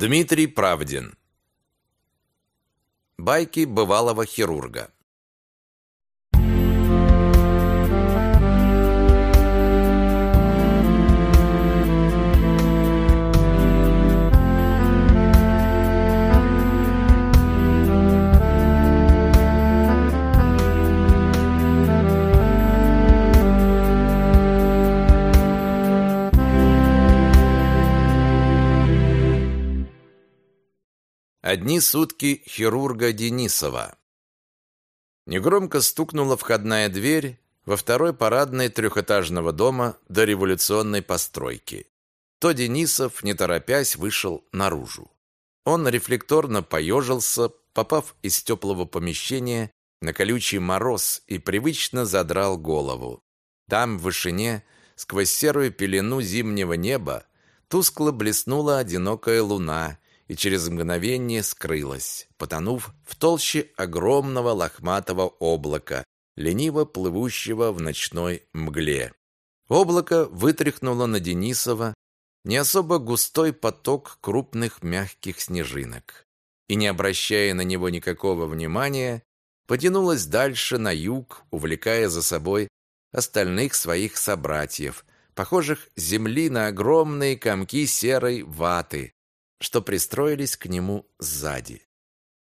Дмитрий Правдин. Байки бывалого хирурга. Одни сутки хирурга Денисова. Негромко стукнула входная дверь во второй парадной трехэтажного дома до революционной постройки. То Денисов, не торопясь, вышел наружу. Он рефлекторно поежился, попав из теплого помещения на колючий мороз и привычно задрал голову. Там, в вышине, сквозь серую пелену зимнего неба, тускло блеснула одинокая луна и через мгновение скрылась, потонув в толще огромного лохматого облака, лениво плывущего в ночной мгле. Облако вытряхнуло на Денисова не особо густой поток крупных мягких снежинок и, не обращая на него никакого внимания, потянулось дальше на юг, увлекая за собой остальных своих собратьев, похожих с земли на огромные комки серой ваты, что пристроились к нему сзади.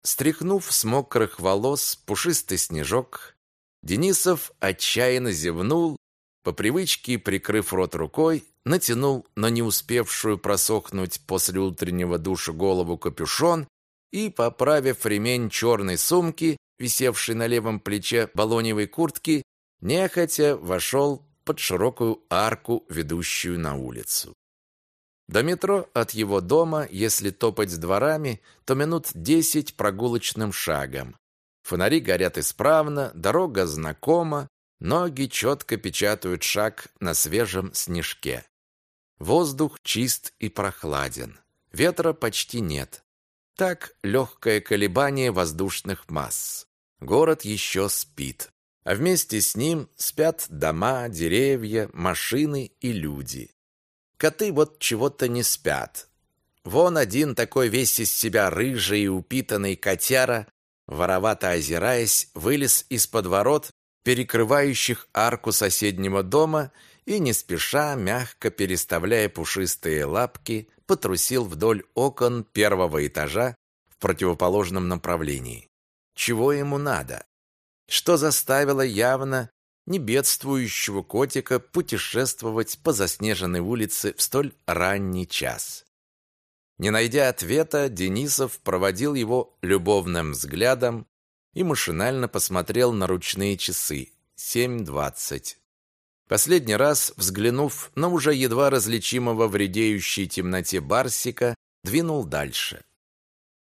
Стряхнув с мокрых волос пушистый снежок, Денисов отчаянно зевнул, по привычке, прикрыв рот рукой, натянул на не успевшую просохнуть после утреннего душа голову капюшон и, поправив ремень черной сумки, висевшей на левом плече балоневой куртки, нехотя вошел под широкую арку, ведущую на улицу. До метро от его дома, если топать с дворами, то минут десять прогулочным шагом. Фонари горят исправно, дорога знакома, ноги четко печатают шаг на свежем снежке. Воздух чист и прохладен. Ветра почти нет. Так легкое колебание воздушных масс. Город еще спит. А вместе с ним спят дома, деревья, машины и люди. Коты вот чего-то не спят. Вон один такой весь из себя рыжий и упитанный котяра, воровато озираясь, вылез из-под ворот, перекрывающих арку соседнего дома, и не спеша, мягко переставляя пушистые лапки, потрусил вдоль окон первого этажа в противоположном направлении. Чего ему надо? Что заставило явно не бедствующего котика путешествовать по заснеженной улице в столь ранний час. Не найдя ответа, Денисов проводил его любовным взглядом и машинально посмотрел на ручные часы. 7.20. Последний раз, взглянув на уже едва различимого в редеющей темноте Барсика, двинул дальше.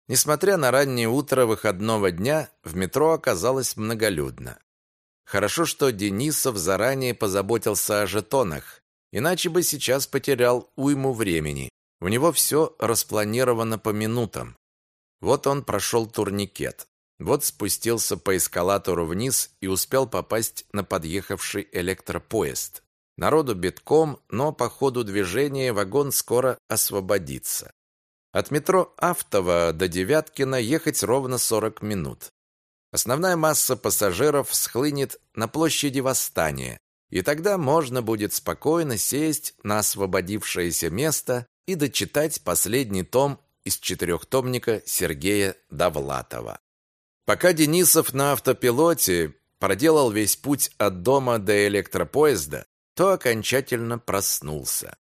Несмотря на раннее утро выходного дня, в метро оказалось многолюдно. Хорошо, что Денисов заранее позаботился о жетонах, иначе бы сейчас потерял уйму времени. У него все распланировано по минутам. Вот он прошел турникет. Вот спустился по эскалатору вниз и успел попасть на подъехавший электропоезд. Народу битком, но по ходу движения вагон скоро освободится. От метро Автово до Девяткина ехать ровно 40 минут. Основная масса пассажиров схлынет на площади Восстания, и тогда можно будет спокойно сесть на освободившееся место и дочитать последний том из четырехтомника Сергея Довлатова. Пока Денисов на автопилоте проделал весь путь от дома до электропоезда, то окончательно проснулся.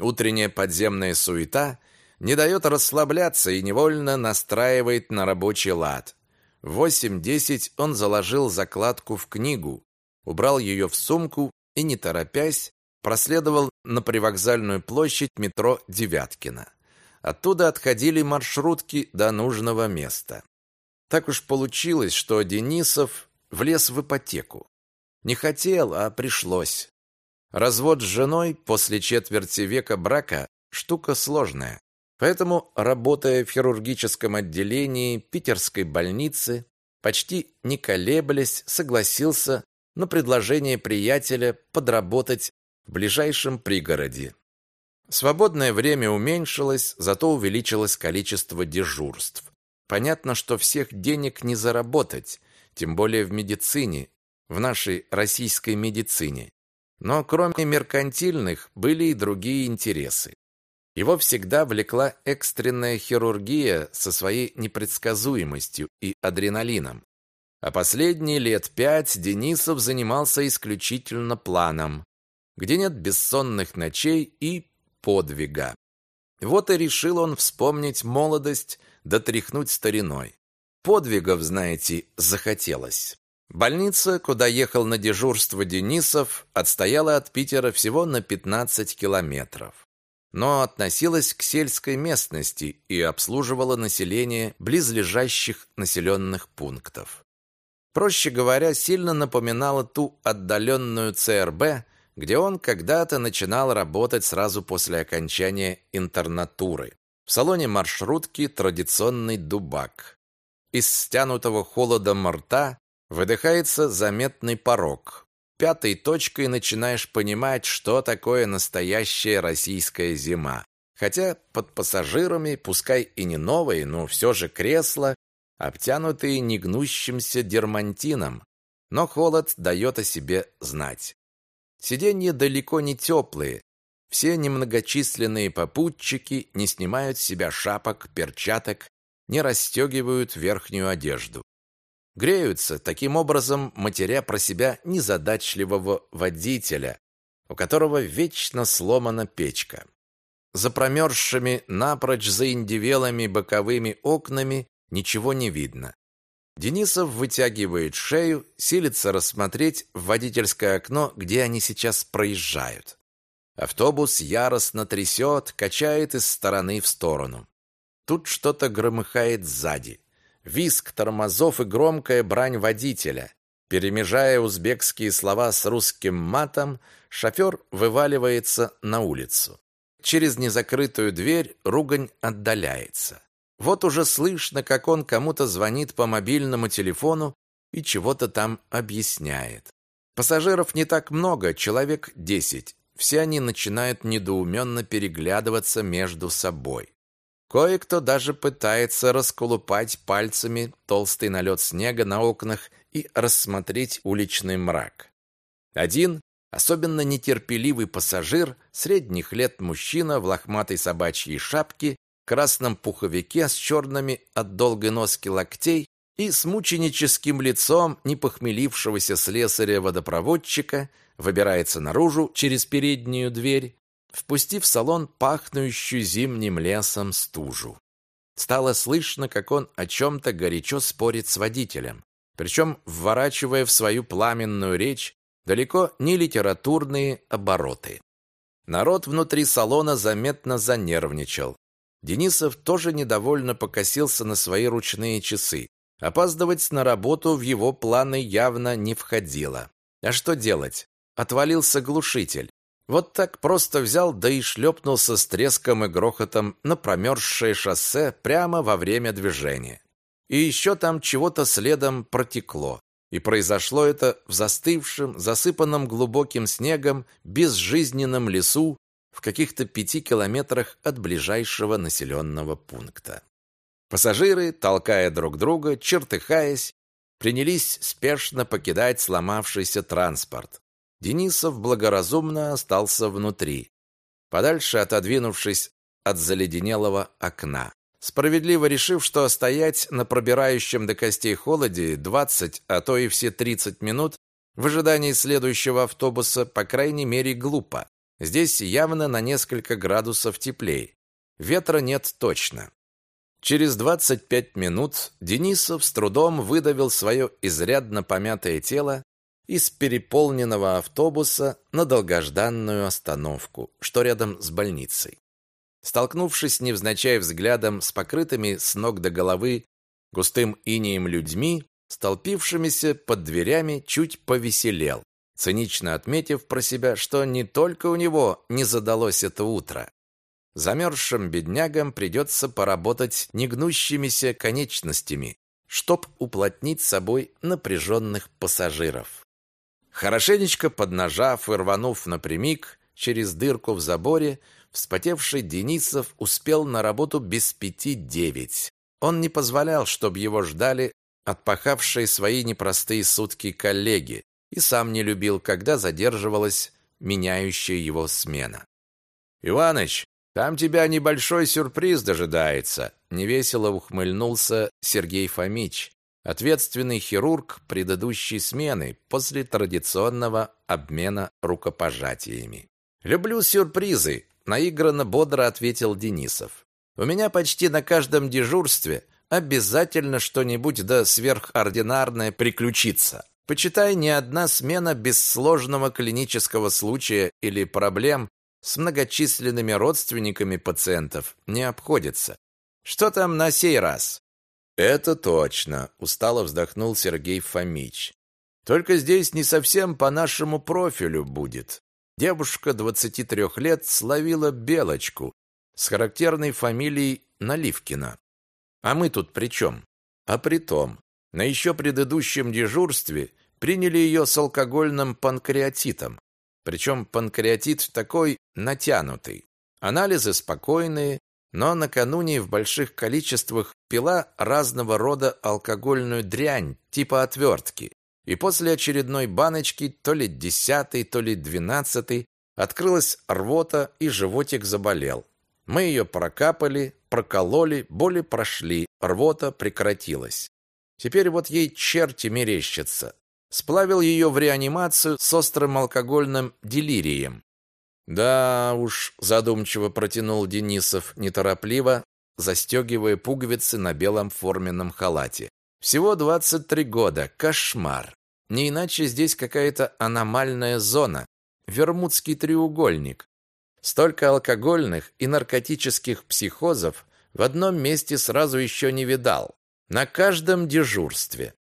Утренняя подземная суета не дает расслабляться и невольно настраивает на рабочий лад. В 8-10 он заложил закладку в книгу, убрал ее в сумку и, не торопясь, проследовал на привокзальную площадь метро Девяткина. Оттуда отходили маршрутки до нужного места. Так уж получилось, что Денисов влез в ипотеку. Не хотел, а пришлось. Развод с женой после четверти века брака – штука сложная. Поэтому, работая в хирургическом отделении питерской больницы, почти не колеблясь, согласился на предложение приятеля подработать в ближайшем пригороде. Свободное время уменьшилось, зато увеличилось количество дежурств. Понятно, что всех денег не заработать, тем более в медицине, в нашей российской медицине. Но кроме меркантильных были и другие интересы. Его всегда влекла экстренная хирургия со своей непредсказуемостью и адреналином. А последние лет пять Денисов занимался исключительно планом, где нет бессонных ночей и подвига. Вот и решил он вспомнить молодость, дотряхнуть стариной. Подвигов, знаете, захотелось. Больница, куда ехал на дежурство Денисов, отстояла от Питера всего на 15 километров. Но относилась к сельской местности и обслуживала население близлежащих населенных пунктов. Проще говоря, сильно напоминала ту отдаленную ЦРБ, где он когда-то начинал работать сразу после окончания интернатуры. В салоне маршрутки традиционный дубак. Из стянутого холодом рта выдыхается заметный порог. Пятой точкой начинаешь понимать, что такое настоящая российская зима. Хотя под пассажирами, пускай и не новые, но все же кресла, обтянутые негнущимся дермантином, но холод дает о себе знать. Сиденья далеко не теплые, все немногочисленные попутчики не снимают с себя шапок, перчаток, не расстегивают верхнюю одежду. Греются, таким образом, матеря про себя незадачливого водителя, у которого вечно сломана печка. За промерзшими, напрочь заиндевелыми боковыми окнами ничего не видно. Денисов вытягивает шею, силится рассмотреть в водительское окно, где они сейчас проезжают. Автобус яростно трясет, качает из стороны в сторону. Тут что-то громыхает сзади. Виск тормозов и громкая брань водителя. Перемежая узбекские слова с русским матом, шофер вываливается на улицу. Через незакрытую дверь ругань отдаляется. Вот уже слышно, как он кому-то звонит по мобильному телефону и чего-то там объясняет. Пассажиров не так много, человек десять. Все они начинают недоуменно переглядываться между собой. Кое-кто даже пытается расколупать пальцами толстый налет снега на окнах и рассмотреть уличный мрак. Один, особенно нетерпеливый пассажир, средних лет мужчина в лохматой собачьей шапке, красном пуховике с черными от долгой носки локтей и с мученическим лицом непохмелившегося слесаря-водопроводчика выбирается наружу через переднюю дверь впустив в салон пахнущую зимним лесом стужу. Стало слышно, как он о чем-то горячо спорит с водителем, причем вворачивая в свою пламенную речь далеко не литературные обороты. Народ внутри салона заметно занервничал. Денисов тоже недовольно покосился на свои ручные часы. Опаздывать на работу в его планы явно не входило. А что делать? Отвалился глушитель. Вот так просто взял, да и шлепнулся с треском и грохотом на промерзшее шоссе прямо во время движения. И еще там чего-то следом протекло. И произошло это в застывшем, засыпанном глубоким снегом, безжизненном лесу в каких-то пяти километрах от ближайшего населенного пункта. Пассажиры, толкая друг друга, чертыхаясь, принялись спешно покидать сломавшийся транспорт. Денисов благоразумно остался внутри, подальше отодвинувшись от заледенелого окна. Справедливо решив, что стоять на пробирающем до костей холоде 20, а то и все 30 минут в ожидании следующего автобуса, по крайней мере, глупо. Здесь явно на несколько градусов теплее. Ветра нет точно. Через 25 минут Денисов с трудом выдавил свое изрядно помятое тело из переполненного автобуса на долгожданную остановку, что рядом с больницей. Столкнувшись невзначай взглядом с покрытыми с ног до головы густым инеем людьми, столпившимися под дверями, чуть повеселел, цинично отметив про себя, что не только у него не задалось это утро. Замерзшим беднягам придется поработать негнущимися конечностями, чтоб уплотнить собой напряженных пассажиров. Хорошенечко поднажав и рванув напрямик через дырку в заборе, вспотевший Денисов успел на работу без пяти девять. Он не позволял, чтобы его ждали отпахавшие свои непростые сутки коллеги, и сам не любил, когда задерживалась меняющая его смена. «Иваныч, там тебя небольшой сюрприз дожидается», невесело ухмыльнулся Сергей Фомич, ответственный хирург предыдущей смены после традиционного обмена рукопожатиями. «Люблю сюрпризы», – наигранно бодро ответил Денисов. «У меня почти на каждом дежурстве обязательно что-нибудь да сверхординарное приключится. Почитай, ни одна смена без сложного клинического случая или проблем с многочисленными родственниками пациентов не обходится. Что там на сей раз? Это точно, устало вздохнул Сергей Фомич. Только здесь не совсем по нашему профилю будет. Девушка 23 лет словила белочку с характерной фамилией Наливкина. А мы тут при чем? А при том, на еще предыдущем дежурстве приняли ее с алкогольным панкреатитом. Причем панкреатит такой натянутый. Анализы спокойные, но накануне в больших количествах пила разного рода алкогольную дрянь, типа отвертки. И после очередной баночки, то ли десятой, то ли двенадцатой, открылась рвота и животик заболел. Мы ее прокапали, прокололи, боли прошли, рвота прекратилась. Теперь вот ей черти мерещатся. Сплавил ее в реанимацию с острым алкогольным делирием. Да уж, задумчиво протянул Денисов, неторопливо застегивая пуговицы на белом форменном халате. Всего 23 года, кошмар. Не иначе здесь какая-то аномальная зона, Вермудский треугольник. Столько алкогольных и наркотических психозов в одном месте сразу еще не видал. На каждом дежурстве.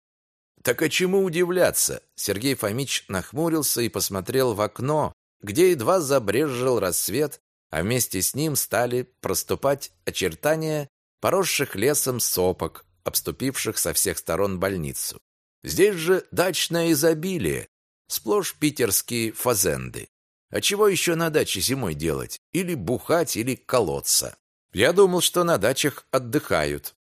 Так а чему удивляться? Сергей Фомич нахмурился и посмотрел в окно, где едва забрезжил рассвет, а вместе с ним стали проступать очертания поросших лесом сопок, обступивших со всех сторон больницу. Здесь же дачное изобилие, сплошь питерские фазенды. А чего еще на даче зимой делать? Или бухать, или колоться? Я думал, что на дачах отдыхают.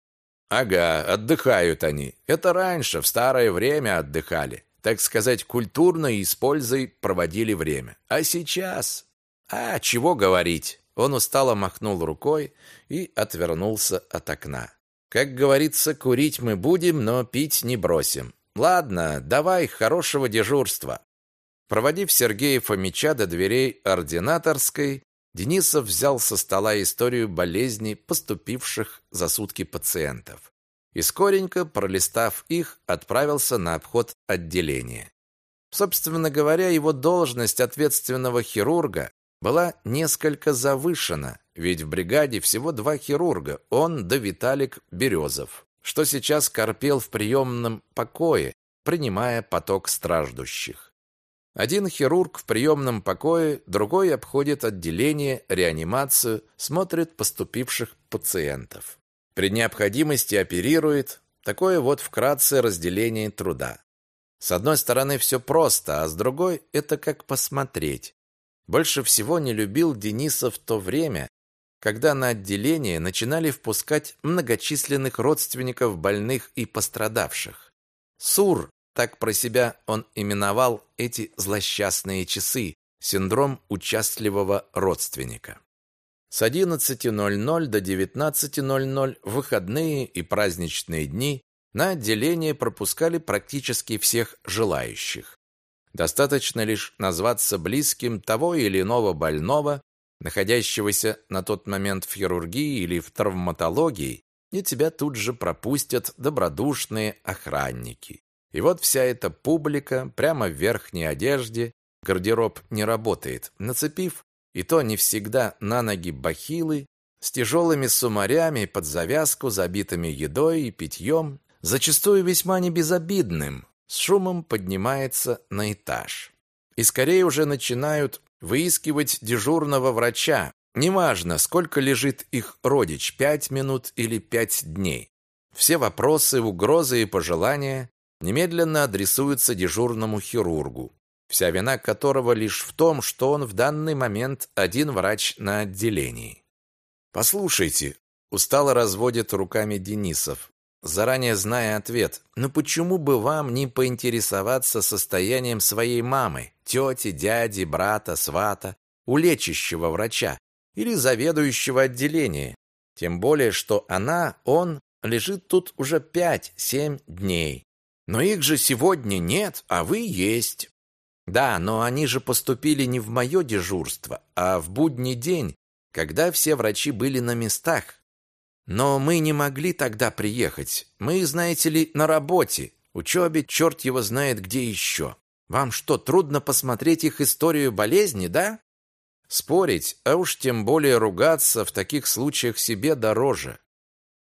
Ага, отдыхают они. Это раньше, в старое время отдыхали. Так сказать, культурно и с пользой проводили время. А сейчас... А, чего говорить? Он устало махнул рукой и отвернулся от окна. Как говорится, курить мы будем, но пить не бросим. Ладно, давай хорошего дежурства. Проводив Сергея Фомича до дверей ординаторской, Денисов взял со стола историю болезней, поступивших за сутки пациентов. И скоренько, пролистав их, отправился на обход отделения. Собственно говоря, его должность ответственного хирурга была несколько завышена, ведь в бригаде всего два хирурга, он да Виталик Березов, что сейчас корпел в приемном покое, принимая поток страждущих. Один хирург в приемном покое, другой обходит отделение, реанимацию, смотрит поступивших пациентов. При необходимости оперирует. Такое вот вкратце разделение труда. С одной стороны все просто, а с другой это как посмотреть. Больше всего не любил Дениса в то время, когда на отделение начинали впускать многочисленных родственников больных и пострадавших. СУР так про себя он именовал эти злосчастные часы, синдром участливого родственника. С 11.00 до 19.00 в выходные и праздничные дни на отделение пропускали практически всех желающих. Достаточно лишь назваться близким того или иного больного, находящегося на тот момент в хирургии или в травматологии, и тебя тут же пропустят добродушные охранники. И вот вся эта публика прямо в верхней одежде, гардероб не работает, нацепив, и то не всегда на ноги бахилы, с тяжелыми сумарями под завязку, забитыми едой и питьем, зачастую весьма небезобидным, с шумом поднимается на этаж. И скорее уже начинают выискивать дежурного врача, неважно, сколько лежит их родич, пять минут или пять дней. Все вопросы, угрозы и пожелания немедленно адресуются дежурному хирургу. Вся вина которого лишь в том, что он в данный момент один врач на отделении. «Послушайте», — устало разводит руками Денисов, заранее зная ответ, «ну почему бы вам не поинтересоваться состоянием своей мамы, тети, дяди, брата, свата, у лечащего врача или заведующего отделения? Тем более, что она, он, лежит тут уже пять-семь дней. Но их же сегодня нет, а вы есть. Да, но они же поступили не в мое дежурство, а в будний день, когда все врачи были на местах. Но мы не могли тогда приехать. Мы, знаете ли, на работе, учебе, черт его знает где еще. Вам что, трудно посмотреть их историю болезни, да? Спорить, а уж тем более ругаться в таких случаях себе дороже.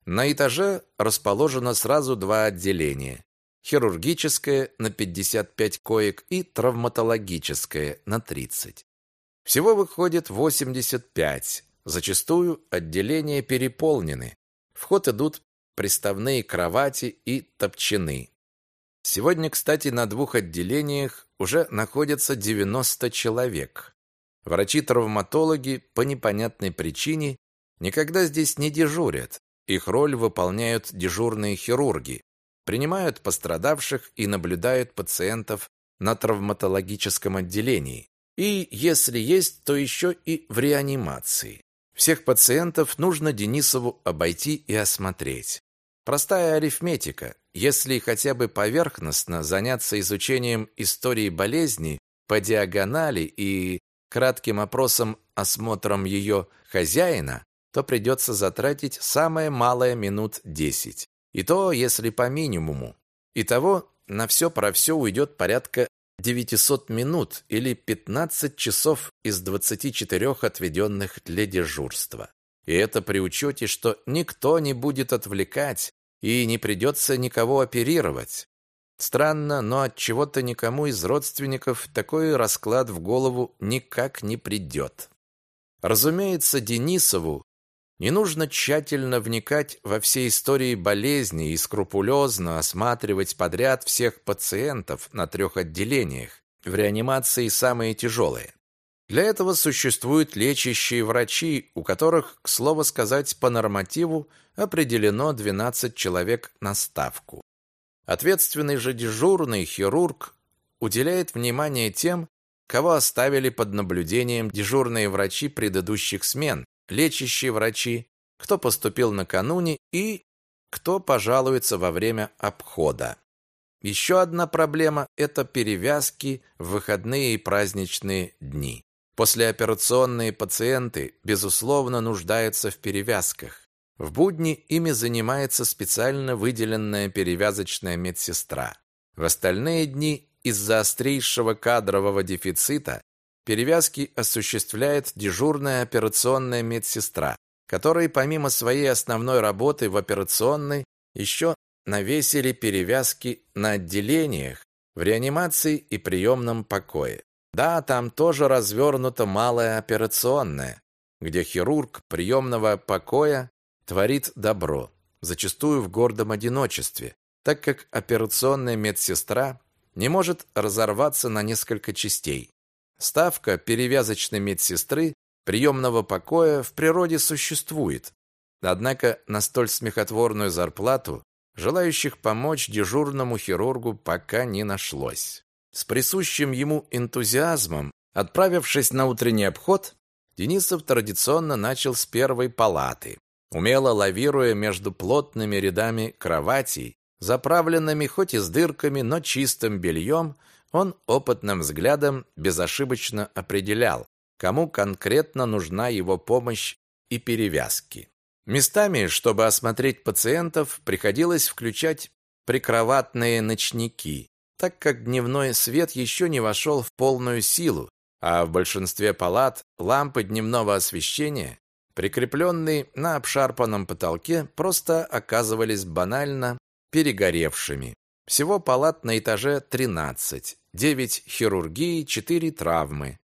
На этаже расположено сразу два отделения. Хирургическое на 55 коек и травматологическое на 30. Всего выходит 85. Зачастую отделения переполнены. В ход идут приставные кровати и топчаны. Сегодня, кстати, на двух отделениях уже находится 90 человек. Врачи-травматологи по непонятной причине никогда здесь не дежурят. Их роль выполняют дежурные хирурги, принимают пострадавших и наблюдают пациентов на травматологическом отделении и, если есть, то еще и в реанимации. Всех пациентов нужно Денисову обойти и осмотреть. Простая арифметика. Если хотя бы поверхностно заняться изучением истории болезни по диагонали и кратким опросом осмотром ее хозяина, то придется затратить самое малое минут 10. И то, если по минимуму. Итого на все про все уйдет порядка 900 минут или 15 часов из 24 отведенных для дежурства. И это при учете, что никто не будет отвлекать и не придется никого оперировать. Странно, но от чего-то никому из родственников такой расклад в голову никак не придет. Разумеется, Денисову не нужно тщательно вникать во все истории болезни и скрупулезно осматривать подряд всех пациентов на трех отделениях, в реанимации самые тяжелые. Для этого существуют лечащие врачи, у которых, к слову сказать, по нормативу определено 12 человек на ставку. Ответственный же дежурный хирург уделяет внимание тем, кого оставили под наблюдением дежурные врачи предыдущих смен, лечащие врачи, кто поступил накануне и кто пожалуется во время обхода. Еще одна проблема – это перевязки в выходные и праздничные дни. Послеоперационные пациенты, безусловно, нуждаются в перевязках. В будни ими занимается специально выделенная перевязочная медсестра. В остальные дни из-за острейшего кадрового дефицита Перевязки осуществляет дежурная операционная медсестра, которой помимо своей основной работы в операционной еще навесили перевязки на отделениях, в реанимации и приемном покое. Да, там тоже развернута малая операционная, где хирург приемного покоя творит добро, зачастую в гордом одиночестве, так как операционная медсестра не может разорваться на несколько частей. Ставка перевязочной медсестры приемного покоя в природе существует. Однако на столь смехотворную зарплату желающих помочь дежурному хирургу пока не нашлось. С присущим ему энтузиазмом, отправившись на утренний обход, Денисов традиционно начал с первой палаты. Умело лавируя между плотными рядами кроватей, заправленными хоть и с дырками, но чистым бельем, он опытным взглядом безошибочно определял, кому конкретно нужна его помощь и перевязки. Местами, чтобы осмотреть пациентов, приходилось включать прикроватные ночники, так как дневной свет еще не вошел в полную силу, а в большинстве палат лампы дневного освещения, прикрепленные на обшарпанном потолке, просто оказывались банально перегоревшими. Всего палат на этаже 13, 9 хирургии, 4 травмы.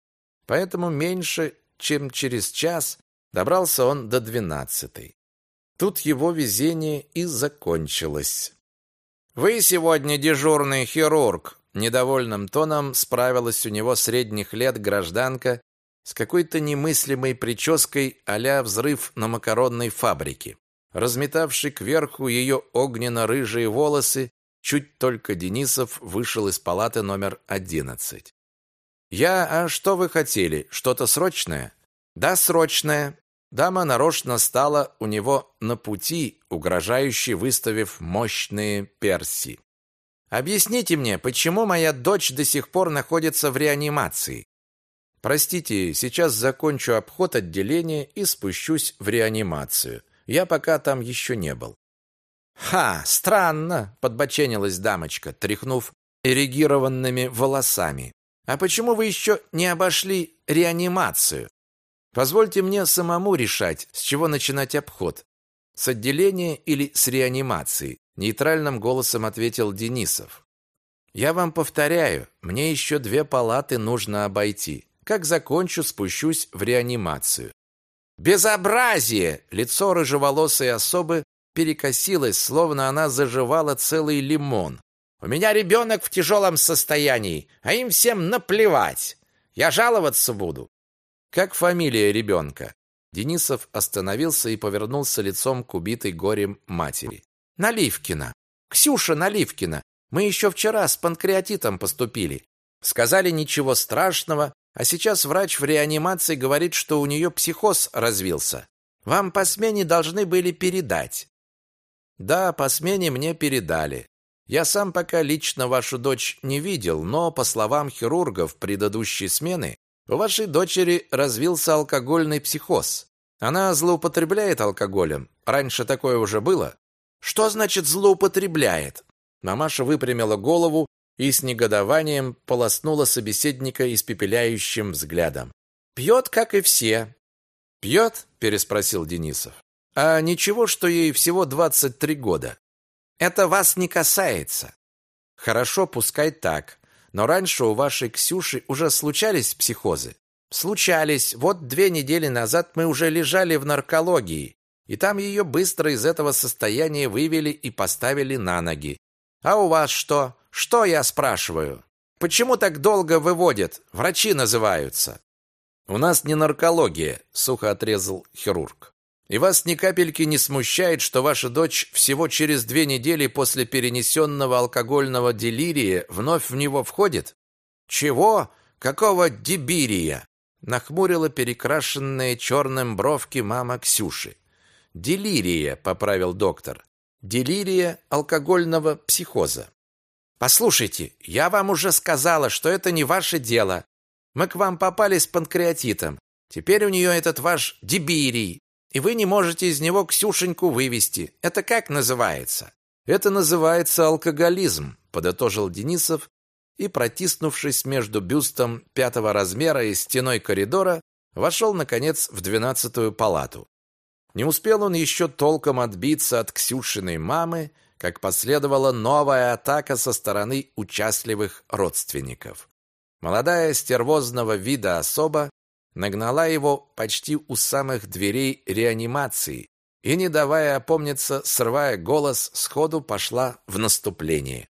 Поэтому меньше, чем через час добрался он до 12. Тут его везение и закончилось. «Вы сегодня дежурный хирург», недовольным тоном справилась у него средних лет гражданка с какой-то немыслимой прической а взрыв на макаронной фабрике. Разметавший кверху ее огненно-рыжие волосы, чуть только Денисов вышел из палаты номер одиннадцать. «Я... А что вы хотели? Что-то срочное?» «Да, срочное». Дама нарочно стала у него на пути, угрожающе выставив мощные перси. «Объясните мне, почему моя дочь до сих пор находится в реанимации?» «Простите, сейчас закончу обход отделения и спущусь в реанимацию. Я пока там еще не был». «Ха, странно!» – подбоченилась дамочка, тряхнув эрегированными волосами. А почему вы еще не обошли реанимацию? Позвольте мне самому решать, с чего начинать обход. С отделения или с реанимации, нейтральным голосом ответил Денисов. Я вам повторяю, мне еще две палаты нужно обойти. Как закончу, спущусь в реанимацию. Безобразие! Лицо рыжеволосой особы перекосилось, словно она заживала целый лимон. У меня ребенок в тяжелом состоянии, а им всем наплевать. Я жаловаться буду. Как фамилия ребенка?» Денисов остановился и повернулся лицом к убитой горем матери. Наливкина. Ксюша Наливкина. Мы еще вчера с панкреатитом поступили. Сказали ничего страшного, а сейчас врач в реанимации говорит, что у нее психоз развился. Вам по смене должны были передать. Да, по смене мне передали. Я сам пока лично вашу дочь не видел, но, по словам хирургов предыдущей смены, у вашей дочери развился алкогольный психоз. Она злоупотребляет алкоголем. Раньше такое уже было. Что значит злоупотребляет? Мамаша выпрямила голову и с негодованием полоснула собеседника испепеляющим взглядом. Пьет, как и все. Пьет? переспросил Денисов. А ничего, что ей всего 23 года. Это вас не касается. Хорошо, пускай так. Но раньше у вашей Ксюши уже случались психозы. Случались. Вот две недели назад мы уже лежали в наркологии, и там ее быстро из этого состояния вывели и поставили на ноги. А у вас что? Что я спрашиваю? Почему так долго выводят? Врачи называются. У нас не наркология, сухо отрезал хирург. И вас ни капельки не смущает, что ваша дочь всего через две недели после перенесенного алкогольного делирия вновь в него входит? Чего? Какого дебирия? Нахмурила перекрашенные черным бровки мама Ксюши. Делирия, поправил доктор. Делирия алкогольного психоза. Послушайте, я вам уже сказала, что это не ваше дело. Мы к вам попали с панкреатитом. Теперь у нее этот ваш дебирий и вы не можете из него Ксюшеньку вывести. Это как называется? Это называется алкоголизм, подытожил Денисов и, протиснувшись между бюстом пятого размера и стеной коридора, вошел, наконец, в двенадцатую палату. Не успел он еще толком отбиться от Ксюшиной мамы, как последовала новая атака со стороны участливых родственников. Молодая стервозного вида особа нагнала его почти у самых дверей реанимации и, не давая опомниться, срывая голос, сходу пошла в наступление.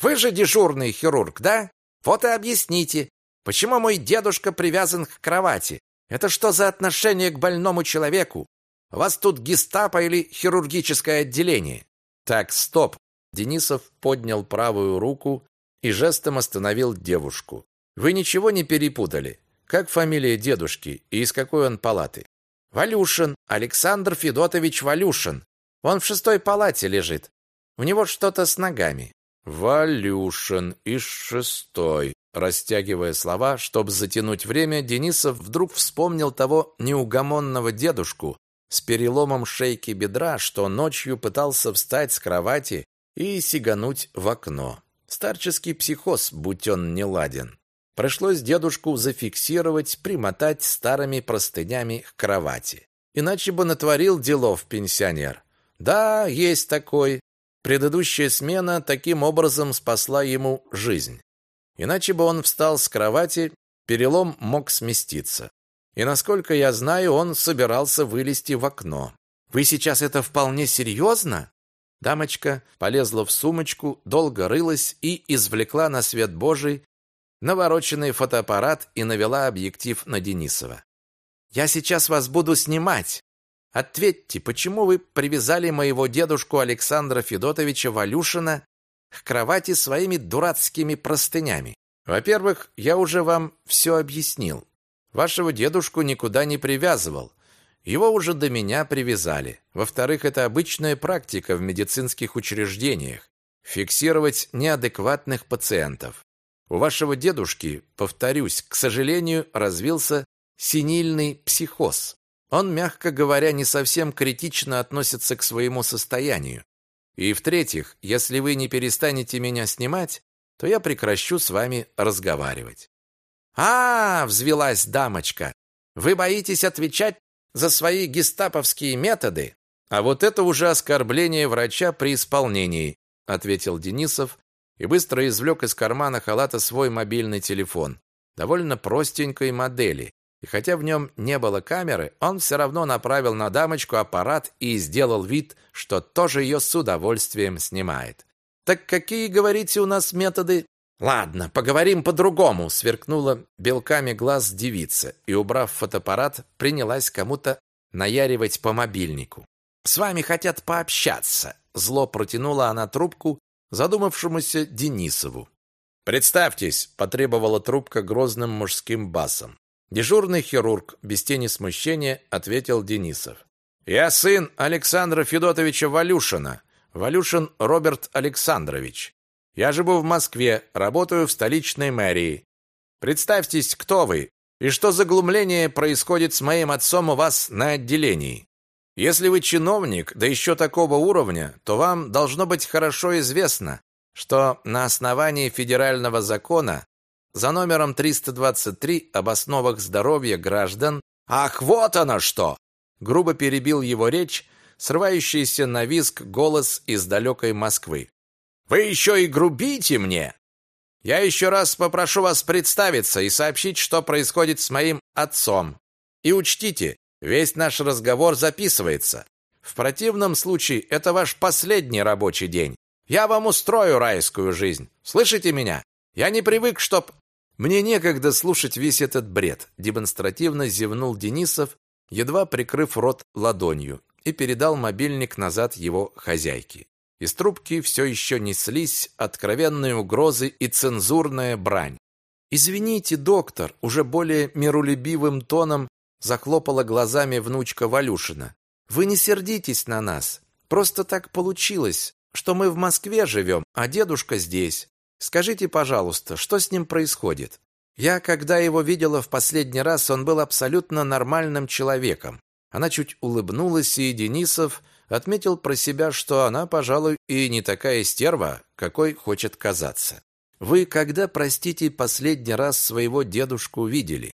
«Вы же дежурный хирург, да? Вот и объясните, почему мой дедушка привязан к кровати? Это что за отношение к больному человеку? У вас тут гестапо или хирургическое отделение?» «Так, стоп!» Денисов поднял правую руку и жестом остановил девушку. «Вы ничего не перепутали? Как фамилия дедушки и из какой он палаты? Валюшин, Александр Федотович Валюшин. Он в шестой палате лежит. У него что-то с ногами. Валюшин из шестой. Растягивая слова, чтобы затянуть время, Денисов вдруг вспомнил того неугомонного дедушку с переломом шейки бедра, что ночью пытался встать с кровати и сигануть в окно. Старческий психоз, будь он не ладен. Пришлось дедушку зафиксировать, примотать старыми простынями к кровати. Иначе бы натворил делов пенсионер. Да, есть такой. Предыдущая смена таким образом спасла ему жизнь. Иначе бы он встал с кровати, перелом мог сместиться. И насколько я знаю, он собирался вылезти в окно. Вы сейчас это вполне серьезно? Дамочка полезла в сумочку, долго рылась и извлекла на свет Божий навороченный фотоаппарат и навела объектив на Денисова. «Я сейчас вас буду снимать. Ответьте, почему вы привязали моего дедушку Александра Федотовича Валюшина к кровати своими дурацкими простынями? Во-первых, я уже вам все объяснил. Вашего дедушку никуда не привязывал. Его уже до меня привязали. Во-вторых, это обычная практика в медицинских учреждениях фиксировать неадекватных пациентов. У вашего дедушки, повторюсь, к сожалению, развился синильный психоз. Он, мягко говоря, не совсем критично относится к своему состоянию. И в-третьих, если вы не перестанете меня снимать, то я прекращу с вами разговаривать. А, -а, -а взвилась дамочка. Вы боитесь отвечать за свои гестаповские методы? А вот это уже оскорбление врача при исполнении, ответил Денисов и быстро извлек из кармана халата свой мобильный телефон, довольно простенькой модели. И хотя в нем не было камеры, он все равно направил на дамочку аппарат и сделал вид, что тоже ее с удовольствием снимает. «Так какие, говорите, у нас методы?» «Ладно, поговорим по-другому», — сверкнула белками глаз девица и, убрав фотоаппарат, принялась кому-то наяривать по мобильнику. «С вами хотят пообщаться», — зло протянула она трубку задумавшемуся Денисову. «Представьтесь», — потребовала трубка грозным мужским басом. Дежурный хирург, без тени смущения, ответил Денисов. «Я сын Александра Федотовича Валюшина, Валюшин Роберт Александрович. Я живу в Москве, работаю в столичной мэрии. Представьтесь, кто вы и что за глумление происходит с моим отцом у вас на отделении. Если вы чиновник, да еще такого уровня, то вам должно быть хорошо известно, что на основании федерального закона за номером 323 об основах здоровья граждан «Ах, вот оно что!» грубо перебил его речь, срывающийся на визг голос из далекой Москвы. «Вы еще и грубите мне! Я еще раз попрошу вас представиться и сообщить, что происходит с моим отцом. И учтите, Весь наш разговор записывается. В противном случае это ваш последний рабочий день. Я вам устрою райскую жизнь. Слышите меня? Я не привык, чтоб мне некогда слушать весь этот бред, демонстративно зевнул Денисов, едва прикрыв рот ладонью, и передал мобильник назад его хозяйке. Из трубки все еще неслись откровенные угрозы и цензурная брань. Извините, доктор, уже более миролюбивым тоном захлопала глазами внучка Валюшина. Вы не сердитесь на нас. Просто так получилось, что мы в Москве живем, а дедушка здесь. Скажите, пожалуйста, что с ним происходит? Я, когда его видела в последний раз, он был абсолютно нормальным человеком. Она чуть улыбнулась, и Денисов отметил про себя, что она, пожалуй, и не такая стерва, какой хочет казаться. Вы когда, простите, последний раз своего дедушку видели?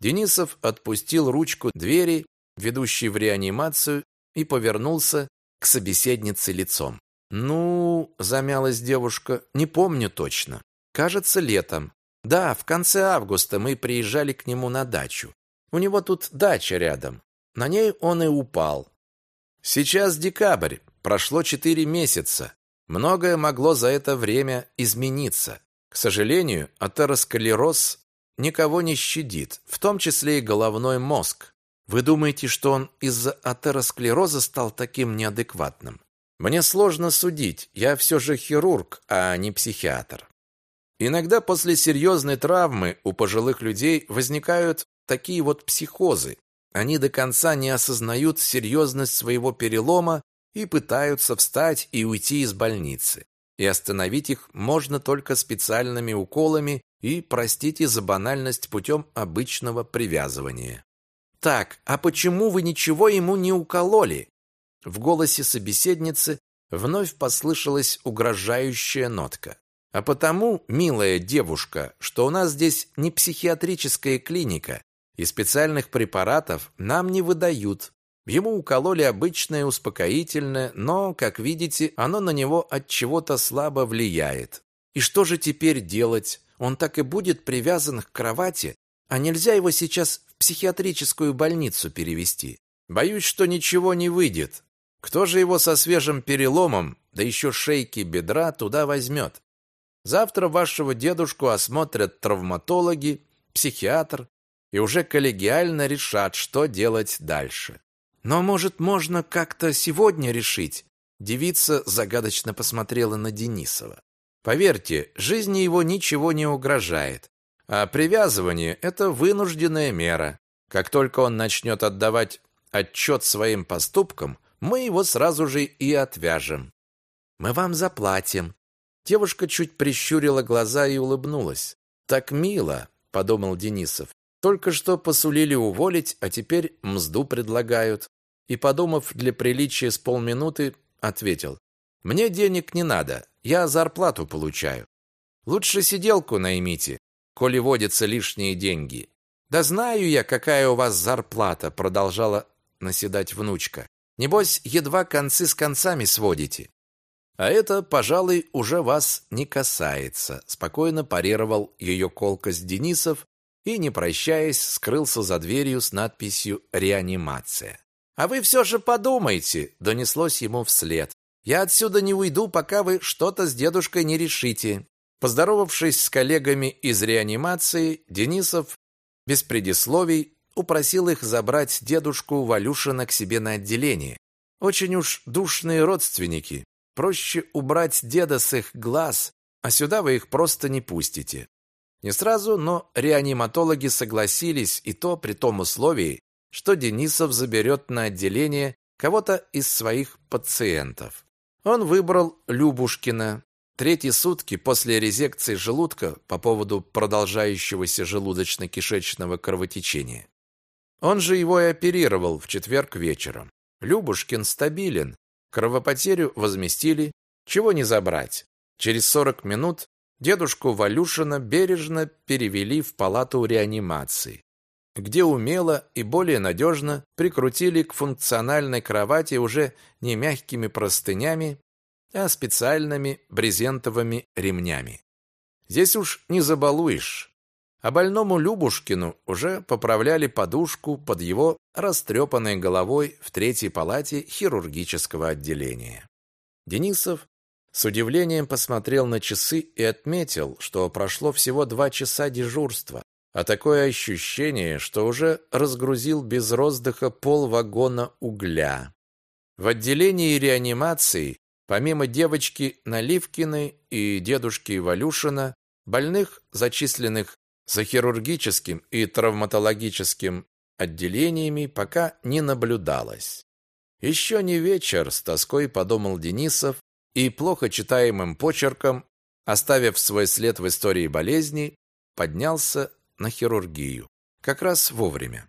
Денисов отпустил ручку двери, ведущей в реанимацию, и повернулся к собеседнице лицом. «Ну, — замялась девушка, — не помню точно. Кажется, летом. Да, в конце августа мы приезжали к нему на дачу. У него тут дача рядом. На ней он и упал. Сейчас декабрь, прошло четыре месяца. Многое могло за это время измениться. К сожалению, атеросклероз никого не щадит, в том числе и головной мозг. Вы думаете, что он из-за атеросклероза стал таким неадекватным? Мне сложно судить, я все же хирург, а не психиатр. Иногда после серьезной травмы у пожилых людей возникают такие вот психозы. Они до конца не осознают серьезность своего перелома и пытаются встать и уйти из больницы. И остановить их можно только специальными уколами и, простите за банальность, путем обычного привязывания. «Так, а почему вы ничего ему не укололи?» В голосе собеседницы вновь послышалась угрожающая нотка. «А потому, милая девушка, что у нас здесь не психиатрическая клиника, и специальных препаратов нам не выдают. Ему укололи обычное успокоительное, но, как видите, оно на него от чего-то слабо влияет. И что же теперь делать? Он так и будет привязан к кровати, а нельзя его сейчас в психиатрическую больницу перевести. Боюсь, что ничего не выйдет. Кто же его со свежим переломом, да еще шейки бедра, туда возьмет? Завтра вашего дедушку осмотрят травматологи, психиатр и уже коллегиально решат, что делать дальше. Но, может, можно как-то сегодня решить? Девица загадочно посмотрела на Денисова. Поверьте, жизни его ничего не угрожает. А привязывание – это вынужденная мера. Как только он начнет отдавать отчет своим поступкам, мы его сразу же и отвяжем. Мы вам заплатим. Девушка чуть прищурила глаза и улыбнулась. Так мило, подумал Денисов. Только что посулили уволить, а теперь мзду предлагают. И, подумав для приличия с полминуты, ответил. Мне денег не надо, я зарплату получаю. Лучше сиделку наймите, коли водятся лишние деньги. Да знаю я, какая у вас зарплата, продолжала наседать внучка. Небось, едва концы с концами сводите. А это, пожалуй, уже вас не касается, спокойно парировал ее колкость Денисов и, не прощаясь, скрылся за дверью с надписью «Реанимация». «А вы все же подумайте», — донеслось ему вслед. «Я отсюда не уйду, пока вы что-то с дедушкой не решите». Поздоровавшись с коллегами из реанимации, Денисов без предисловий упросил их забрать дедушку Валюшина к себе на отделение. Очень уж душные родственники. Проще убрать деда с их глаз, а сюда вы их просто не пустите. Не сразу, но реаниматологи согласились, и то при том условии, что Денисов заберет на отделение кого-то из своих пациентов. Он выбрал Любушкина. Третьи сутки после резекции желудка по поводу продолжающегося желудочно-кишечного кровотечения. Он же его и оперировал в четверг вечером. Любушкин стабилен. Кровопотерю возместили. Чего не забрать. Через 40 минут дедушку Валюшина бережно перевели в палату реанимации, где умело и более надежно прикрутили к функциональной кровати уже не мягкими простынями, а специальными брезентовыми ремнями. Здесь уж не забалуешь. А больному Любушкину уже поправляли подушку под его растрепанной головой в третьей палате хирургического отделения. Денисов с удивлением посмотрел на часы и отметил, что прошло всего два часа дежурства, а такое ощущение, что уже разгрузил без роздыха пол вагона угля. В отделении реанимации, помимо девочки Наливкиной и дедушки Валюшина, больных, зачисленных за хирургическим и травматологическим отделениями пока не наблюдалось. Еще не вечер, с тоской подумал Денисов и плохо читаемым почерком, оставив свой след в истории болезни, поднялся на хирургию. Как раз вовремя.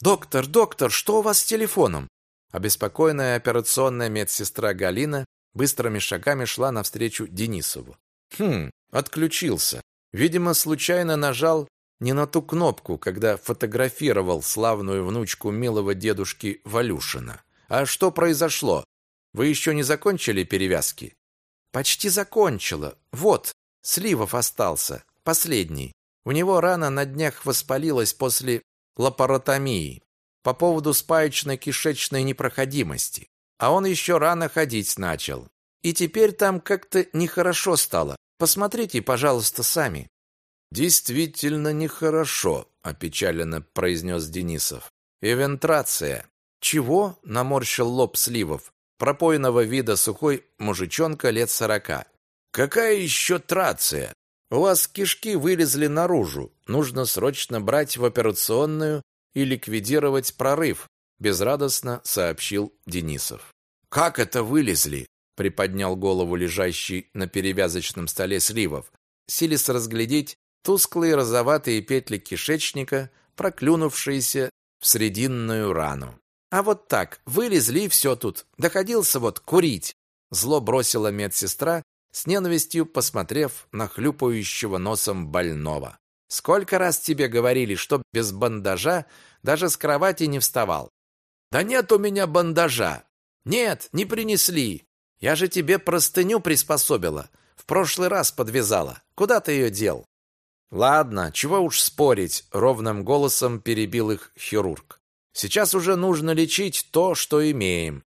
«Доктор, доктор, что у вас с телефоном?» Обеспокоенная операционная медсестра Галина быстрыми шагами шла навстречу Денисову. «Хм, отключился. Видимо, случайно нажал не на ту кнопку, когда фотографировал славную внучку милого дедушки Валюшина. А что произошло? Вы еще не закончили перевязки? Почти закончила. Вот, Сливов остался, последний. У него рана на днях воспалилась после лапаротомии по поводу спаечной кишечной непроходимости. А он еще рано ходить начал. И теперь там как-то нехорошо стало. Посмотрите, пожалуйста, сами. Действительно нехорошо, опечаленно произнес Денисов. Эвентрация. Чего? наморщил лоб Сливов. Пропойного вида сухой мужичонка лет сорока. Какая еще трация? У вас кишки вылезли наружу. Нужно срочно брать в операционную и ликвидировать прорыв, безрадостно сообщил Денисов. Как это вылезли? приподнял голову лежащий на перевязочном столе Сливов, силясь разглядеть тусклые розоватые петли кишечника, проклюнувшиеся в срединную рану. А вот так, вылезли и все тут. Доходился вот курить. Зло бросила медсестра, с ненавистью посмотрев на хлюпающего носом больного. Сколько раз тебе говорили, что без бандажа даже с кровати не вставал? Да нет у меня бандажа. Нет, не принесли. Я же тебе простыню приспособила. В прошлый раз подвязала. Куда ты ее дел? Ладно, чего уж спорить, ровным голосом перебил их хирург. Сейчас уже нужно лечить то, что имеем.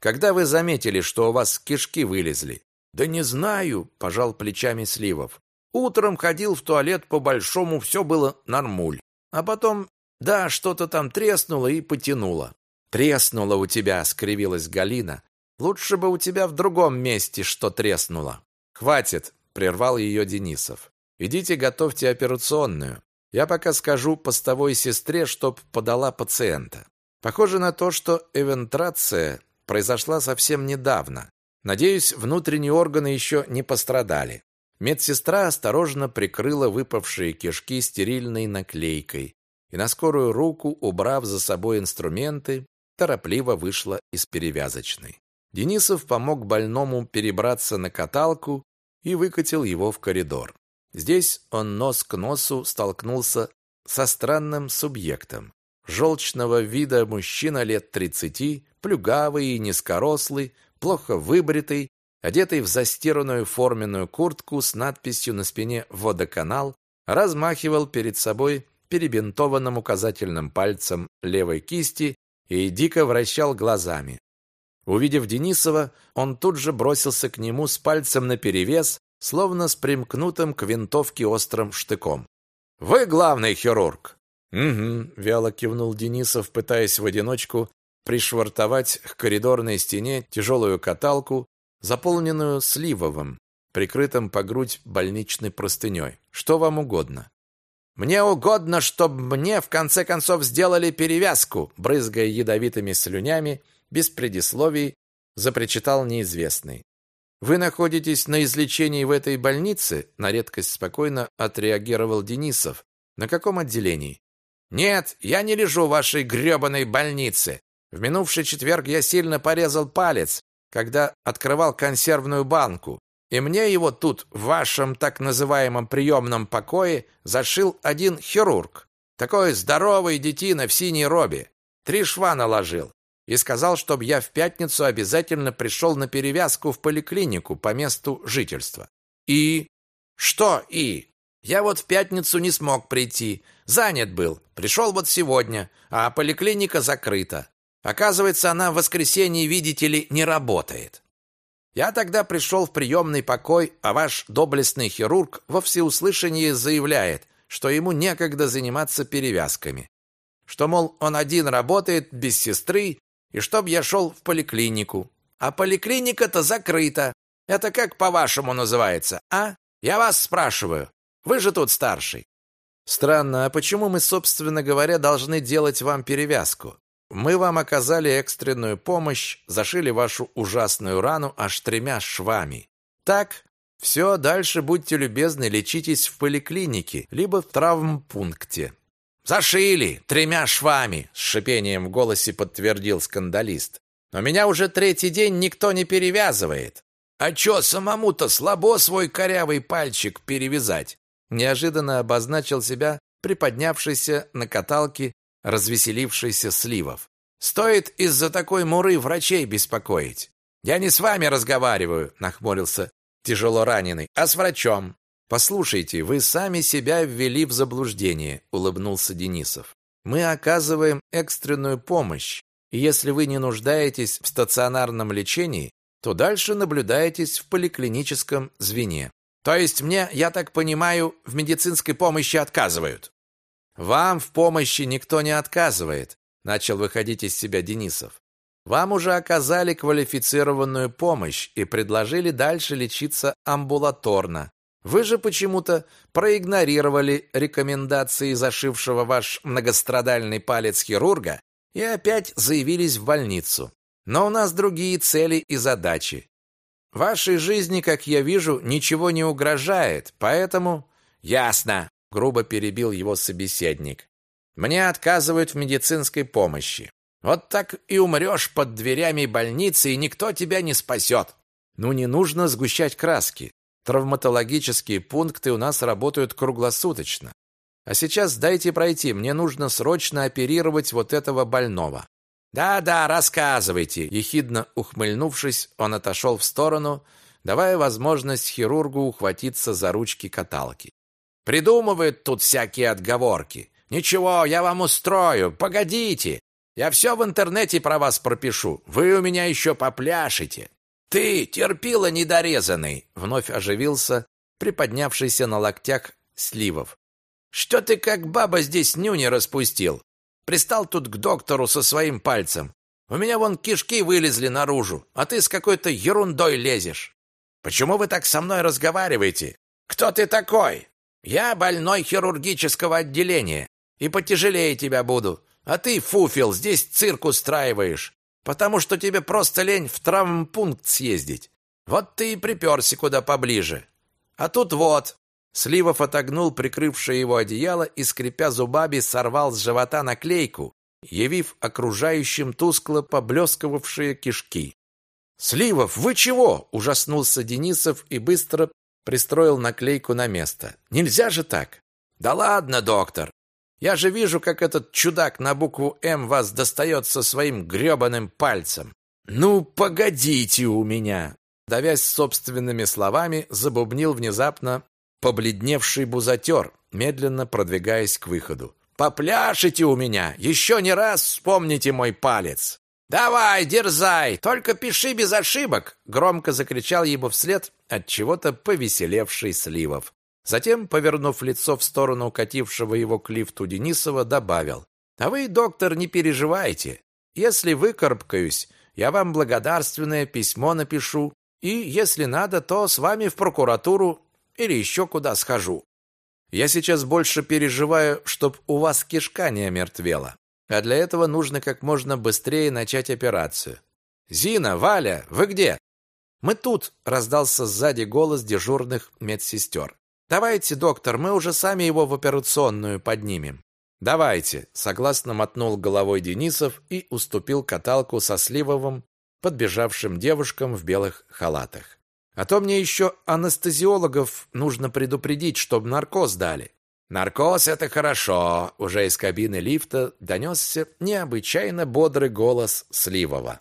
Когда вы заметили, что у вас кишки вылезли? Да не знаю, пожал плечами Сливов. Утром ходил в туалет по-большому, все было нормуль. А потом, да, что-то там треснуло и потянуло. Треснуло у тебя, скривилась Галина. Лучше бы у тебя в другом месте что треснуло. Хватит, прервал ее Денисов. Идите готовьте операционную. Я пока скажу постовой сестре, чтоб подала пациента. Похоже на то, что эвентрация произошла совсем недавно. Надеюсь, внутренние органы еще не пострадали. Медсестра осторожно прикрыла выпавшие кишки стерильной наклейкой и на скорую руку, убрав за собой инструменты, торопливо вышла из перевязочной. Денисов помог больному перебраться на каталку и выкатил его в коридор. Здесь он нос к носу столкнулся со странным субъектом. Желчного вида мужчина лет тридцати, плюгавый и низкорослый, плохо выбритый, одетый в застиранную форменную куртку с надписью на спине «Водоканал», размахивал перед собой перебинтованным указательным пальцем левой кисти и дико вращал глазами. Увидев Денисова, он тут же бросился к нему с пальцем наперевес, словно с примкнутым к винтовке острым штыком. «Вы главный хирург!» «Угу», — вяло кивнул Денисов, пытаясь в одиночку пришвартовать к коридорной стене тяжелую каталку, заполненную сливовым, прикрытым по грудь больничной простыней. «Что вам угодно?» «Мне угодно, чтобы мне, в конце концов, сделали перевязку», брызгая ядовитыми слюнями, без предисловий, запричитал неизвестный. Вы находитесь на излечении в этой больнице? На редкость спокойно отреагировал Денисов. На каком отделении? Нет, я не лежу в вашей грёбаной больнице. В минувший четверг я сильно порезал палец, когда открывал консервную банку, и мне его тут в вашем так называемом приемном покое зашил один хирург. Такой здоровый детина в синей робе. Три шва наложил и сказал, чтобы я в пятницу обязательно пришел на перевязку в поликлинику по месту жительства. И что и? Я вот в пятницу не смог прийти, занят был. Пришел вот сегодня, а поликлиника закрыта. Оказывается, она в воскресенье, видите ли, не работает. Я тогда пришел в приемный покой, а ваш доблестный хирург во всеуслышание заявляет, что ему некогда заниматься перевязками. Что, мол, он один работает без сестры и чтоб я шел в поликлинику. А поликлиника-то закрыта. Это как по-вашему называется, а? Я вас спрашиваю. Вы же тут старший. Странно, а почему мы, собственно говоря, должны делать вам перевязку? Мы вам оказали экстренную помощь, зашили вашу ужасную рану аж тремя швами. Так, все, дальше будьте любезны, лечитесь в поликлинике, либо в травмпункте. Зашили тремя швами, с шипением в голосе подтвердил скандалист. Но меня уже третий день никто не перевязывает. А чё самому-то слабо свой корявый пальчик перевязать? Неожиданно обозначил себя приподнявшийся на каталке развеселившийся Сливов. Стоит из-за такой муры врачей беспокоить. Я не с вами разговариваю, нахмурился тяжело раненый, а с врачом. Послушайте, вы сами себя ввели в заблуждение, улыбнулся Денисов. Мы оказываем экстренную помощь, и если вы не нуждаетесь в стационарном лечении, то дальше наблюдаетесь в поликлиническом звене. То есть мне, я так понимаю, в медицинской помощи отказывают. Вам в помощи никто не отказывает, начал выходить из себя Денисов. Вам уже оказали квалифицированную помощь и предложили дальше лечиться амбулаторно, вы же почему-то проигнорировали рекомендации зашившего ваш многострадальный палец хирурга и опять заявились в больницу. Но у нас другие цели и задачи. Вашей жизни, как я вижу, ничего не угрожает, поэтому ясно, грубо перебил его собеседник. Мне отказывают в медицинской помощи. Вот так и умрешь под дверями больницы, и никто тебя не спасет. Ну не нужно сгущать краски. Травматологические пункты у нас работают круглосуточно. А сейчас дайте пройти, мне нужно срочно оперировать вот этого больного. Да-да, рассказывайте, ехидно ухмыльнувшись, он отошел в сторону, давая возможность хирургу ухватиться за ручки каталки. Придумывают тут всякие отговорки. Ничего, я вам устрою. Погодите. Я все в интернете про вас пропишу. Вы у меня еще попляшете. Ты, терпила недорезанный, вновь оживился приподнявшийся на локтях Сливов. Что ты как баба здесь нюни распустил? Пристал тут к доктору со своим пальцем. У меня вон кишки вылезли наружу, а ты с какой-то ерундой лезешь. Почему вы так со мной разговариваете? Кто ты такой? Я больной хирургического отделения и потяжелее тебя буду. А ты, фуфел, здесь цирк устраиваешь, потому что тебе просто лень в травмпункт съездить. Вот ты и приперся куда поближе. А тут вот. Сливов отогнул прикрывшее его одеяло и, скрипя зубами, сорвал с живота наклейку, явив окружающим тускло поблескивавшие кишки. «Сливов, вы чего?» – ужаснулся Денисов и быстро пристроил наклейку на место. «Нельзя же так!» «Да ладно, доктор! Я же вижу, как этот чудак на букву «М» вас достает со своим гребаным пальцем. Ну, погодите у меня!» Давясь собственными словами, забубнил внезапно побледневший бузатер, медленно продвигаясь к выходу. «Попляшите у меня! Еще не раз вспомните мой палец!» «Давай, дерзай! Только пиши без ошибок!» Громко закричал ему вслед от чего-то повеселевший Сливов. Затем, повернув лицо в сторону укатившего его к лифту Денисова, добавил. «А вы, доктор, не переживайте. Если выкарабкаюсь, я вам благодарственное письмо напишу, и, если надо, то с вами в прокуратуру или еще куда схожу. Я сейчас больше переживаю, чтоб у вас кишка не омертвела. А для этого нужно как можно быстрее начать операцию. Зина, Валя, вы где? Мы тут, раздался сзади голос дежурных медсестер. Давайте, доктор, мы уже сами его в операционную поднимем. Давайте, согласно мотнул головой Денисов и уступил каталку со Сливовым подбежавшим девушкам в белых халатах. А то мне еще анестезиологов нужно предупредить, чтобы наркоз дали. Наркоз это хорошо, уже из кабины лифта донесся необычайно бодрый голос Сливова.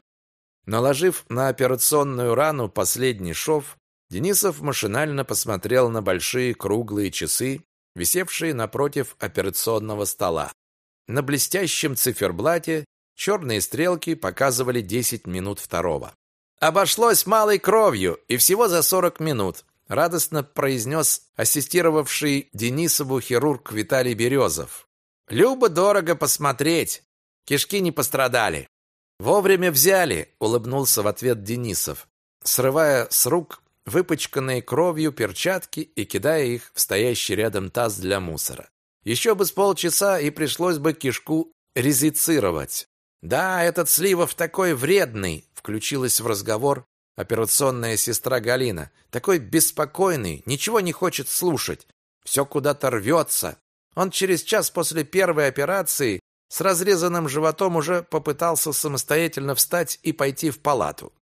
Наложив на операционную рану последний шов, Денисов машинально посмотрел на большие круглые часы, висевшие напротив операционного стола. На блестящем циферблате черные стрелки показывали 10 минут второго. Обошлось малой кровью и всего за 40 минут, радостно произнес ассистировавший Денисову хирург Виталий Березов. Любо дорого посмотреть. Кишки не пострадали. Вовремя взяли, улыбнулся в ответ Денисов, срывая с рук выпачканные кровью перчатки и кидая их в стоящий рядом таз для мусора. Еще бы с полчаса и пришлось бы кишку резицировать. Да, этот Сливов такой вредный, включилась в разговор операционная сестра Галина. Такой беспокойный, ничего не хочет слушать, все куда-то рвется. Он через час после первой операции с разрезанным животом уже попытался самостоятельно встать и пойти в палату.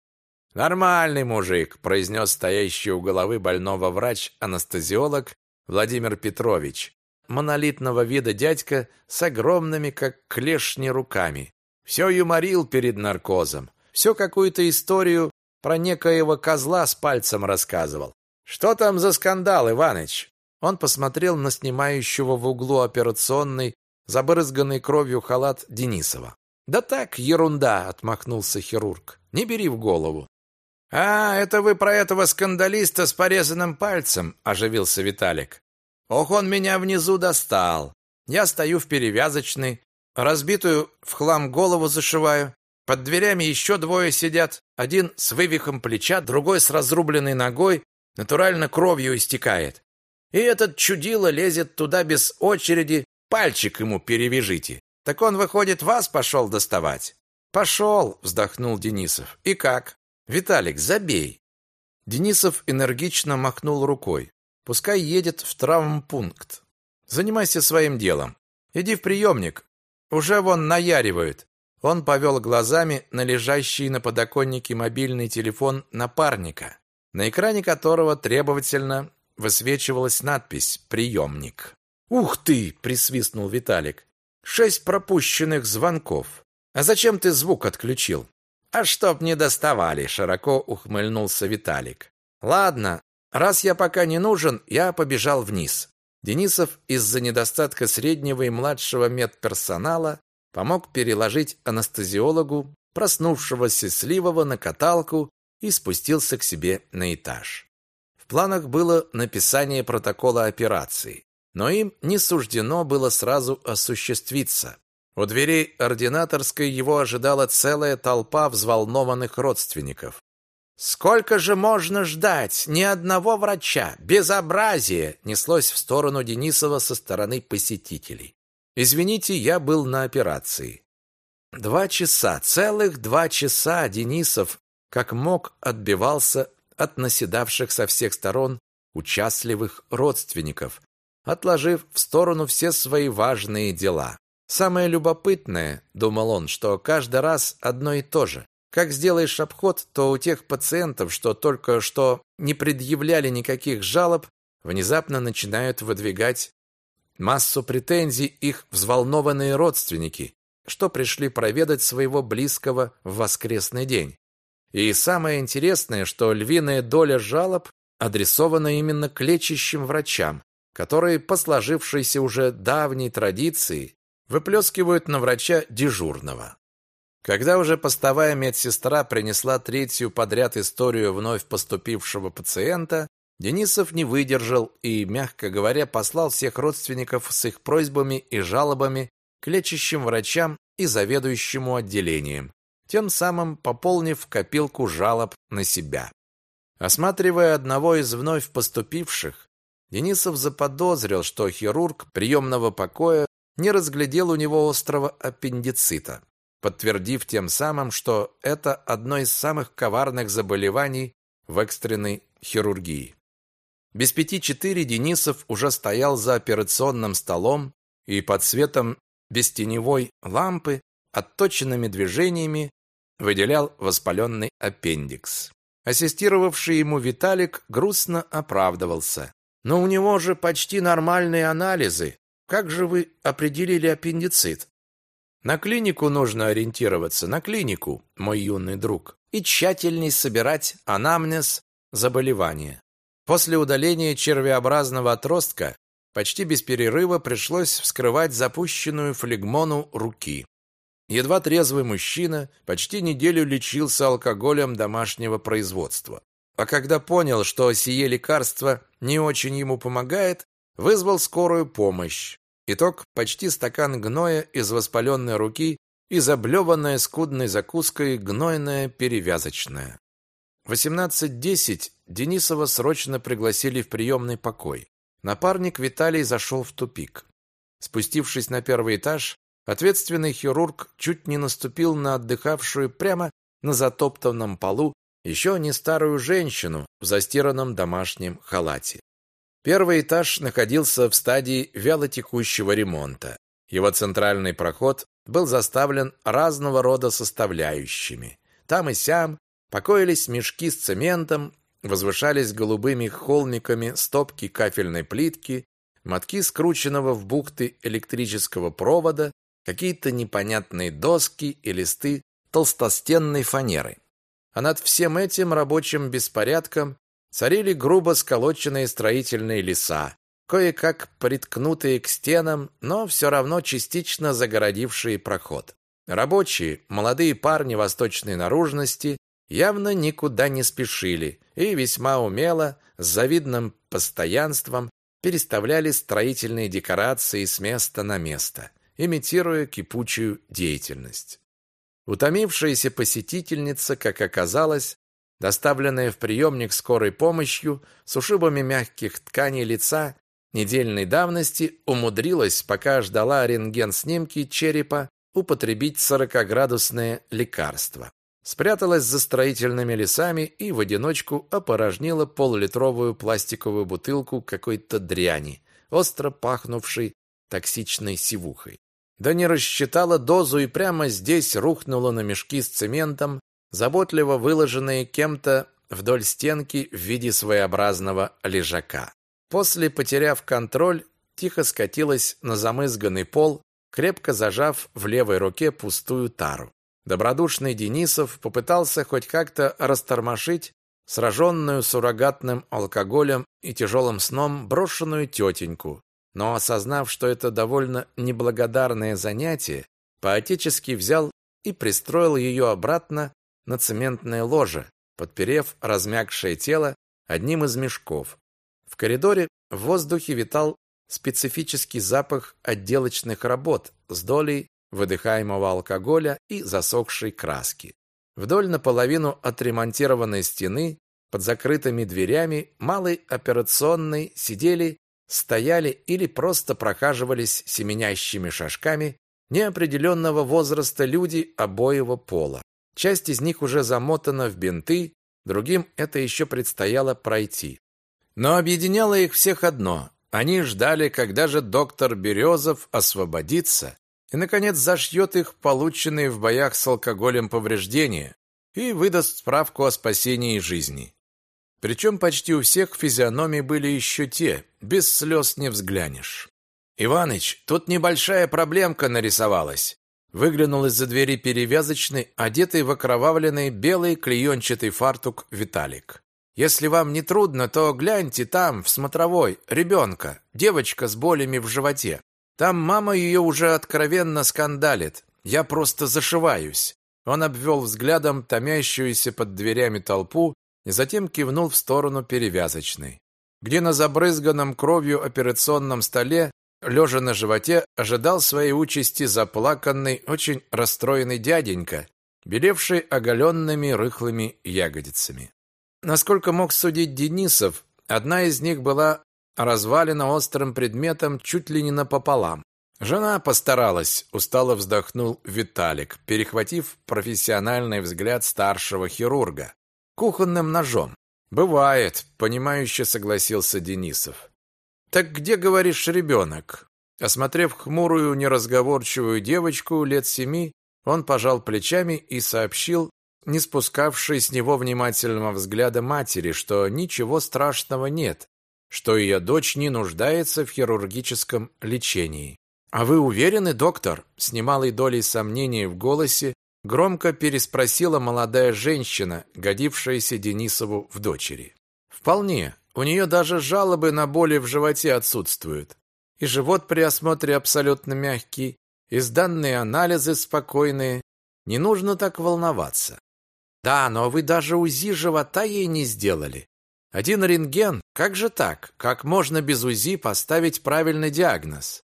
Нормальный мужик, произнес стоящий у головы больного врач-анестезиолог Владимир Петрович. Монолитного вида дядька с огромными, как клешни, руками. Все юморил перед наркозом. Все какую-то историю про некоего козла с пальцем рассказывал. Что там за скандал, Иваныч? Он посмотрел на снимающего в углу операционной забрызганный кровью халат Денисова. Да так, ерунда, отмахнулся хирург. Не бери в голову. «А, это вы про этого скандалиста с порезанным пальцем», – оживился Виталик. «Ох, он меня внизу достал. Я стою в перевязочной, разбитую в хлам голову зашиваю. Под дверями еще двое сидят, один с вывихом плеча, другой с разрубленной ногой, натурально кровью истекает. И этот чудило лезет туда без очереди, пальчик ему перевяжите. Так он, выходит, вас пошел доставать?» «Пошел», – вздохнул Денисов. «И как?» Виталик, забей. Денисов энергично махнул рукой. Пускай едет в травмпункт. Занимайся своим делом. Иди в приемник. Уже вон наяривают. Он повел глазами на лежащий на подоконнике мобильный телефон напарника, на экране которого требовательно высвечивалась надпись «Приемник». «Ух ты!» – присвистнул Виталик. «Шесть пропущенных звонков. А зачем ты звук отключил?» А чтоб не доставали, широко ухмыльнулся Виталик. Ладно, раз я пока не нужен, я побежал вниз. Денисов из-за недостатка среднего и младшего медперсонала помог переложить анестезиологу проснувшегося Сливова на каталку и спустился к себе на этаж. В планах было написание протокола операции, но им не суждено было сразу осуществиться. У дверей ординаторской его ожидала целая толпа взволнованных родственников. Сколько же можно ждать? Ни одного врача. Безобразие неслось в сторону Денисова со стороны посетителей. Извините, я был на операции. Два часа, целых два часа Денисов, как мог, отбивался от наседавших со всех сторон участливых родственников, отложив в сторону все свои важные дела. Самое любопытное, думал он, что каждый раз одно и то же. Как сделаешь обход, то у тех пациентов, что только что не предъявляли никаких жалоб, внезапно начинают выдвигать массу претензий их взволнованные родственники, что пришли проведать своего близкого в воскресный день. И самое интересное, что львиная доля жалоб адресована именно к лечащим врачам, которые по сложившейся уже давней традиции выплескивают на врача дежурного. Когда уже постовая медсестра принесла третью подряд историю вновь поступившего пациента, Денисов не выдержал и, мягко говоря, послал всех родственников с их просьбами и жалобами к лечащим врачам и заведующему отделением, тем самым пополнив копилку жалоб на себя. Осматривая одного из вновь поступивших, Денисов заподозрил, что хирург приемного покоя не разглядел у него острого аппендицита подтвердив тем самым, что это одно из самых коварных заболеваний в экстренной хирургии. Без пяти четыре Денисов уже стоял за операционным столом и под светом бестеневой лампы отточенными движениями выделял воспаленный аппендикс. Ассистировавший ему Виталик грустно оправдывался. «Но у него же почти нормальные анализы. Как же вы определили аппендицит?» На клинику нужно ориентироваться, на клинику, мой юный друг, и тщательней собирать анамнез заболевания. После удаления червеобразного отростка почти без перерыва пришлось вскрывать запущенную флегмону руки. Едва трезвый мужчина почти неделю лечился алкоголем домашнего производства. А когда понял, что сие лекарство не очень ему помогает, вызвал скорую помощь. Итог – почти стакан гноя из воспаленной руки и заблеванная скудной закуской гнойная перевязочная. В 18.10 Денисова срочно пригласили в приемный покой. Напарник Виталий зашел в тупик. Спустившись на первый этаж, ответственный хирург чуть не наступил на отдыхавшую прямо на затоптанном полу еще не старую женщину в застиранном домашнем халате. Первый этаж находился в стадии вялотекущего ремонта. Его центральный проход был заставлен разного рода составляющими. Там и сям покоились мешки с цементом, возвышались голубыми холмиками стопки кафельной плитки, мотки скрученного в бухты электрического провода, какие-то непонятные доски и листы толстостенной фанеры. А над всем этим рабочим беспорядком Царили грубо сколоченные строительные леса, кое-как приткнутые к стенам, но все равно частично загородившие проход. Рабочие, молодые парни восточной наружности, явно никуда не спешили и весьма умело, с завидным постоянством, переставляли строительные декорации с места на место, имитируя кипучую деятельность. Утомившаяся посетительница, как оказалось, доставленная в приемник скорой помощью с ушибами мягких тканей лица недельной давности, умудрилась, пока ждала рентген-снимки черепа, употребить сорокоградусное лекарство. Спряталась за строительными лесами и в одиночку опорожнила полулитровую пластиковую бутылку какой-то дряни, остро пахнувшей токсичной сивухой. Да не рассчитала дозу и прямо здесь рухнула на мешки с цементом, заботливо выложенные кем-то вдоль стенки в виде своеобразного лежака. После, потеряв контроль, тихо скатилась на замызганный пол, крепко зажав в левой руке пустую тару. Добродушный Денисов попытался хоть как-то растормошить сраженную суррогатным алкоголем и тяжелым сном брошенную тетеньку, но осознав, что это довольно неблагодарное занятие, поотечески взял и пристроил ее обратно на цементное ложе, подперев размягшее тело одним из мешков. В коридоре в воздухе витал специфический запах отделочных работ с долей выдыхаемого алкоголя и засохшей краски. Вдоль наполовину отремонтированной стены под закрытыми дверями малой операционной сидели, стояли или просто прохаживались семенящими шажками неопределенного возраста люди обоего пола. Часть из них уже замотана в бинты, другим это еще предстояло пройти. Но объединяло их всех одно. Они ждали, когда же доктор Березов освободится и, наконец, зашьет их полученные в боях с алкоголем повреждения и выдаст справку о спасении жизни. Причем почти у всех физиономии были еще те, без слез не взглянешь. «Иваныч, тут небольшая проблемка нарисовалась». Выглянул из-за двери перевязочный, одетый в окровавленный белый клеенчатый фартук Виталик. «Если вам не трудно, то гляньте там, в смотровой, ребенка, девочка с болями в животе. Там мама ее уже откровенно скандалит. Я просто зашиваюсь». Он обвел взглядом томящуюся под дверями толпу и затем кивнул в сторону перевязочной, где на забрызганном кровью операционном столе лежа на животе, ожидал своей участи заплаканный, очень расстроенный дяденька, белевший оголенными рыхлыми ягодицами. Насколько мог судить Денисов, одна из них была развалена острым предметом чуть ли не напополам. Жена постаралась, устало вздохнул Виталик, перехватив профессиональный взгляд старшего хирурга. Кухонным ножом. Бывает, понимающе согласился Денисов. Так где, говоришь, ребенок?» Осмотрев хмурую, неразговорчивую девочку лет семи, он пожал плечами и сообщил, не спускавший с него внимательного взгляда матери, что ничего страшного нет, что ее дочь не нуждается в хирургическом лечении. «А вы уверены, доктор?» С немалой долей сомнений в голосе громко переспросила молодая женщина, годившаяся Денисову в дочери. «Вполне. У нее даже жалобы на боли в животе отсутствуют. И живот при осмотре абсолютно мягкий, и сданные анализы спокойные. Не нужно так волноваться. Да, но вы даже УЗИ живота ей не сделали. Один рентген, как же так? Как можно без УЗИ поставить правильный диагноз?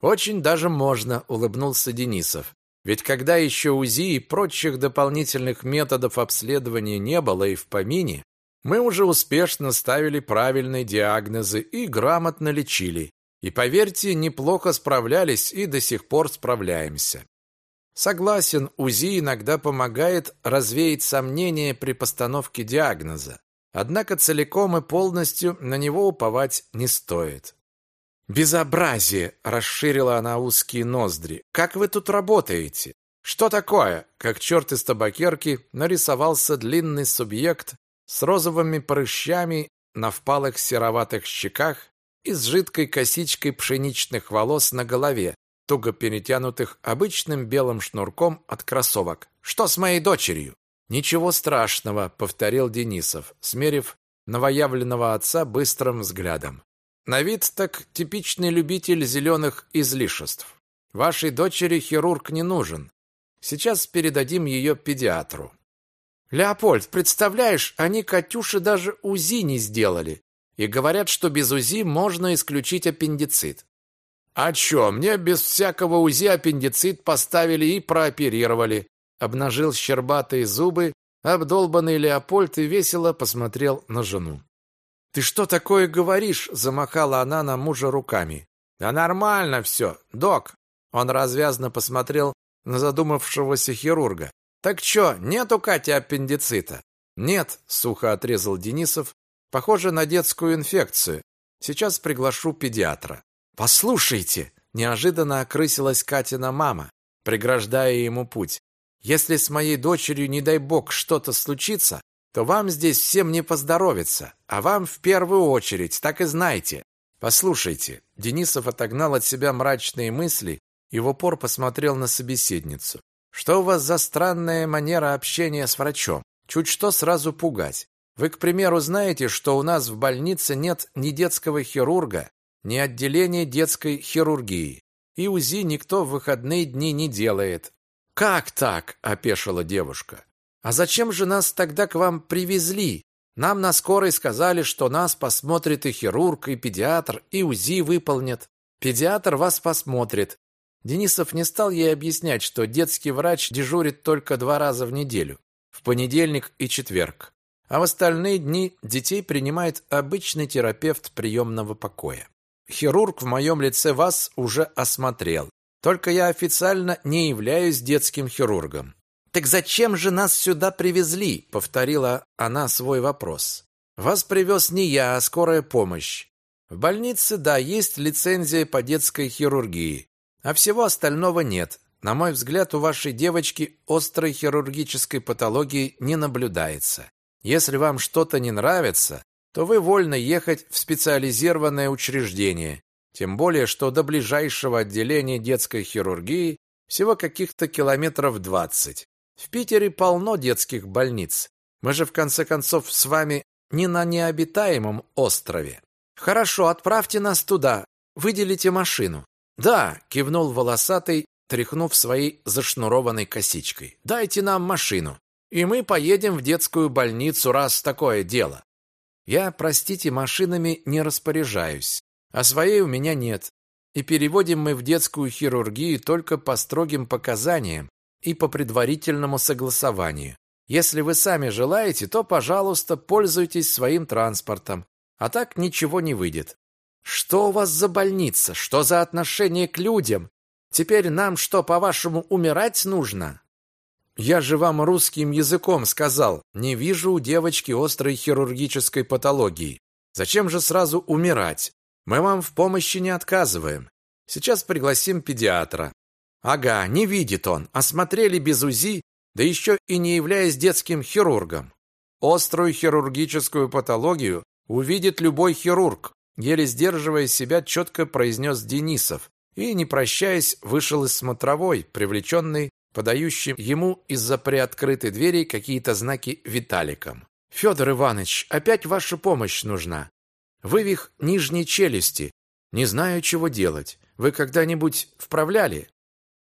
Очень даже можно, улыбнулся Денисов. Ведь когда еще УЗИ и прочих дополнительных методов обследования не было и в помине, мы уже успешно ставили правильные диагнозы и грамотно лечили. И поверьте, неплохо справлялись и до сих пор справляемся. Согласен, УЗИ иногда помогает развеять сомнения при постановке диагноза. Однако целиком и полностью на него уповать не стоит. «Безобразие!» – расширила она узкие ноздри. «Как вы тут работаете?» «Что такое?» Как черт из табакерки нарисовался длинный субъект с розовыми прыщами на впалых сероватых щеках и с жидкой косичкой пшеничных волос на голове, туго перетянутых обычным белым шнурком от кроссовок. «Что с моей дочерью?» «Ничего страшного», — повторил Денисов, смерив новоявленного отца быстрым взглядом. «На вид так типичный любитель зеленых излишеств. Вашей дочери хирург не нужен. Сейчас передадим ее педиатру». Леопольд, представляешь, они Катюше даже УЗИ не сделали. И говорят, что без УЗИ можно исключить аппендицит. А чё, мне без всякого УЗИ аппендицит поставили и прооперировали. Обнажил щербатые зубы, обдолбанный Леопольд и весело посмотрел на жену. «Ты что такое говоришь?» – замахала она на мужа руками. «Да нормально все, док!» Он развязно посмотрел на задумавшегося хирурга. Так что, нет у Кати аппендицита? Нет, сухо отрезал Денисов. Похоже на детскую инфекцию. Сейчас приглашу педиатра. Послушайте, неожиданно окрысилась Катина мама, преграждая ему путь. Если с моей дочерью, не дай бог, что-то случится, то вам здесь всем не поздоровится, а вам в первую очередь, так и знайте. Послушайте, Денисов отогнал от себя мрачные мысли и в упор посмотрел на собеседницу. Что у вас за странная манера общения с врачом? Чуть что сразу пугать. Вы, к примеру, знаете, что у нас в больнице нет ни детского хирурга, ни отделения детской хирургии. и УЗИ никто в выходные дни не делает. Как так? опешила девушка. А зачем же нас тогда к вам привезли? Нам на скорой сказали, что нас посмотрит и хирург, и педиатр, и УЗИ выполнят. Педиатр вас посмотрит. Денисов не стал ей объяснять, что детский врач дежурит только два раза в неделю, в понедельник и четверг. А в остальные дни детей принимает обычный терапевт приемного покоя. Хирург в моем лице вас уже осмотрел. Только я официально не являюсь детским хирургом. Так зачем же нас сюда привезли? повторила она свой вопрос. Вас привез не я, а скорая помощь. В больнице, да, есть лицензия по детской хирургии, а всего остального нет. На мой взгляд, у вашей девочки острой хирургической патологии не наблюдается. Если вам что-то не нравится, то вы вольны ехать в специализированное учреждение, тем более, что до ближайшего отделения детской хирургии всего каких-то километров двадцать. В Питере полно детских больниц. Мы же в конце концов с вами не на необитаемом острове. Хорошо, отправьте нас туда. Выделите машину. Да, кивнул волосатый, тряхнув своей зашнурованной косичкой. Дайте нам машину, и мы поедем в детскую больницу, раз такое дело. Я, простите, машинами не распоряжаюсь, а своей у меня нет. И переводим мы в детскую хирургию только по строгим показаниям, и по предварительному согласованию. Если вы сами желаете, то, пожалуйста, пользуйтесь своим транспортом, а так ничего не выйдет. Что у вас за больница? Что за отношение к людям? Теперь нам что, по-вашему, умирать нужно? Я же вам русским языком сказал, не вижу у девочки острой хирургической патологии. Зачем же сразу умирать? Мы вам в помощи не отказываем. Сейчас пригласим педиатра. Ага, не видит он. Осмотрели без УЗИ, да еще и не являясь детским хирургом. Острую хирургическую патологию увидит любой хирург, еле сдерживая себя, четко произнес Денисов и, не прощаясь, вышел из смотровой, привлеченный подающим ему из-за приоткрытой двери какие-то знаки Виталиком. «Федор Иванович, опять ваша помощь нужна. Вывих нижней челюсти. Не знаю, чего делать. Вы когда-нибудь вправляли?»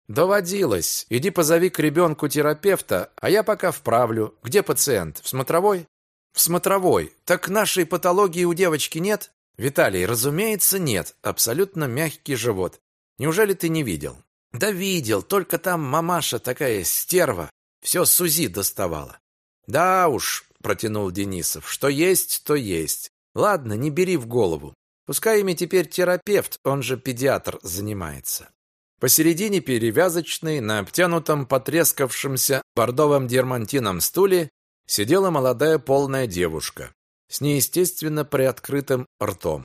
Доводилось. Иди позови к ребенку терапевта, а я пока вправлю. Где пациент? В смотровой? В смотровой. Так нашей патологии у девочки нет? Виталий, разумеется, нет. Абсолютно мягкий живот. Неужели ты не видел? Да видел, только там мамаша такая стерва. Все с УЗИ доставала. Да уж, протянул Денисов. Что есть, то есть. Ладно, не бери в голову. Пускай ими теперь терапевт, он же педиатр, занимается. Посередине перевязочной, на обтянутом потрескавшимся бордовым дермантином стуле, сидела молодая полная девушка с неестественно приоткрытым ртом.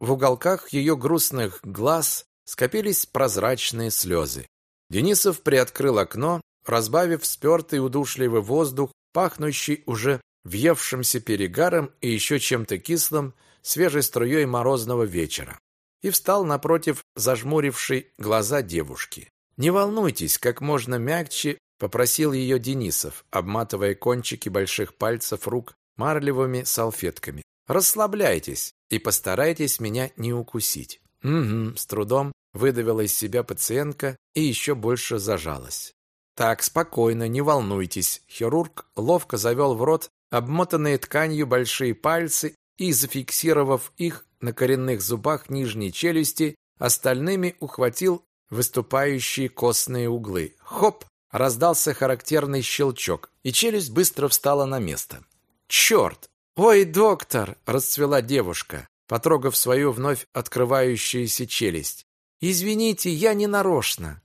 В уголках ее грустных глаз скопились прозрачные слезы. Денисов приоткрыл окно, разбавив спертый удушливый воздух, пахнущий уже въевшимся перегаром и еще чем-то кислым, свежей струей морозного вечера и встал напротив зажмурившей глаза девушки. «Не волнуйтесь, как можно мягче», — попросил ее Денисов, обматывая кончики больших пальцев рук марлевыми салфетками. «Расслабляйтесь и постарайтесь меня не укусить». «Угу», — с трудом выдавила из себя пациентка и еще больше зажалась. «Так, спокойно, не волнуйтесь». Хирург ловко завел в рот обмотанные тканью большие пальцы и, зафиксировав их, на коренных зубах нижней челюсти, остальными ухватил выступающие костные углы. Хоп! Раздался характерный щелчок, и челюсть быстро встала на место. «Черт! Ой, доктор!» – расцвела девушка, потрогав свою вновь открывающуюся челюсть. «Извините, я не нарочно».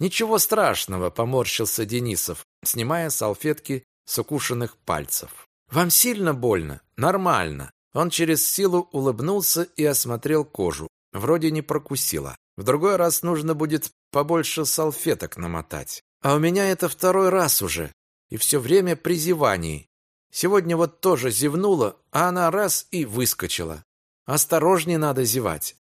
«Ничего страшного», – поморщился Денисов, снимая салфетки с укушенных пальцев. «Вам сильно больно?» «Нормально. Он через силу улыбнулся и осмотрел кожу. Вроде не прокусила. В другой раз нужно будет побольше салфеток намотать. А у меня это второй раз уже. И все время при зевании. Сегодня вот тоже зевнула, а она раз и выскочила. Осторожнее надо зевать.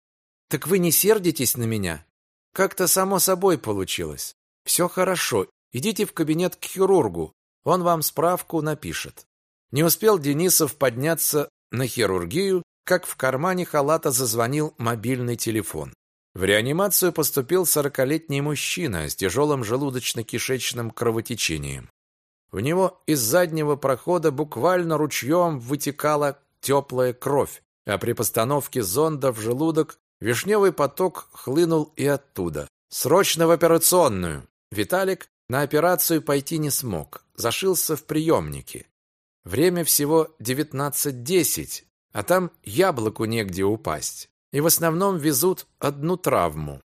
Так вы не сердитесь на меня? Как-то само собой получилось. Все хорошо. Идите в кабинет к хирургу. Он вам справку напишет. Не успел Денисов подняться на хирургию, как в кармане халата зазвонил мобильный телефон. В реанимацию поступил сорокалетний мужчина с тяжелым желудочно-кишечным кровотечением. У него из заднего прохода буквально ручьем вытекала теплая кровь, а при постановке зонда в желудок вишневый поток хлынул и оттуда. «Срочно в операционную!» Виталик на операцию пойти не смог, зашился в приемнике. Время всего 19.10, а там яблоку негде упасть. И в основном везут одну травму.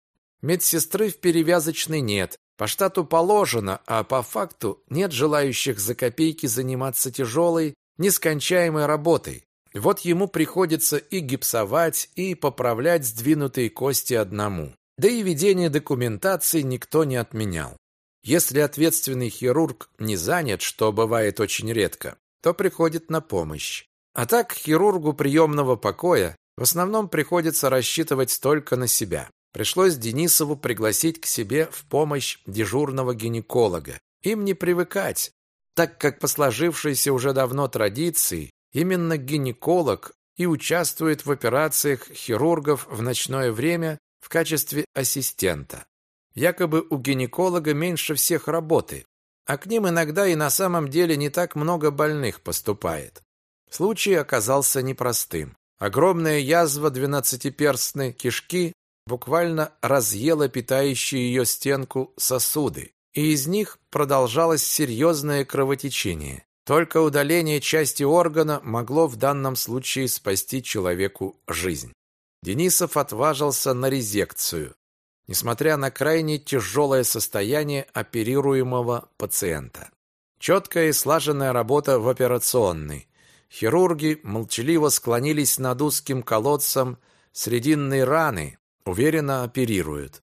Медсестры в перевязочной нет, по штату положено, а по факту нет желающих за копейки заниматься тяжелой, нескончаемой работой. Вот ему приходится и гипсовать, и поправлять сдвинутые кости одному. Да и ведение документации никто не отменял. Если ответственный хирург не занят, что бывает очень редко, то приходит на помощь. А так хирургу приемного покоя в основном приходится рассчитывать только на себя. Пришлось Денисову пригласить к себе в помощь дежурного гинеколога. Им не привыкать, так как по сложившейся уже давно традиции именно гинеколог и участвует в операциях хирургов в ночное время в качестве ассистента. Якобы у гинеколога меньше всех работы, а к ним иногда и на самом деле не так много больных поступает. Случай оказался непростым. Огромная язва двенадцатиперстной кишки буквально разъела питающие ее стенку сосуды, и из них продолжалось серьезное кровотечение. Только удаление части органа могло в данном случае спасти человеку жизнь. Денисов отважился на резекцию, несмотря на крайне тяжелое состояние оперируемого пациента. Четкая и слаженная работа в операционной. Хирурги молчаливо склонились над узким колодцем срединной раны, уверенно оперируют.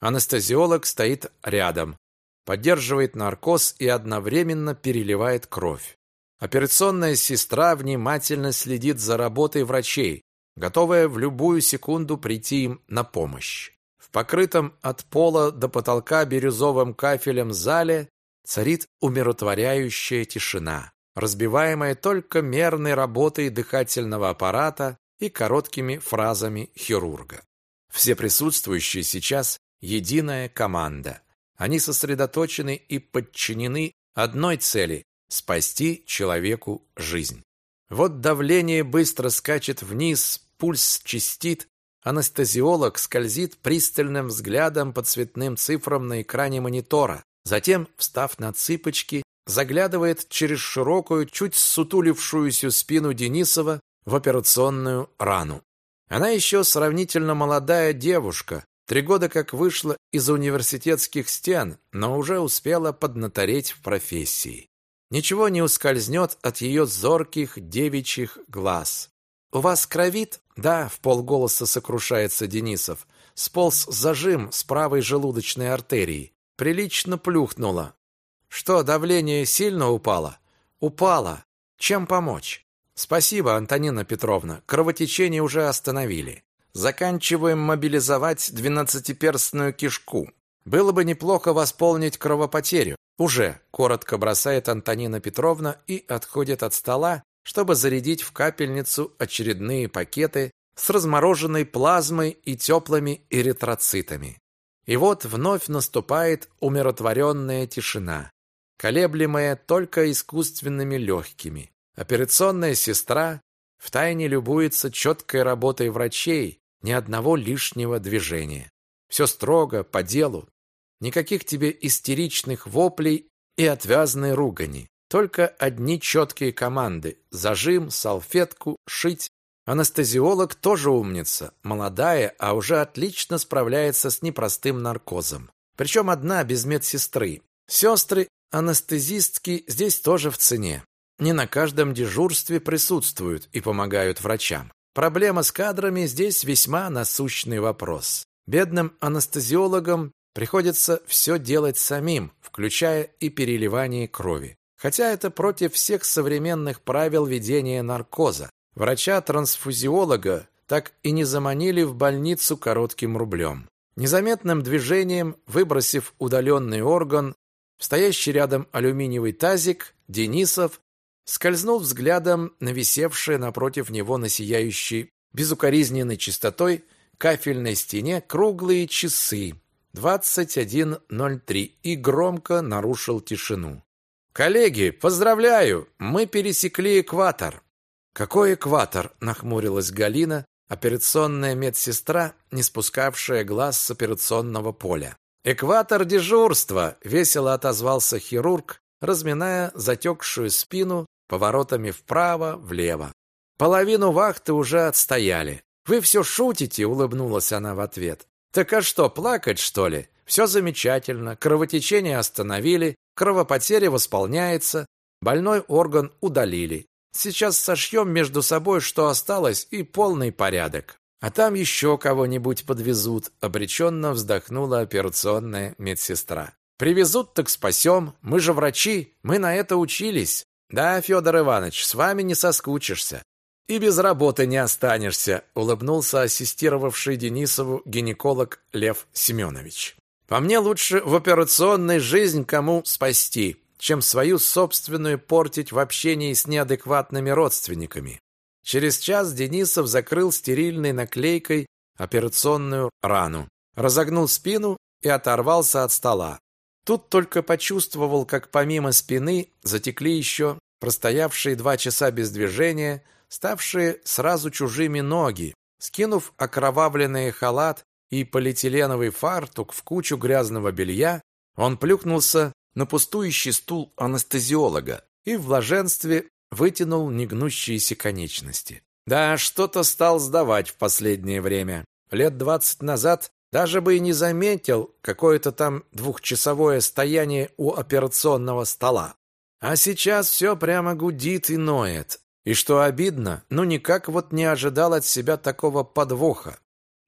Анестезиолог стоит рядом, поддерживает наркоз и одновременно переливает кровь. Операционная сестра внимательно следит за работой врачей, готовая в любую секунду прийти им на помощь. Покрытом от пола до потолка бирюзовым кафелем зале царит умиротворяющая тишина, разбиваемая только мерной работой дыхательного аппарата и короткими фразами хирурга. Все присутствующие сейчас единая команда. Они сосредоточены и подчинены одной цели – спасти человеку жизнь. Вот давление быстро скачет вниз, пульс чистит, анестезиолог скользит пристальным взглядом по цветным цифрам на экране монитора. Затем, встав на цыпочки, заглядывает через широкую, чуть сутулившуюся спину Денисова в операционную рану. Она еще сравнительно молодая девушка, три года как вышла из университетских стен, но уже успела поднатореть в профессии. Ничего не ускользнет от ее зорких девичьих глаз. «У вас кровит?» «Да», — в полголоса сокрушается Денисов. Сполз зажим с правой желудочной артерии. Прилично плюхнуло. «Что, давление сильно упало?» «Упало. Чем помочь?» Спасибо, Антонина Петровна. Кровотечение уже остановили. Заканчиваем мобилизовать двенадцатиперстную кишку. Было бы неплохо восполнить кровопотерю. Уже, коротко бросает Антонина Петровна и отходит от стола, чтобы зарядить в капельницу очередные пакеты с размороженной плазмой и теплыми эритроцитами. И вот вновь наступает умиротворенная тишина, колеблемая только искусственными легкими. Операционная сестра втайне любуется четкой работой врачей, ни одного лишнего движения. Все строго, по делу. Никаких тебе истеричных воплей и отвязной ругани. Только одни четкие команды. Зажим, салфетку, шить. Анестезиолог тоже умница. Молодая, а уже отлично справляется с непростым наркозом. Причем одна без медсестры. Сестры анестезистки здесь тоже в цене не на каждом дежурстве присутствуют и помогают врачам. Проблема с кадрами здесь весьма насущный вопрос. Бедным анестезиологам приходится все делать самим, включая и переливание крови. Хотя это против всех современных правил ведения наркоза. Врача-трансфузиолога так и не заманили в больницу коротким рублем. Незаметным движением, выбросив удаленный орган, стоящий рядом алюминиевый тазик, Денисов скользнул взглядом на висевшее напротив него на сияющей безукоризненной чистотой кафельной стене круглые часы 21.03 и громко нарушил тишину. «Коллеги, поздравляю! Мы пересекли экватор!» «Какой экватор?» – нахмурилась Галина, операционная медсестра, не спускавшая глаз с операционного поля. «Экватор дежурства!» – весело отозвался хирург, разминая затекшую спину поворотами вправо, влево. Половину вахты уже отстояли. «Вы все шутите?» – улыбнулась она в ответ. «Так а что, плакать, что ли? Все замечательно, кровотечение остановили, кровопотеря восполняется, больной орган удалили. Сейчас сошьем между собой, что осталось, и полный порядок. А там еще кого-нибудь подвезут, обреченно вздохнула операционная медсестра. Привезут, так спасем. Мы же врачи, мы на это учились. Да, Федор Иванович, с вами не соскучишься. И без работы не останешься, улыбнулся ассистировавший Денисову гинеколог Лев Семенович. По мне лучше в операционной жизнь кому спасти чем свою собственную портить в общении с неадекватными родственниками. Через час Денисов закрыл стерильной наклейкой операционную рану, разогнул спину и оторвался от стола. Тут только почувствовал, как помимо спины затекли еще простоявшие два часа без движения, ставшие сразу чужими ноги. Скинув окровавленный халат и полиэтиленовый фартук в кучу грязного белья, он плюхнулся на пустующий стул анестезиолога и в блаженстве вытянул негнущиеся конечности. Да, что-то стал сдавать в последнее время. Лет двадцать назад даже бы и не заметил какое-то там двухчасовое стояние у операционного стола. А сейчас все прямо гудит и ноет. И что обидно, ну никак вот не ожидал от себя такого подвоха.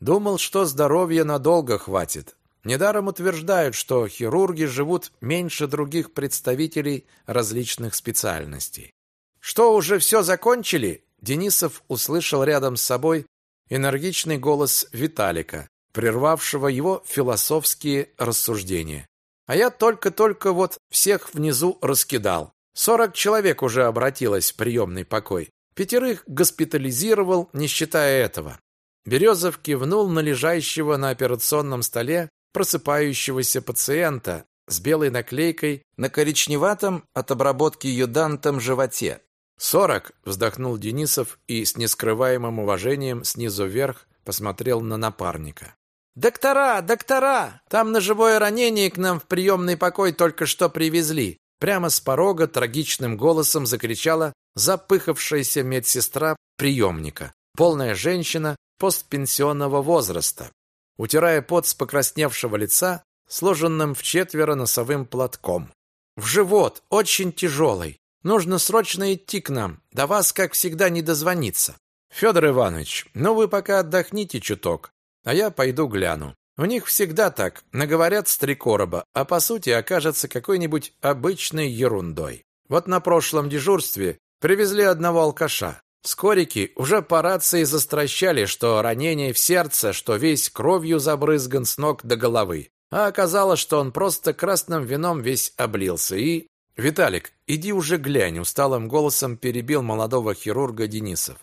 Думал, что здоровья надолго хватит, Недаром утверждают, что хирурги живут меньше других представителей различных специальностей. Что уже все закончили? Денисов услышал рядом с собой энергичный голос Виталика, прервавшего его философские рассуждения. А я только-только вот всех внизу раскидал. Сорок человек уже обратилось в приемный покой. Пятерых госпитализировал, не считая этого. Березов кивнул на лежащего на операционном столе просыпающегося пациента с белой наклейкой на коричневатом от обработки йодантом животе. «Сорок!» – вздохнул Денисов и с нескрываемым уважением снизу вверх посмотрел на напарника. «Доктора! Доктора! Там ножевое ранение к нам в приемный покой только что привезли!» Прямо с порога трагичным голосом закричала запыхавшаяся медсестра приемника. Полная женщина постпенсионного возраста утирая пот с покрасневшего лица сложенным в четверо носовым платком. «В живот! Очень тяжелый! Нужно срочно идти к нам! До вас, как всегда, не дозвониться!» «Федор Иванович, ну вы пока отдохните чуток, а я пойду гляну. У них всегда так, наговорят с три короба, а по сути окажется какой-нибудь обычной ерундой. Вот на прошлом дежурстве привезли одного алкаша. Скорики уже по рации застращали, что ранение в сердце, что весь кровью забрызган с ног до головы. А оказалось, что он просто красным вином весь облился. И... «Виталик, иди уже глянь», — усталым голосом перебил молодого хирурга Денисов.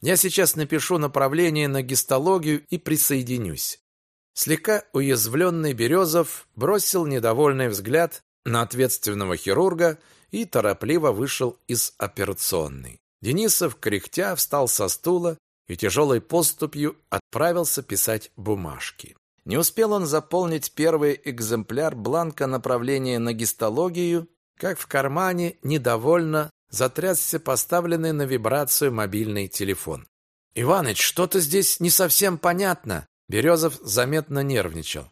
«Я сейчас напишу направление на гистологию и присоединюсь». Слегка уязвленный Березов бросил недовольный взгляд на ответственного хирурга и торопливо вышел из операционной. Денисов, кряхтя, встал со стула и тяжелой поступью отправился писать бумажки. Не успел он заполнить первый экземпляр бланка направления на гистологию, как в кармане недовольно затрясся поставленный на вибрацию мобильный телефон. «Иваныч, что-то здесь не совсем понятно!» Березов заметно нервничал.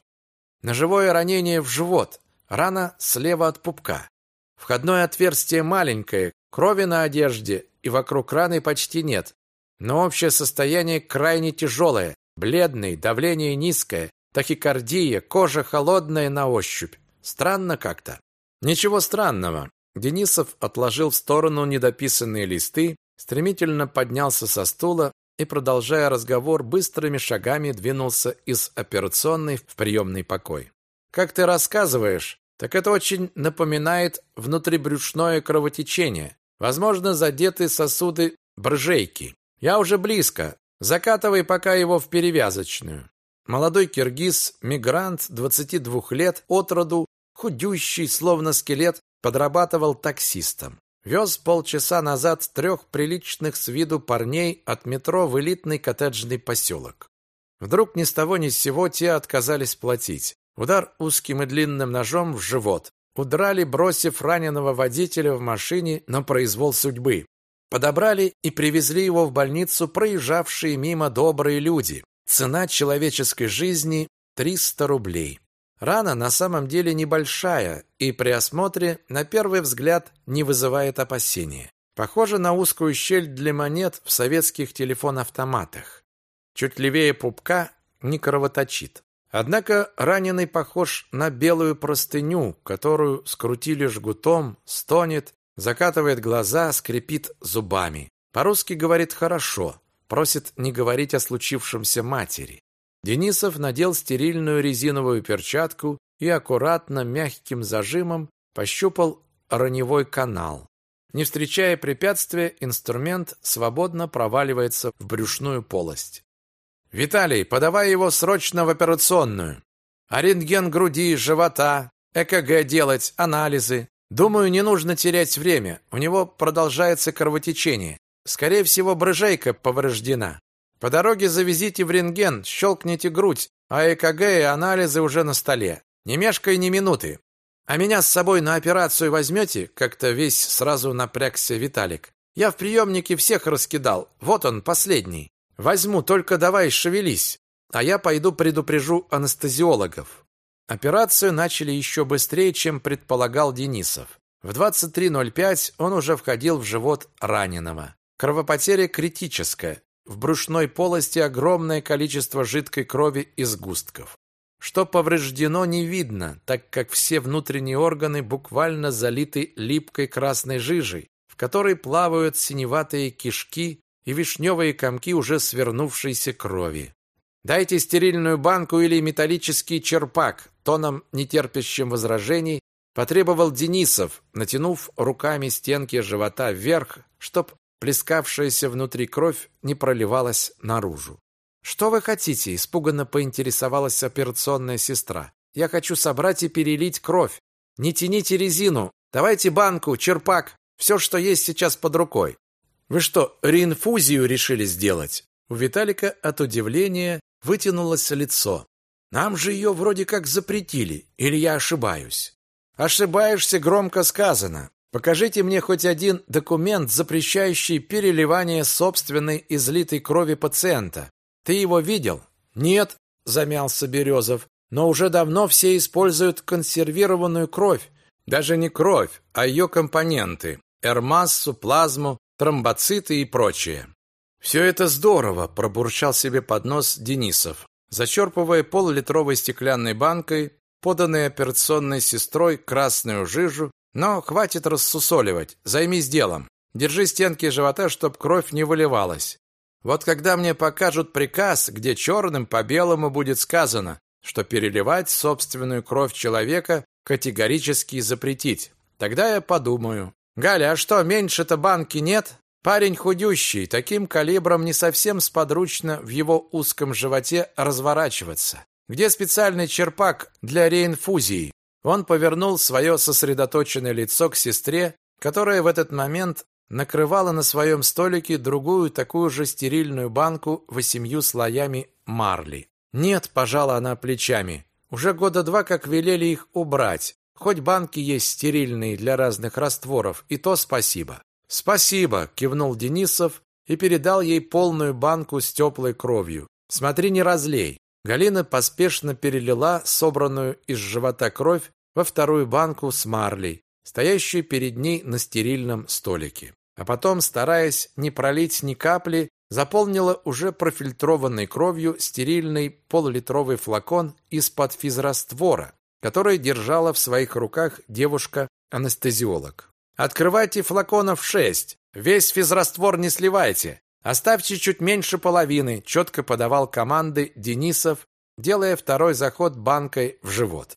Ножевое ранение в живот, рана слева от пупка. Входное отверстие маленькое, крови на одежде и вокруг раны почти нет. Но общее состояние крайне тяжелое. Бледный, давление низкое, тахикардия, кожа холодная на ощупь. Странно как-то. Ничего странного. Денисов отложил в сторону недописанные листы, стремительно поднялся со стула и, продолжая разговор, быстрыми шагами двинулся из операционной в приемный покой. «Как ты рассказываешь, так это очень напоминает внутрибрюшное кровотечение. Возможно, задеты сосуды брыжейки. Я уже близко. Закатывай пока его в перевязочную. Молодой киргиз, мигрант, 22 лет, от роду, худющий, словно скелет, подрабатывал таксистом. Вез полчаса назад трех приличных с виду парней от метро в элитный коттеджный поселок. Вдруг ни с того ни с сего те отказались платить. Удар узким и длинным ножом в живот. Удрали, бросив раненого водителя в машине на произвол судьбы. Подобрали и привезли его в больницу проезжавшие мимо добрые люди. Цена человеческой жизни 300 рублей. Рана на самом деле небольшая и при осмотре на первый взгляд не вызывает опасения. Похоже на узкую щель для монет в советских телефон-автоматах. Чуть левее пупка не кровоточит. Однако раненый похож на белую простыню, которую скрутили жгутом, стонет, закатывает глаза, скрипит зубами. По-русски говорит хорошо, просит не говорить о случившемся матери. Денисов надел стерильную резиновую перчатку и аккуратно мягким зажимом пощупал раневой канал. Не встречая препятствия, инструмент свободно проваливается в брюшную полость. «Виталий, подавай его срочно в операционную. А рентген груди, живота, ЭКГ делать, анализы. Думаю, не нужно терять время. У него продолжается кровотечение. Скорее всего, брыжейка повреждена. По дороге завезите в рентген, щелкните грудь, а ЭКГ и анализы уже на столе. Не мешкай ни минуты. А меня с собой на операцию возьмете?» Как-то весь сразу напрягся Виталик. «Я в приемнике всех раскидал. Вот он, последний. Возьму, только давай шевелись. А я пойду предупрежу анестезиологов». Операцию начали еще быстрее, чем предполагал Денисов. В 23.05 он уже входил в живот раненого. Кровопотеря критическая. В брюшной полости огромное количество жидкой крови и сгустков. Что повреждено, не видно, так как все внутренние органы буквально залиты липкой красной жижей, в которой плавают синеватые кишки и вишневые комки уже свернувшейся крови. Дайте стерильную банку или металлический черпак, тоном нетерпящим возражений потребовал Денисов, натянув руками стенки живота вверх, чтоб плескавшаяся внутри кровь не проливалась наружу. Что вы хотите? испуганно поинтересовалась операционная сестра. Я хочу собрать и перелить кровь. Не тяните резину. Давайте банку, черпак, все, что есть сейчас под рукой. Вы что, реинфузию решили сделать? У Виталика от удивления вытянулось лицо. Нам же ее вроде как запретили, или я ошибаюсь? Ошибаешься, громко сказано. Покажите мне хоть один документ, запрещающий переливание собственной излитой крови пациента. Ты его видел? Нет, замялся Березов. Но уже давно все используют консервированную кровь. Даже не кровь, а ее компоненты. Эрмассу, плазму, тромбоциты и прочее. «Все это здорово», – пробурчал себе под нос Денисов, зачерпывая полулитровой стеклянной банкой, поданной операционной сестрой, красную жижу. «Но хватит рассусоливать, займись делом. Держи стенки живота, чтоб кровь не выливалась. Вот когда мне покажут приказ, где черным по белому будет сказано, что переливать собственную кровь человека категорически запретить, тогда я подумаю, Галя, а что, меньше-то банки нет? Парень худющий, таким калибром не совсем сподручно в его узком животе разворачиваться. Где специальный черпак для реинфузии? Он повернул свое сосредоточенное лицо к сестре, которая в этот момент накрывала на своем столике другую такую же стерильную банку восемью слоями марли. «Нет», – пожала она плечами, – «уже года два как велели их убрать. Хоть банки есть стерильные для разных растворов, и то спасибо. Спасибо, кивнул Денисов и передал ей полную банку с теплой кровью. Смотри, не разлей. Галина поспешно перелила собранную из живота кровь во вторую банку с марлей, стоящую перед ней на стерильном столике. А потом, стараясь не пролить ни капли, заполнила уже профильтрованной кровью стерильный полулитровый флакон из-под физраствора, который держала в своих руках девушка-анестезиолог. «Открывайте флаконов шесть, весь физраствор не сливайте, оставьте чуть меньше половины», четко подавал команды Денисов, делая второй заход банкой в живот.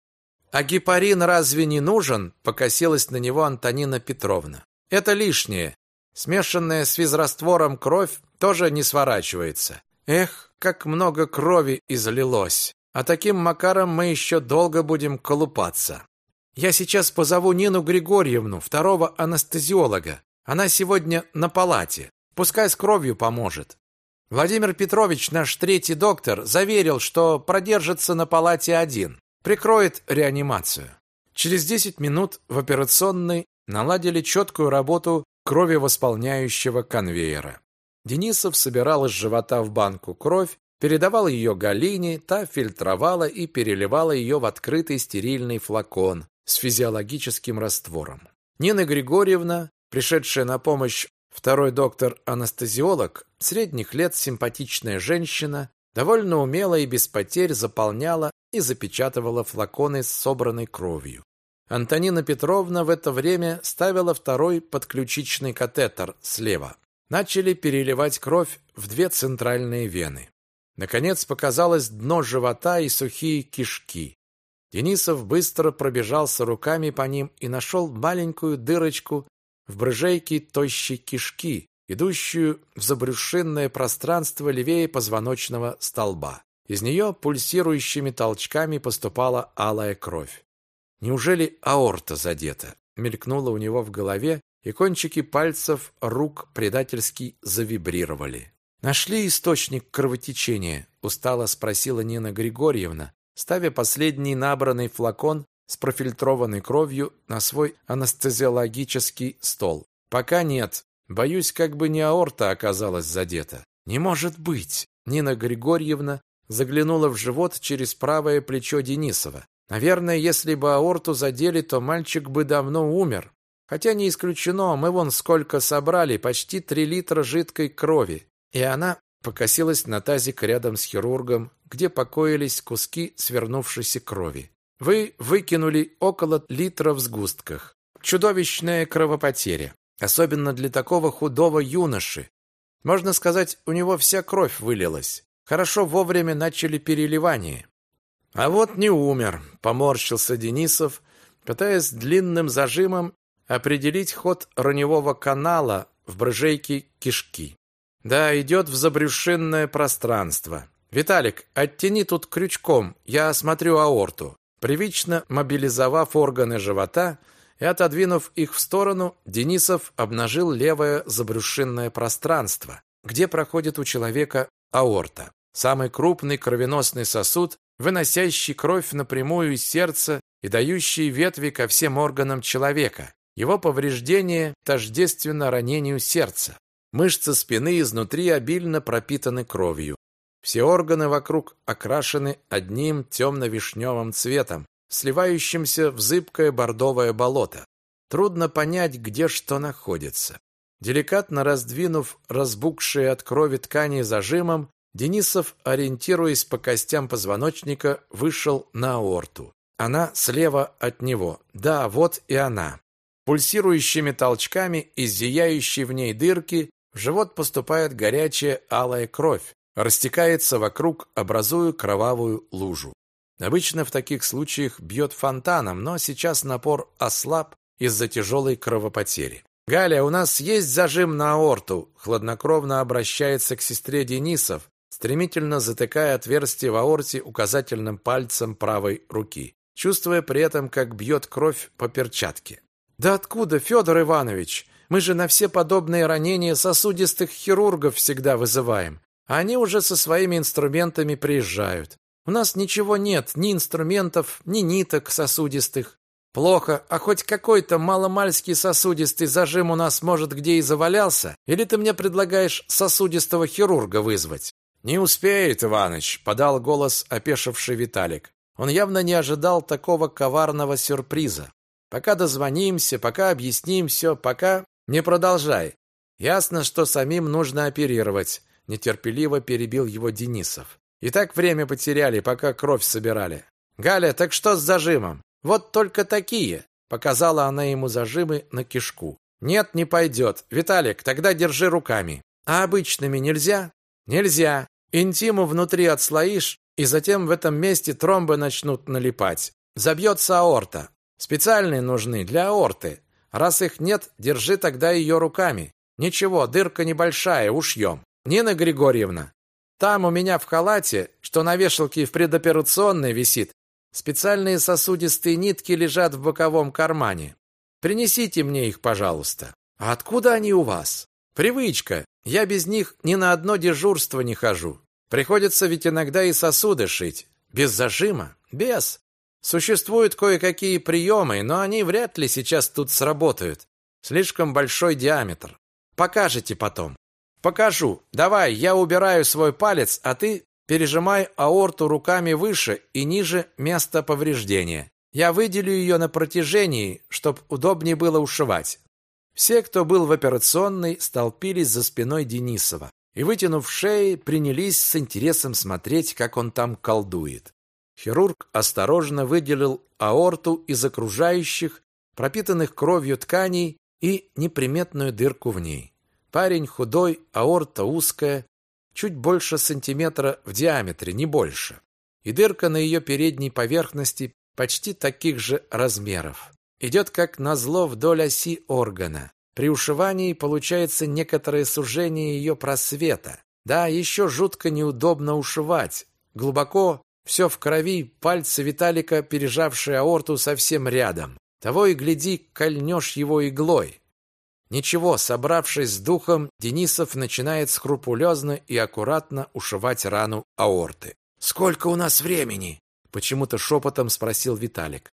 «А гепарин разве не нужен?» – покосилась на него Антонина Петровна. «Это лишнее. Смешанная с физраствором кровь тоже не сворачивается. Эх, как много крови излилось. А таким макаром мы еще долго будем колупаться. Я сейчас позову Нину Григорьевну, второго анестезиолога. Она сегодня на палате. Пускай с кровью поможет. Владимир Петрович, наш третий доктор, заверил, что продержится на палате один. Прикроет реанимацию. Через 10 минут в операционной наладили четкую работу кровевосполняющего конвейера. Денисов собирал из живота в банку кровь, передавал ее Галине, та фильтровала и переливала ее в открытый стерильный флакон с физиологическим раствором. Нина Григорьевна, пришедшая на помощь второй доктор-анестезиолог, средних лет симпатичная женщина, довольно умело и без потерь заполняла и запечатывала флаконы с собранной кровью. Антонина Петровна в это время ставила второй подключичный катетер слева. Начали переливать кровь в две центральные вены. Наконец показалось дно живота и сухие кишки. Денисов быстро пробежался руками по ним и нашел маленькую дырочку в брыжейке тощей кишки, идущую в забрюшинное пространство левее позвоночного столба. Из нее пульсирующими толчками поступала алая кровь. Неужели аорта задета? Мелькнуло у него в голове, и кончики пальцев рук предательски завибрировали. Нашли источник кровотечения, устало спросила Нина Григорьевна, ставя последний набранный флакон с профильтрованной кровью на свой анестезиологический стол. Пока нет. Боюсь, как бы не аорта оказалась задета. Не может быть. Нина Григорьевна заглянула в живот через правое плечо Денисова. Наверное, если бы аорту задели, то мальчик бы давно умер. Хотя не исключено, мы вон сколько собрали, почти три литра жидкой крови. И она покосилась на тазик рядом с хирургом, где покоились куски свернувшейся крови. Вы выкинули около литра в сгустках. Чудовищная кровопотеря, особенно для такого худого юноши. Можно сказать, у него вся кровь вылилась. Хорошо вовремя начали переливание. А вот не умер, поморщился Денисов, пытаясь длинным зажимом определить ход раневого канала в брыжейке кишки. Да, идет в забрюшинное пространство. Виталик, оттяни тут крючком, я осмотрю аорту. Привычно мобилизовав органы живота и отодвинув их в сторону, Денисов обнажил левое забрюшинное пространство, где проходит у человека аорта. Самый крупный кровеносный сосуд, выносящий кровь напрямую из сердца и дающий ветви ко всем органам человека. Его повреждение тождественно ранению сердца. Мышцы спины изнутри обильно пропитаны кровью. Все органы вокруг окрашены одним темно-вишневым цветом, сливающимся в зыбкое бордовое болото. Трудно понять, где что находится. Деликатно раздвинув разбухшие от крови ткани зажимом, Денисов, ориентируясь по костям позвоночника, вышел на аорту. Она слева от него. Да, вот и она. Пульсирующими толчками из зияющей в ней дырки в живот поступает горячая алая кровь, растекается вокруг, образуя кровавую лужу. Обычно в таких случаях бьет фонтаном, но сейчас напор ослаб из-за тяжелой кровопотери. «Галя, у нас есть зажим на аорту», хладнокровно обращается к сестре Денисов, стремительно затыкая отверстие в аорте указательным пальцем правой руки, чувствуя при этом, как бьет кровь по перчатке. «Да откуда, Федор Иванович? Мы же на все подобные ранения сосудистых хирургов всегда вызываем. А они уже со своими инструментами приезжают. У нас ничего нет, ни инструментов, ни ниток сосудистых. Плохо, а хоть какой-то маломальский сосудистый зажим у нас, может, где и завалялся? Или ты мне предлагаешь сосудистого хирурга вызвать? Не успеет, Иваныч, подал голос опешивший Виталик. Он явно не ожидал такого коварного сюрприза. Пока дозвонимся, пока объясним все, пока не продолжай. Ясно, что самим нужно оперировать, нетерпеливо перебил его Денисов. И так время потеряли, пока кровь собирали. Галя, так что с зажимом? Вот только такие, показала она ему зажимы на кишку. Нет, не пойдет. Виталик, тогда держи руками. А обычными нельзя? Нельзя. Интиму внутри отслоишь, и затем в этом месте тромбы начнут налипать. Забьется аорта. Специальные нужны для аорты. Раз их нет, держи тогда ее руками. Ничего, дырка небольшая, ушьем. Нина Григорьевна, Там у меня в халате, что на вешалке в предоперационной висит, специальные сосудистые нитки лежат в боковом кармане. Принесите мне их, пожалуйста. А откуда они у вас? Привычка. Я без них ни на одно дежурство не хожу. Приходится ведь иногда и сосуды шить. Без зажима? Без. Существуют кое-какие приемы, но они вряд ли сейчас тут сработают. Слишком большой диаметр. Покажете потом. Покажу. Давай, я убираю свой палец, а ты пережимай аорту руками выше и ниже места повреждения. Я выделю ее на протяжении, чтобы удобнее было ушивать. Все, кто был в операционной, столпились за спиной Денисова и, вытянув шеи, принялись с интересом смотреть, как он там колдует. Хирург осторожно выделил аорту из окружающих, пропитанных кровью тканей и неприметную дырку в ней. Парень худой, аорта узкая, чуть больше сантиметра в диаметре, не больше. И дырка на ее передней поверхности почти таких же размеров. Идет как назло вдоль оси органа. При ушивании получается некоторое сужение ее просвета. Да, еще жутко неудобно ушивать. Глубоко все в крови, пальцы Виталика, пережавшие аорту, совсем рядом. Того и гляди, кольнешь его иглой. Ничего, собравшись с духом, Денисов начинает скрупулезно и аккуратно ушивать рану аорты. «Сколько у нас времени?» – почему-то шепотом спросил Виталик.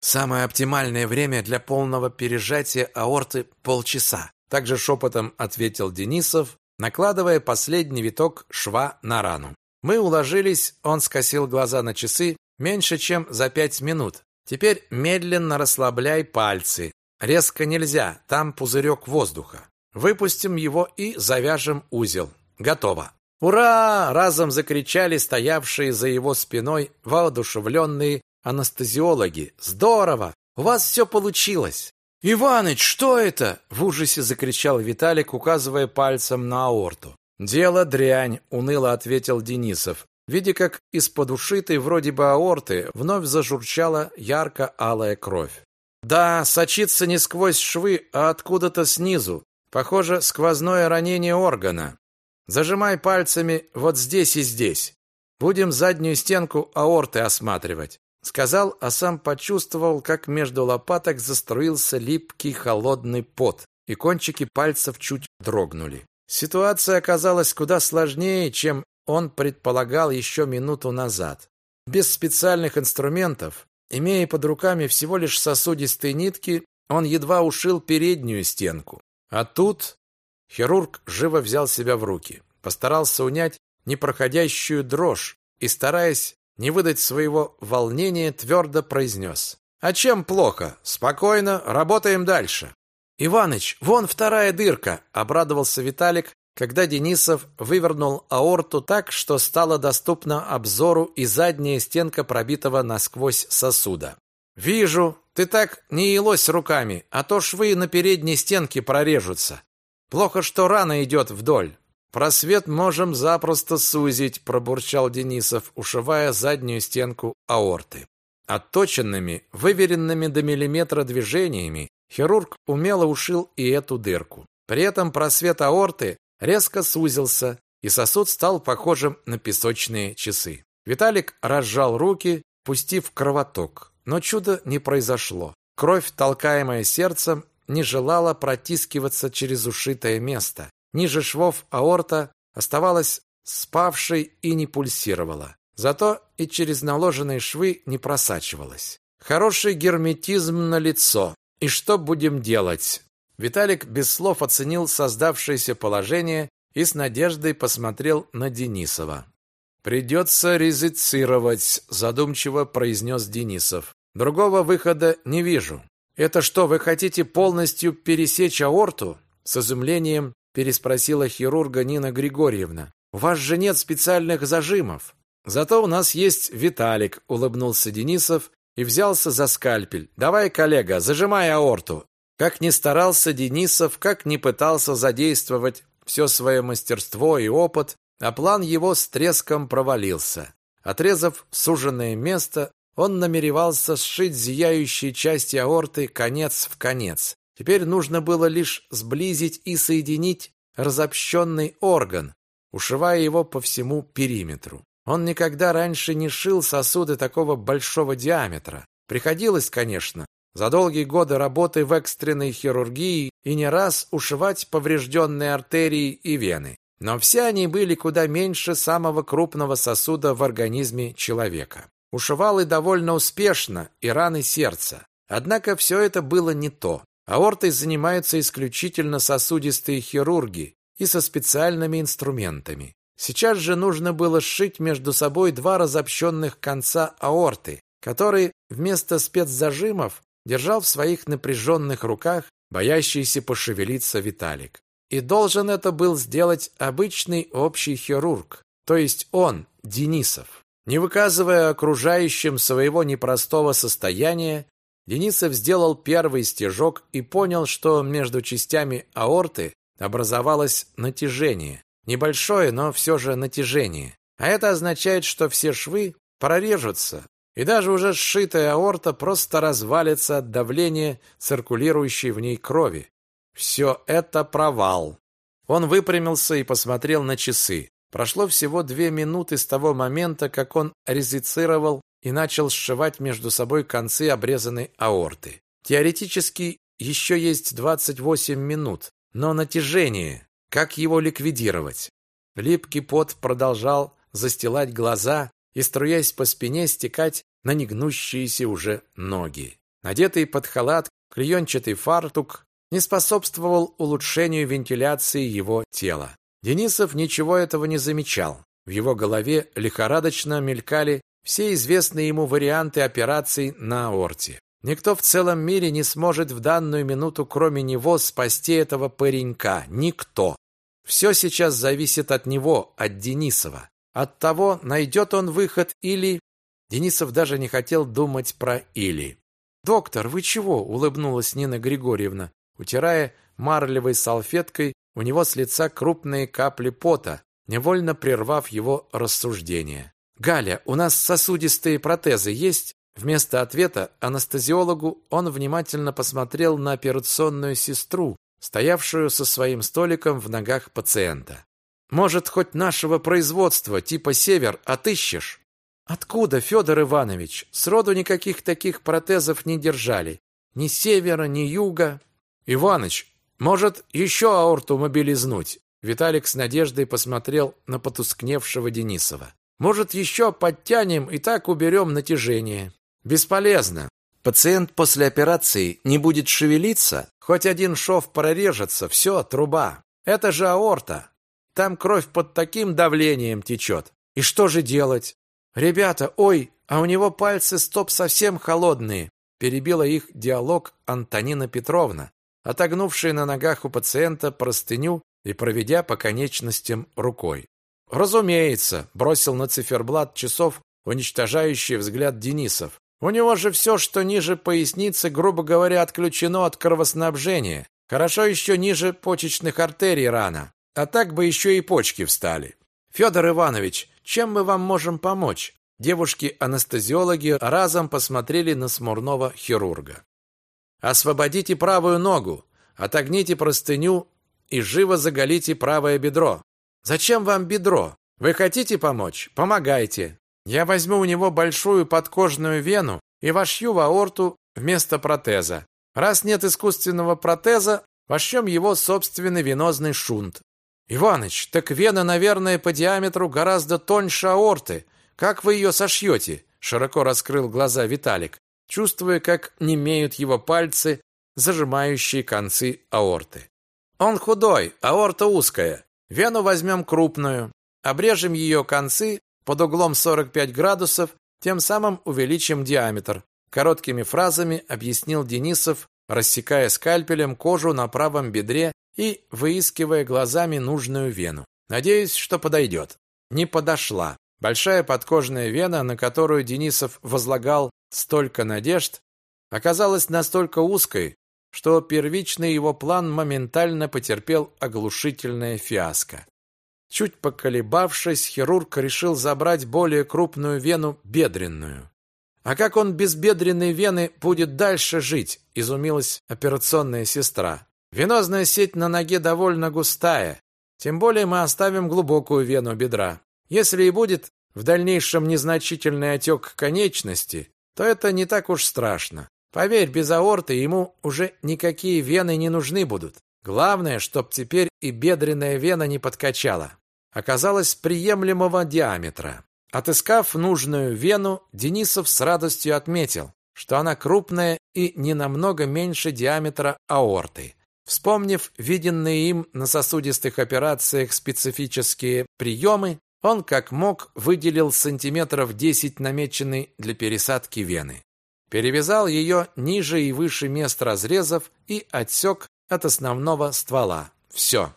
«Самое оптимальное время для полного пережатия аорты – полчаса», – также шепотом ответил Денисов, накладывая последний виток шва на рану. Мы уложились, он скосил глаза на часы, меньше, чем за пять минут. Теперь медленно расслабляй пальцы. Резко нельзя, там пузырек воздуха. Выпустим его и завяжем узел. Готово. «Ура!» – разом закричали стоявшие за его спиной воодушевленные анестезиологи. «Здорово! У вас все получилось!» «Иваныч, что это?» – в ужасе закричал Виталик, указывая пальцем на аорту. «Дело дрянь», — уныло ответил Денисов, видя, как из-под ушитой вроде бы аорты вновь зажурчала ярко-алая кровь. «Да, сочится не сквозь швы, а откуда-то снизу. Похоже, сквозное ранение органа. Зажимай пальцами вот здесь и здесь. Будем заднюю стенку аорты осматривать», — сказал, а сам почувствовал, как между лопаток заструился липкий холодный пот, и кончики пальцев чуть дрогнули. Ситуация оказалась куда сложнее, чем он предполагал еще минуту назад. Без специальных инструментов, имея под руками всего лишь сосудистые нитки, он едва ушил переднюю стенку. А тут хирург живо взял себя в руки, постарался унять непроходящую дрожь и, стараясь не выдать своего волнения, твердо произнес. «А чем плохо? Спокойно, работаем дальше». «Иваныч, вон вторая дырка!» – обрадовался Виталик, когда Денисов вывернул аорту так, что стало доступно обзору и задняя стенка пробитого насквозь сосуда. «Вижу, ты так не елось руками, а то швы на передней стенке прорежутся. Плохо, что рана идет вдоль. Просвет можем запросто сузить», – пробурчал Денисов, ушивая заднюю стенку аорты. Отточенными, выверенными до миллиметра движениями Хирург умело ушил и эту дырку. При этом просвет аорты резко сузился, и сосуд стал похожим на песочные часы. Виталик разжал руки, пустив кровоток. Но чуда не произошло. Кровь, толкаемая сердцем, не желала протискиваться через ушитое место. Ниже швов аорта оставалась спавшей и не пульсировала. Зато и через наложенные швы не просачивалась. Хороший герметизм на лицо, и что будем делать? Виталик без слов оценил создавшееся положение и с надеждой посмотрел на Денисова. Придется резицировать, задумчиво произнес Денисов. Другого выхода не вижу. Это что, вы хотите полностью пересечь аорту? С изумлением переспросила хирурга Нина Григорьевна. У вас же нет специальных зажимов. Зато у нас есть Виталик, улыбнулся Денисов и взялся за скальпель. «Давай, коллега, зажимай аорту». Как ни старался Денисов, как ни пытался задействовать все свое мастерство и опыт, а план его с треском провалился. Отрезав суженное место, он намеревался сшить зияющие части аорты конец в конец. Теперь нужно было лишь сблизить и соединить разобщенный орган, ушивая его по всему периметру. Он никогда раньше не шил сосуды такого большого диаметра. Приходилось, конечно, за долгие годы работы в экстренной хирургии и не раз ушивать поврежденные артерии и вены. Но все они были куда меньше самого крупного сосуда в организме человека. Ушивал и довольно успешно и раны сердца. Однако все это было не то. Аортой занимаются исключительно сосудистые хирурги и со специальными инструментами. Сейчас же нужно было сшить между собой два разобщенных конца аорты, которые вместо спецзажимов держал в своих напряженных руках боящийся пошевелиться Виталик. И должен это был сделать обычный общий хирург, то есть он, Денисов. Не выказывая окружающим своего непростого состояния, Денисов сделал первый стежок и понял, что между частями аорты образовалось натяжение. Небольшое, но все же натяжение. А это означает, что все швы прорежутся, и даже уже сшитая аорта просто развалится от давления циркулирующей в ней крови. Все это провал. Он выпрямился и посмотрел на часы. Прошло всего две минуты с того момента, как он резицировал и начал сшивать между собой концы обрезанной аорты. Теоретически еще есть 28 минут, но натяжение, как его ликвидировать? Липкий пот продолжал застилать глаза и, струясь по спине, стекать на негнущиеся уже ноги. Надетый под халат клеенчатый фартук не способствовал улучшению вентиляции его тела. Денисов ничего этого не замечал. В его голове лихорадочно мелькали все известные ему варианты операций на аорте. Никто в целом мире не сможет в данную минуту, кроме него, спасти этого паренька. Никто. Все сейчас зависит от него, от Денисова. От того, найдет он выход или... Денисов даже не хотел думать про «или». «Доктор, вы чего?» – улыбнулась Нина Григорьевна, утирая марлевой салфеткой у него с лица крупные капли пота, невольно прервав его рассуждение. «Галя, у нас сосудистые протезы есть?» Вместо ответа анестезиологу он внимательно посмотрел на операционную сестру, стоявшую со своим столиком в ногах пациента. «Может, хоть нашего производства, типа «Север», отыщешь?» «Откуда, Федор Иванович? Сроду никаких таких протезов не держали. Ни севера, ни юга». «Иваныч, может, еще аорту мобилизнуть?» Виталик с надеждой посмотрел на потускневшего Денисова. «Может, еще подтянем и так уберем натяжение?» «Бесполезно. Пациент после операции не будет шевелиться, хоть один шов прорежется, все, труба. Это же аорта. Там кровь под таким давлением течет. И что же делать? Ребята, ой, а у него пальцы стоп совсем холодные. Перебила их диалог Антонина Петровна, отогнувшая на ногах у пациента простыню и проведя по конечностям рукой. Разумеется, бросил на циферблат часов уничтожающий взгляд Денисов. У него же все, что ниже поясницы, грубо говоря, отключено от кровоснабжения. Хорошо еще ниже почечных артерий рана. А так бы еще и почки встали. Федор Иванович, чем мы вам можем помочь? Девушки-анестезиологи разом посмотрели на смурного хирурга. Освободите правую ногу, отогните простыню и живо заголите правое бедро. Зачем вам бедро? Вы хотите помочь? Помогайте. Я возьму у него большую подкожную вену и вошью в аорту вместо протеза. Раз нет искусственного протеза, вошьем его собственный венозный шунт. Иваныч, так вена, наверное, по диаметру гораздо тоньше аорты. Как вы ее сошьете?» Широко раскрыл глаза Виталик, чувствуя, как немеют его пальцы, зажимающие концы аорты. «Он худой, аорта узкая. Вену возьмем крупную, обрежем ее концы под углом 45 градусов, тем самым увеличим диаметр. Короткими фразами объяснил Денисов, рассекая скальпелем кожу на правом бедре и выискивая глазами нужную вену. Надеюсь, что подойдет. Не подошла. Большая подкожная вена, на которую Денисов возлагал столько надежд, оказалась настолько узкой, что первичный его план моментально потерпел оглушительное фиаско. Чуть поколебавшись, хирург решил забрать более крупную вену бедренную. А как он без бедренной вены будет дальше жить, изумилась операционная сестра. Венозная сеть на ноге довольно густая. Тем более мы оставим глубокую вену бедра. Если и будет в дальнейшем незначительный отек конечности, то это не так уж страшно. Поверь, без аорты ему уже никакие вены не нужны будут. Главное, чтоб теперь и бедренная вена не подкачала. Оказалось приемлемого диаметра. Отыскав нужную вену, Денисов с радостью отметил, что она крупная и не намного меньше диаметра аорты. Вспомнив виденные им на сосудистых операциях специфические приемы, он как мог выделил сантиметров 10 намеченной для пересадки вены. Перевязал ее ниже и выше мест разрезов и отсек от основного ствола. Все.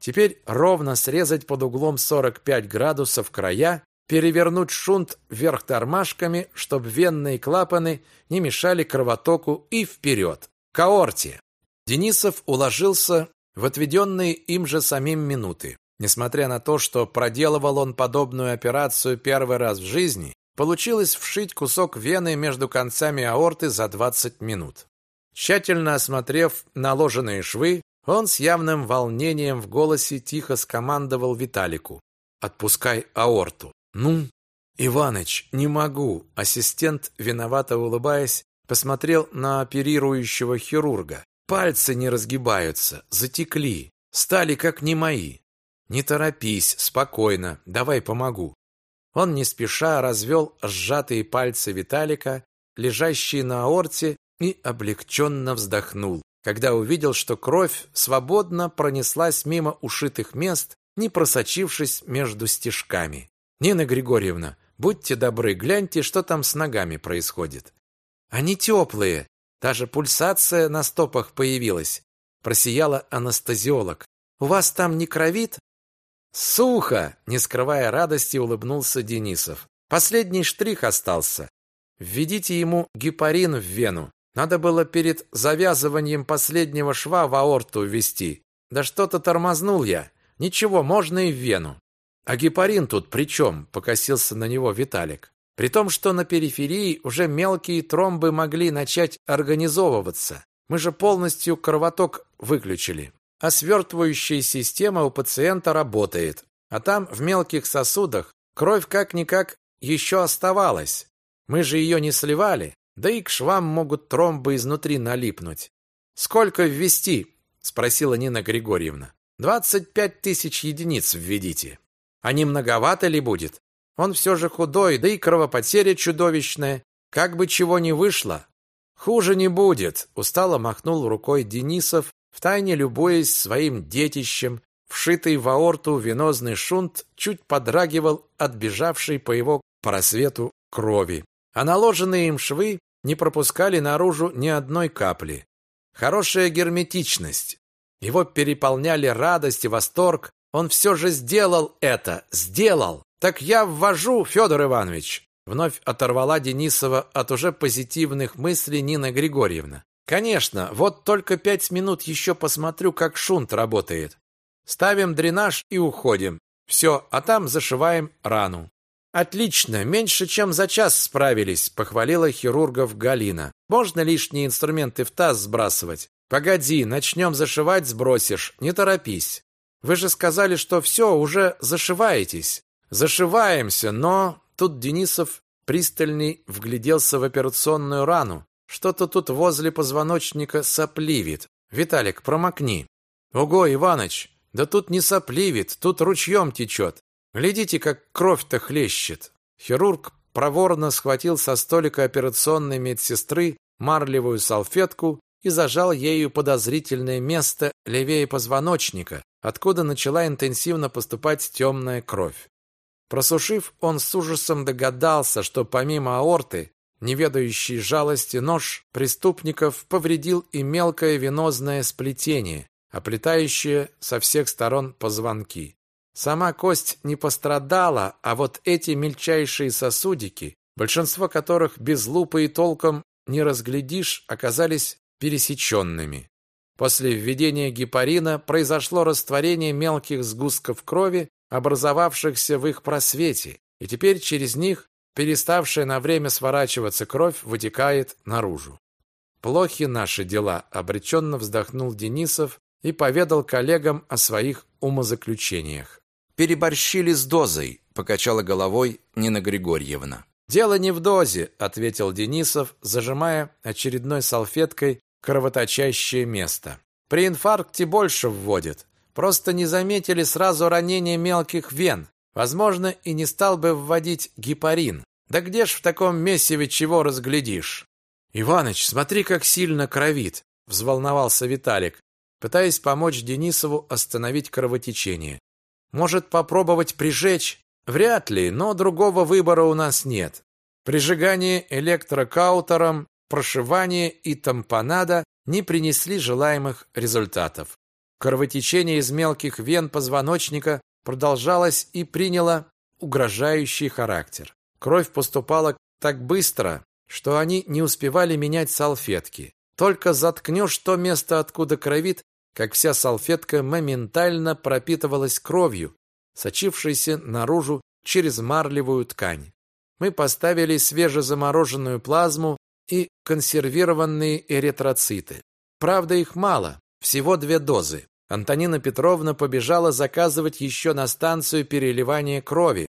Теперь ровно срезать под углом 45 градусов края, перевернуть шунт вверх тормашками, чтобы венные клапаны не мешали кровотоку и вперед. К аорте. Денисов уложился в отведенные им же самим минуты. Несмотря на то, что проделывал он подобную операцию первый раз в жизни, получилось вшить кусок вены между концами аорты за 20 минут. Тщательно осмотрев наложенные швы, он с явным волнением в голосе тихо скомандовал Виталику: "Отпускай аорту". "Ну, Иваныч, не могу". Ассистент, виновато улыбаясь, посмотрел на оперирующего хирурга. Пальцы не разгибаются, затекли, стали как не мои. Не торопись, спокойно, давай помогу. Он не спеша развел сжатые пальцы Виталика, лежащие на аорте, и облегченно вздохнул, когда увидел, что кровь свободно пронеслась мимо ушитых мест, не просочившись между стежками. Нина Григорьевна, будьте добры, гляньте, что там с ногами происходит. Они теплые, даже пульсация на стопах появилась. Просияла анестезиолог. У вас там не кровит? Сухо, не скрывая радости, улыбнулся Денисов. Последний штрих остался. Введите ему гепарин в вену. Надо было перед завязыванием последнего шва в аорту ввести. Да что-то тормознул я. Ничего, можно и в вену. А гепарин тут при чем? Покосился на него Виталик. При том, что на периферии уже мелкие тромбы могли начать организовываться. Мы же полностью кровоток выключили а свертывающая система у пациента работает. А там в мелких сосудах кровь как-никак еще оставалась. Мы же ее не сливали, да и к швам могут тромбы изнутри налипнуть. «Сколько ввести?» – спросила Нина Григорьевна. «Двадцать пять тысяч единиц введите. А не многовато ли будет? Он все же худой, да и кровопотеря чудовищная. Как бы чего ни вышло». «Хуже не будет», – устало махнул рукой Денисов Втайне любуясь своим детищем, вшитый в аорту венозный шунт чуть подрагивал от бежавшей по его просвету крови. А наложенные им швы не пропускали наружу ни одной капли. Хорошая герметичность. Его переполняли радость и восторг. Он все же сделал это, сделал. Так я ввожу, Федор Иванович. Вновь оторвала Денисова от уже позитивных мыслей Нина Григорьевна. Конечно, вот только пять минут еще посмотрю, как шунт работает. Ставим дренаж и уходим. Все, а там зашиваем рану. Отлично, меньше чем за час справились, похвалила хирургов Галина. Можно лишние инструменты в таз сбрасывать? Погоди, начнем зашивать, сбросишь. Не торопись. Вы же сказали, что все, уже зашиваетесь. Зашиваемся, но тут Денисов пристальный вгляделся в операционную рану, что-то тут возле позвоночника сопливит. Виталик, промокни. Ого, Иваныч, да тут не сопливит, тут ручьем течет. Глядите, как кровь-то хлещет. Хирург проворно схватил со столика операционной медсестры марлевую салфетку и зажал ею подозрительное место левее позвоночника, откуда начала интенсивно поступать темная кровь. Просушив, он с ужасом догадался, что помимо аорты Неведающий жалости нож преступников повредил и мелкое венозное сплетение, оплетающее со всех сторон позвонки. Сама кость не пострадала, а вот эти мельчайшие сосудики, большинство которых без лупы и толком не разглядишь, оказались пересеченными. После введения гепарина произошло растворение мелких сгустков крови, образовавшихся в их просвете, и теперь через них переставшая на время сворачиваться кровь вытекает наружу. Плохи наши дела, обреченно вздохнул Денисов и поведал коллегам о своих умозаключениях. Переборщили с дозой, покачала головой Нина Григорьевна. Дело не в дозе, ответил Денисов, зажимая очередной салфеткой кровоточащее место. При инфаркте больше вводят. Просто не заметили сразу ранения мелких вен. Возможно, и не стал бы вводить гепарин. Да где ж в таком месиве чего разглядишь? Иваныч, смотри, как сильно кровит, взволновался Виталик, пытаясь помочь Денисову остановить кровотечение. Может, попробовать прижечь? Вряд ли, но другого выбора у нас нет. Прижигание электрокаутером, прошивание и тампонада не принесли желаемых результатов. Кровотечение из мелких вен позвоночника продолжалось и приняло угрожающий характер. Кровь поступала так быстро, что они не успевали менять салфетки. Только заткнешь то место, откуда кровит, как вся салфетка моментально пропитывалась кровью, сочившейся наружу через марлевую ткань. Мы поставили свежезамороженную плазму и консервированные эритроциты. Правда, их мало, всего две дозы. Антонина Петровна побежала заказывать еще на станцию переливания крови,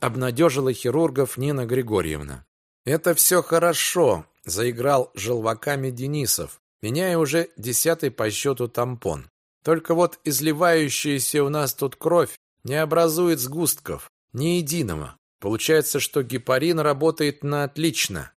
обнадежила хирургов Нина Григорьевна. Это все хорошо, заиграл желваками Денисов, меняя уже десятый по счету тампон. Только вот изливающаяся у нас тут кровь не образует сгустков, ни единого. Получается, что гепарин работает на отлично.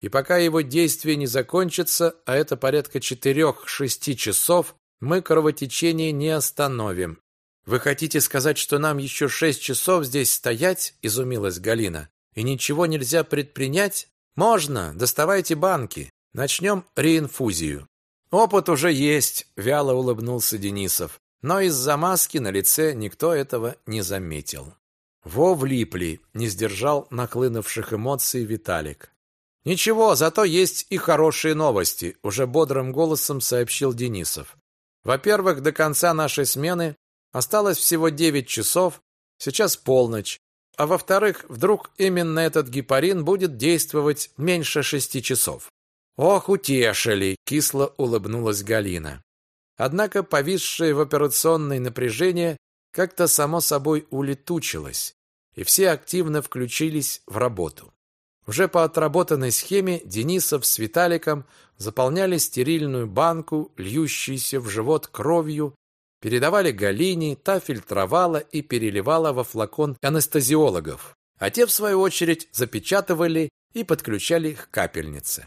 И пока его действие не закончится, а это порядка 4-6 часов, мы кровотечение не остановим. Вы хотите сказать, что нам еще 6 часов здесь стоять? изумилась Галина. И ничего нельзя предпринять? Можно, доставайте банки. Начнем реинфузию. Опыт уже есть, вяло улыбнулся Денисов. Но из-за маски на лице никто этого не заметил. Во влипли, не сдержал наклынувших эмоций Виталик. Ничего, зато есть и хорошие новости, уже бодрым голосом сообщил Денисов. Во-первых, до конца нашей смены осталось всего 9 часов, сейчас полночь. А во-вторых, вдруг именно этот гепарин будет действовать меньше шести часов. Ох, утешили, кисло улыбнулась Галина. Однако повисшее в операционной напряжение как-то само собой улетучилось, и все активно включились в работу. Уже по отработанной схеме Денисов с Виталиком заполняли стерильную банку, льющуюся в живот кровью, передавали Галине, та фильтровала и переливала во флакон анестезиологов, а те, в свою очередь, запечатывали и подключали к капельнице.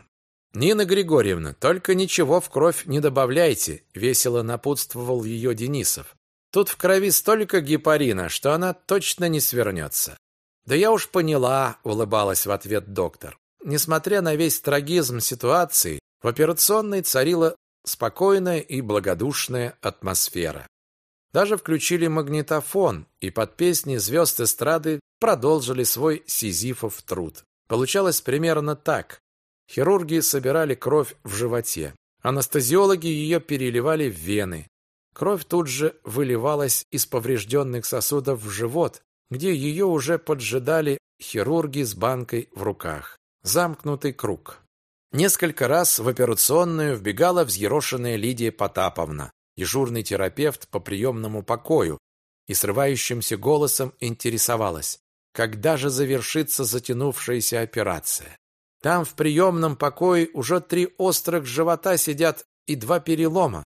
«Нина Григорьевна, только ничего в кровь не добавляйте», — весело напутствовал ее Денисов. «Тут в крови столько гепарина, что она точно не свернется. Да я уж поняла, улыбалась в ответ доктор. Несмотря на весь трагизм ситуации, в операционной царила спокойная и благодушная атмосфера. Даже включили магнитофон, и под песни звезд эстрады продолжили свой сизифов труд. Получалось примерно так. Хирурги собирали кровь в животе. Анестезиологи ее переливали в вены. Кровь тут же выливалась из поврежденных сосудов в живот, где ее уже поджидали хирурги с банкой в руках. Замкнутый круг. Несколько раз в операционную вбегала взъерошенная Лидия Потаповна, дежурный терапевт по приемному покою, и срывающимся голосом интересовалась, когда же завершится затянувшаяся операция. Там в приемном покое уже три острых живота сидят и два перелома.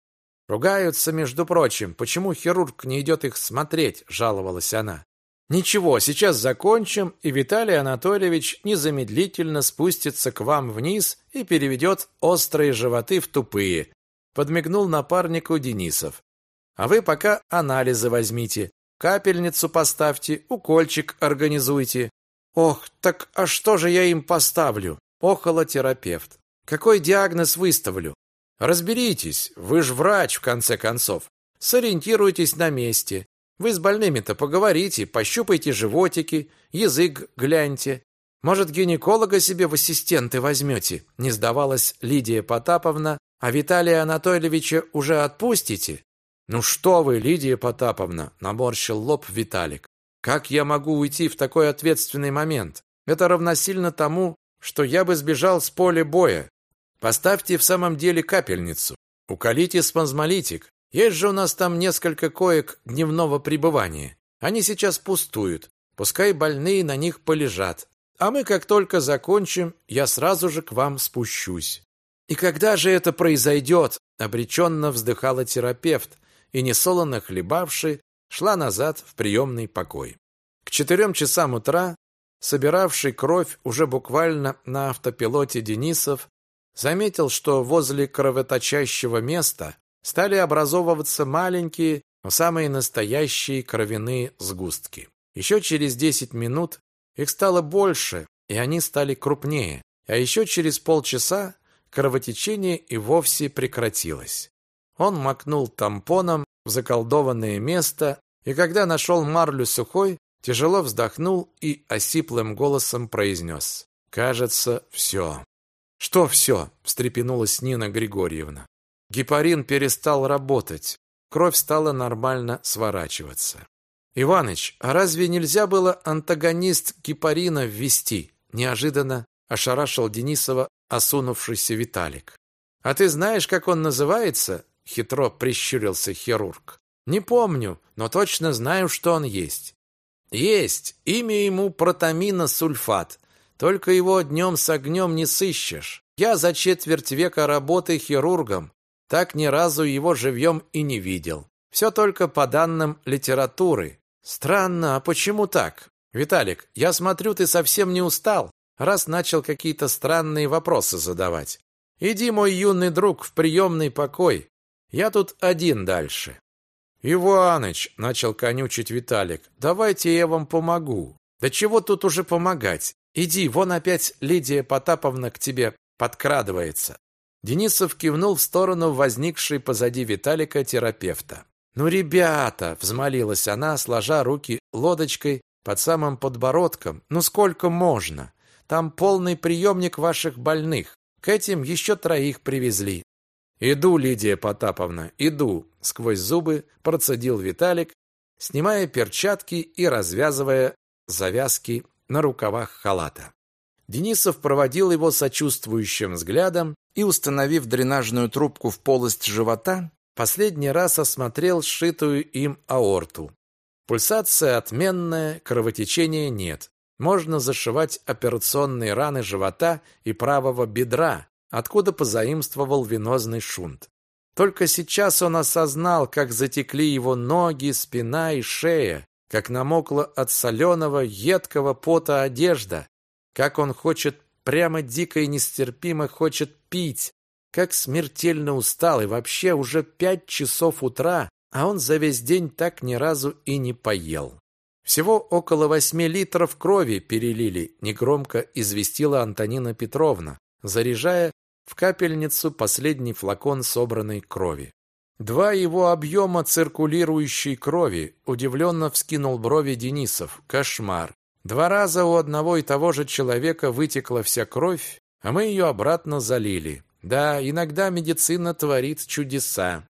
Ругаются, между прочим, почему хирург не идет их смотреть, жаловалась она. Ничего, сейчас закончим, и Виталий Анатольевич незамедлительно спустится к вам вниз и переведет острые животы в тупые. Подмигнул напарнику Денисов. А вы пока анализы возьмите, капельницу поставьте, укольчик организуйте. Ох, так а что же я им поставлю? Охоло терапевт. Какой диагноз выставлю? Разберитесь, вы ж врач в конце концов. Сориентируйтесь на месте. Вы с больными-то поговорите, пощупайте животики, язык гляньте. Может, гинеколога себе в ассистенты возьмете?» Не сдавалась Лидия Потаповна. «А Виталия Анатольевича уже отпустите?» «Ну что вы, Лидия Потаповна!» – наморщил лоб Виталик. «Как я могу уйти в такой ответственный момент? Это равносильно тому, что я бы сбежал с поля боя. Поставьте в самом деле капельницу. Уколите спазмолитик. Есть же у нас там несколько коек дневного пребывания. Они сейчас пустуют. Пускай больные на них полежат. А мы, как только закончим, я сразу же к вам спущусь. И когда же это произойдет? Обреченно вздыхала терапевт и, несолоно хлебавши, шла назад в приемный покой. К четырем часам утра, собиравший кровь уже буквально на автопилоте Денисов, заметил, что возле кровоточащего места стали образовываться маленькие, но самые настоящие кровяные сгустки. Еще через 10 минут их стало больше, и они стали крупнее. А еще через полчаса кровотечение и вовсе прекратилось. Он макнул тампоном в заколдованное место, и когда нашел марлю сухой, тяжело вздохнул и осиплым голосом произнес. «Кажется, все». «Что все?» – встрепенулась Нина Григорьевна. Гепарин перестал работать. Кровь стала нормально сворачиваться. «Иваныч, а разве нельзя было антагонист гепарина ввести?» Неожиданно ошарашил Денисова осунувшийся Виталик. «А ты знаешь, как он называется?» Хитро прищурился хирург. «Не помню, но точно знаю, что он есть». «Есть! Имя ему протаминосульфат. Только его днем с огнем не сыщешь. Я за четверть века работы хирургом так ни разу его живьем и не видел. Все только по данным литературы. Странно, а почему так? Виталик, я смотрю, ты совсем не устал, раз начал какие-то странные вопросы задавать. Иди, мой юный друг, в приемный покой. Я тут один дальше. Иваныч, начал конючить Виталик, давайте я вам помогу. Да чего тут уже помогать? Иди, вон опять Лидия Потаповна к тебе подкрадывается. Денисов кивнул в сторону возникшей позади Виталика терапевта. «Ну, ребята!» – взмолилась она, сложа руки лодочкой под самым подбородком. «Ну, сколько можно? Там полный приемник ваших больных. К этим еще троих привезли». «Иду, Лидия Потаповна, иду!» – сквозь зубы процедил Виталик, снимая перчатки и развязывая завязки на рукавах халата. Денисов проводил его сочувствующим взглядом и, установив дренажную трубку в полость живота, последний раз осмотрел сшитую им аорту. Пульсация отменная, кровотечения нет. Можно зашивать операционные раны живота и правого бедра, откуда позаимствовал венозный шунт. Только сейчас он осознал, как затекли его ноги, спина и шея, как намокла от соленого, едкого пота одежда, как он хочет, прямо дико и нестерпимо хочет пить, как смертельно устал, и вообще уже пять часов утра, а он за весь день так ни разу и не поел. Всего около восьми литров крови перелили, негромко известила Антонина Петровна, заряжая в капельницу последний флакон собранной крови. Два его объема циркулирующей крови, удивленно вскинул брови Денисов. Кошмар. Два раза у одного и того же человека вытекла вся кровь, а мы ее обратно залили. Да, иногда медицина творит чудеса.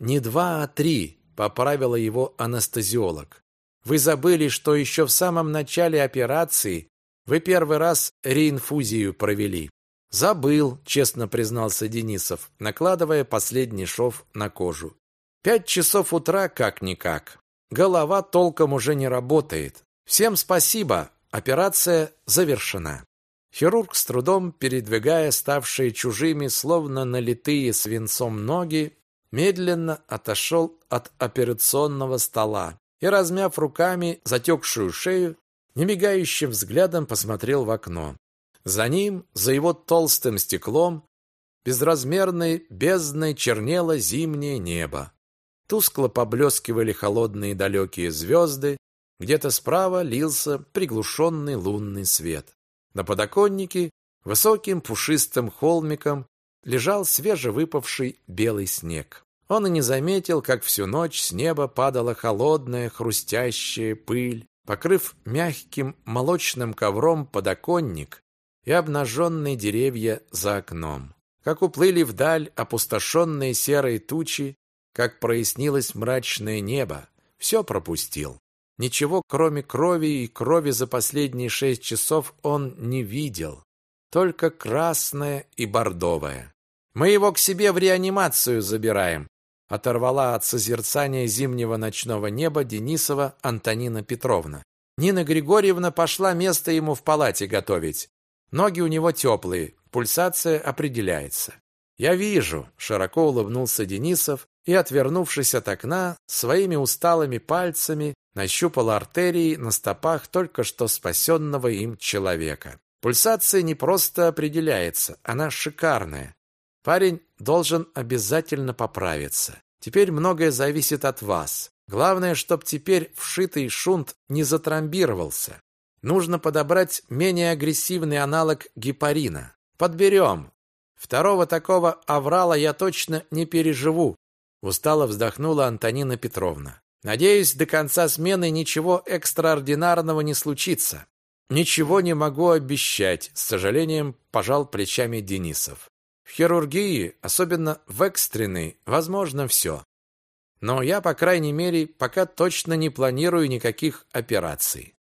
Не два, а три, поправила его анестезиолог. Вы забыли, что еще в самом начале операции вы первый раз реинфузию провели. Забыл, честно признался Денисов, накладывая последний шов на кожу. Пять часов утра как-никак. Голова толком уже не работает. Всем спасибо, операция завершена. Хирург с трудом, передвигая ставшие чужими, словно налитые свинцом ноги, медленно отошел от операционного стола и, размяв руками затекшую шею, немигающим взглядом посмотрел в окно. За ним, за его толстым стеклом, безразмерной бездной чернело зимнее небо. Тускло поблескивали холодные далекие звезды, где-то справа лился приглушенный лунный свет. На подоконнике высоким пушистым холмиком лежал свежевыпавший белый снег. Он и не заметил, как всю ночь с неба падала холодная хрустящая пыль, покрыв мягким молочным ковром подоконник и обнаженные деревья за окном. Как уплыли вдаль опустошенные серые тучи, как прояснилось мрачное небо, все пропустил. Ничего, кроме крови и крови за последние шесть часов он не видел. Только красное и бордовое. «Мы его к себе в реанимацию забираем», оторвала от созерцания зимнего ночного неба Денисова Антонина Петровна. Нина Григорьевна пошла место ему в палате готовить. Ноги у него теплые, пульсация определяется. Я вижу, широко улыбнулся Денисов и, отвернувшись от окна, своими усталыми пальцами нащупал артерии на стопах только что спасенного им человека. Пульсация не просто определяется, она шикарная. Парень должен обязательно поправиться. Теперь многое зависит от вас. Главное, чтоб теперь вшитый шунт не затромбировался. Нужно подобрать менее агрессивный аналог гепарина. Подберем. Второго такого аврала я точно не переживу, устало вздохнула Антонина Петровна. Надеюсь, до конца смены ничего экстраординарного не случится. Ничего не могу обещать, с сожалением пожал плечами Денисов. В хирургии, особенно в экстренной, возможно все. Но я, по крайней мере, пока точно не планирую никаких операций.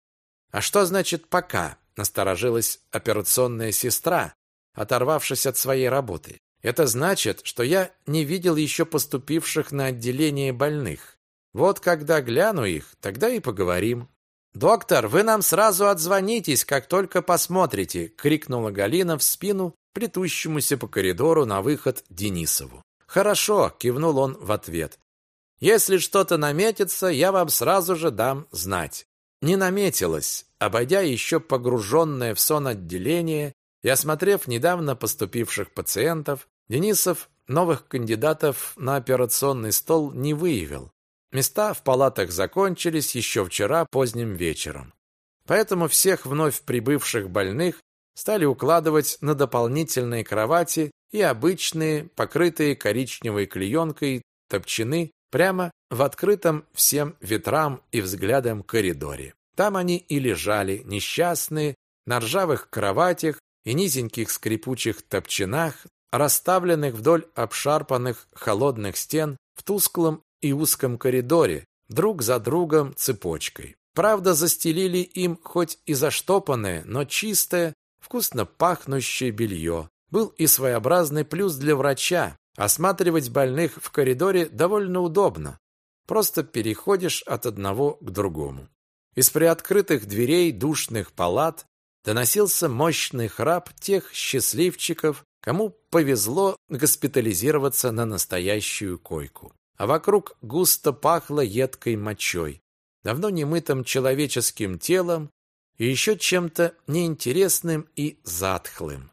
А что значит пока? Насторожилась операционная сестра, оторвавшись от своей работы. Это значит, что я не видел еще поступивших на отделение больных. Вот когда гляну их, тогда и поговорим. Доктор, вы нам сразу отзвонитесь, как только посмотрите, крикнула Галина в спину плетущемуся по коридору на выход Денисову. Хорошо, кивнул он в ответ. Если что-то наметится, я вам сразу же дам знать. Не наметилось. Обойдя еще погруженное в сон отделение и осмотрев недавно поступивших пациентов, Денисов новых кандидатов на операционный стол не выявил. Места в палатах закончились еще вчера поздним вечером. Поэтому всех вновь прибывших больных стали укладывать на дополнительные кровати и обычные, покрытые коричневой клеенкой, топчаны прямо в открытом всем ветрам и взглядам коридоре. Там они и лежали, несчастные, на ржавых кроватях и низеньких скрипучих топчинах, расставленных вдоль обшарпанных холодных стен в тусклом и узком коридоре, друг за другом цепочкой. Правда, застелили им хоть и заштопанное, но чистое, вкусно пахнущее белье. Был и своеобразный плюс для врача. Осматривать больных в коридоре довольно удобно. Просто переходишь от одного к другому. Из приоткрытых дверей душных палат доносился мощный храп тех счастливчиков, кому повезло госпитализироваться на настоящую койку а вокруг густо пахло едкой мочой, давно немытым человеческим телом и еще чем-то неинтересным и затхлым.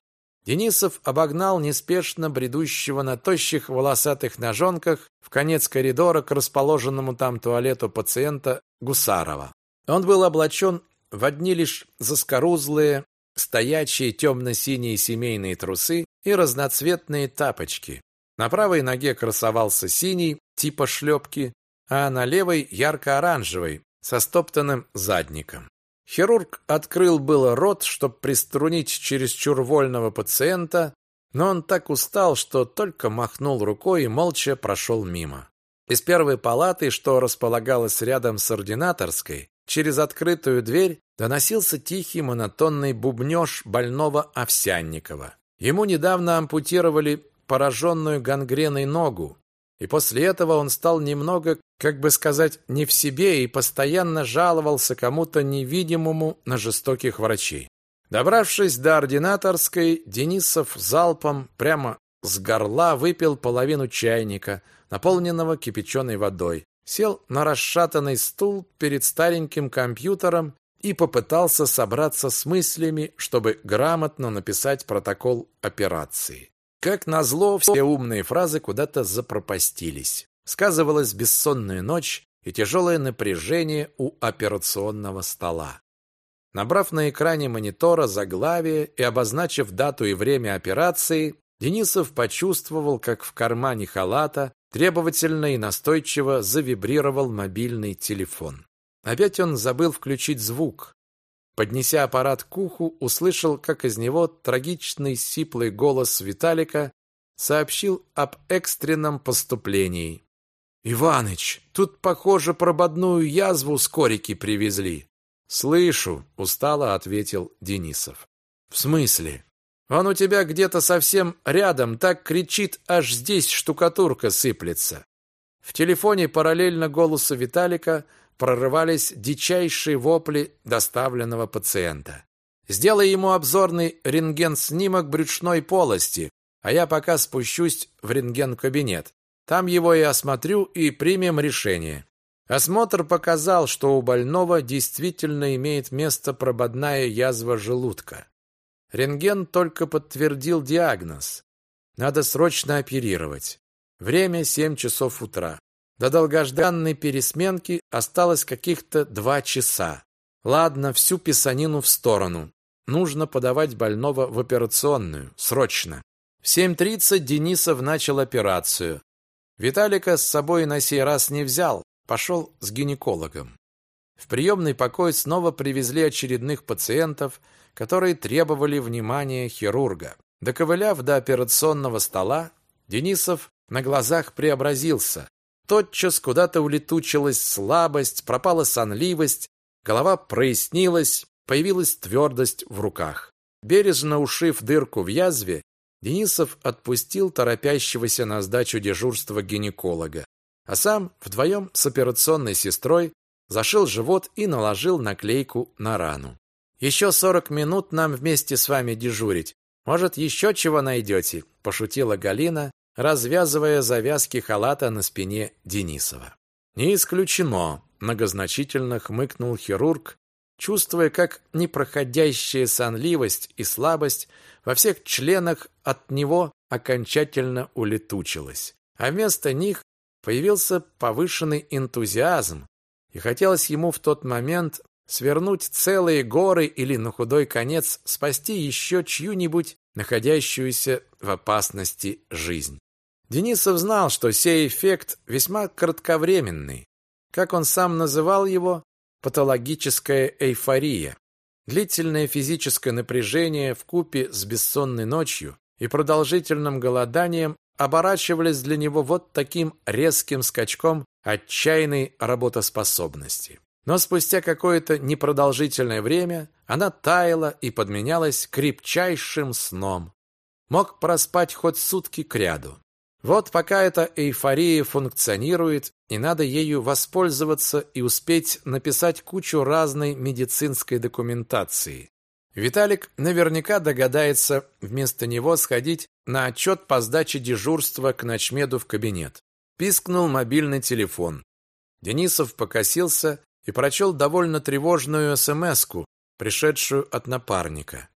Денисов обогнал неспешно бредущего на тощих волосатых ножонках в конец коридора к расположенному там туалету пациента Гусарова. Он был облачен в одни лишь заскорузлые, стоячие темно-синие семейные трусы и разноцветные тапочки. На правой ноге красовался синий, типа шлепки, а на левой ярко-оранжевой, со стоптанным задником. Хирург открыл было рот, чтобы приструнить чересчур вольного пациента, но он так устал, что только махнул рукой и молча прошел мимо. Из первой палаты, что располагалась рядом с ординаторской, через открытую дверь доносился тихий монотонный бубнёж больного Овсянникова. Ему недавно ампутировали пораженную гангреной ногу, и после этого он стал немного, как бы сказать, не в себе и постоянно жаловался кому-то невидимому на жестоких врачей. Добравшись до ординаторской, Денисов залпом прямо с горла выпил половину чайника, наполненного кипяченой водой, сел на расшатанный стул перед стареньким компьютером и попытался собраться с мыслями, чтобы грамотно написать протокол операции. Как назло, все умные фразы куда-то запропастились. Сказывалась бессонная ночь и тяжелое напряжение у операционного стола. Набрав на экране монитора заглавие и обозначив дату и время операции, Денисов почувствовал, как в кармане халата требовательно и настойчиво завибрировал мобильный телефон. Опять он забыл включить звук. Поднеся аппарат к уху, услышал, как из него трагичный сиплый голос Виталика сообщил об экстренном поступлении. «Иваныч, тут, похоже, прободную язву с корики привезли». «Слышу», — устало ответил Денисов. «В смысле?» «Он у тебя где-то совсем рядом, так кричит, аж здесь штукатурка сыплется». В телефоне параллельно голосу Виталика прорывались дичайшие вопли доставленного пациента. Сделай ему обзорный рентген-снимок брюшной полости, а я пока спущусь в рентген-кабинет. Там его и осмотрю и примем решение. Осмотр показал, что у больного действительно имеет место прободная язва желудка. Рентген только подтвердил диагноз. Надо срочно оперировать. Время 7 часов утра. До долгожданной пересменки осталось каких-то два часа. Ладно, всю писанину в сторону. Нужно подавать больного в операционную. Срочно. В 7.30 Денисов начал операцию. Виталика с собой на сей раз не взял. Пошел с гинекологом. В приемный покой снова привезли очередных пациентов, которые требовали внимания хирурга. Доковыляв до операционного стола, Денисов на глазах преобразился. Тотчас куда-то улетучилась слабость, пропала сонливость, голова прояснилась, появилась твердость в руках. Бережно ушив дырку в язве, Денисов отпустил торопящегося на сдачу дежурства гинеколога, а сам вдвоем с операционной сестрой зашил живот и наложил наклейку на рану. «Еще сорок минут нам вместе с вами дежурить. Может, еще чего найдете?» – пошутила Галина, развязывая завязки халата на спине Денисова. «Не исключено», – многозначительно хмыкнул хирург, чувствуя, как непроходящая сонливость и слабость во всех членах от него окончательно улетучилась. А вместо них появился повышенный энтузиазм, и хотелось ему в тот момент свернуть целые горы или на худой конец спасти еще чью-нибудь находящуюся в опасности жизнь. Денисов знал, что сей эффект весьма кратковременный. Как он сам называл его, патологическая эйфория. Длительное физическое напряжение в купе с бессонной ночью и продолжительным голоданием оборачивались для него вот таким резким скачком отчаянной работоспособности. Но спустя какое-то непродолжительное время она таяла и подменялась крепчайшим сном. Мог проспать хоть сутки кряду. Вот пока эта эйфория функционирует, и надо ею воспользоваться и успеть написать кучу разной медицинской документации. Виталик наверняка догадается вместо него сходить на отчет по сдаче дежурства к ночмеду в кабинет. Пискнул мобильный телефон. Денисов покосился и прочел довольно тревожную СМСку, пришедшую от напарника.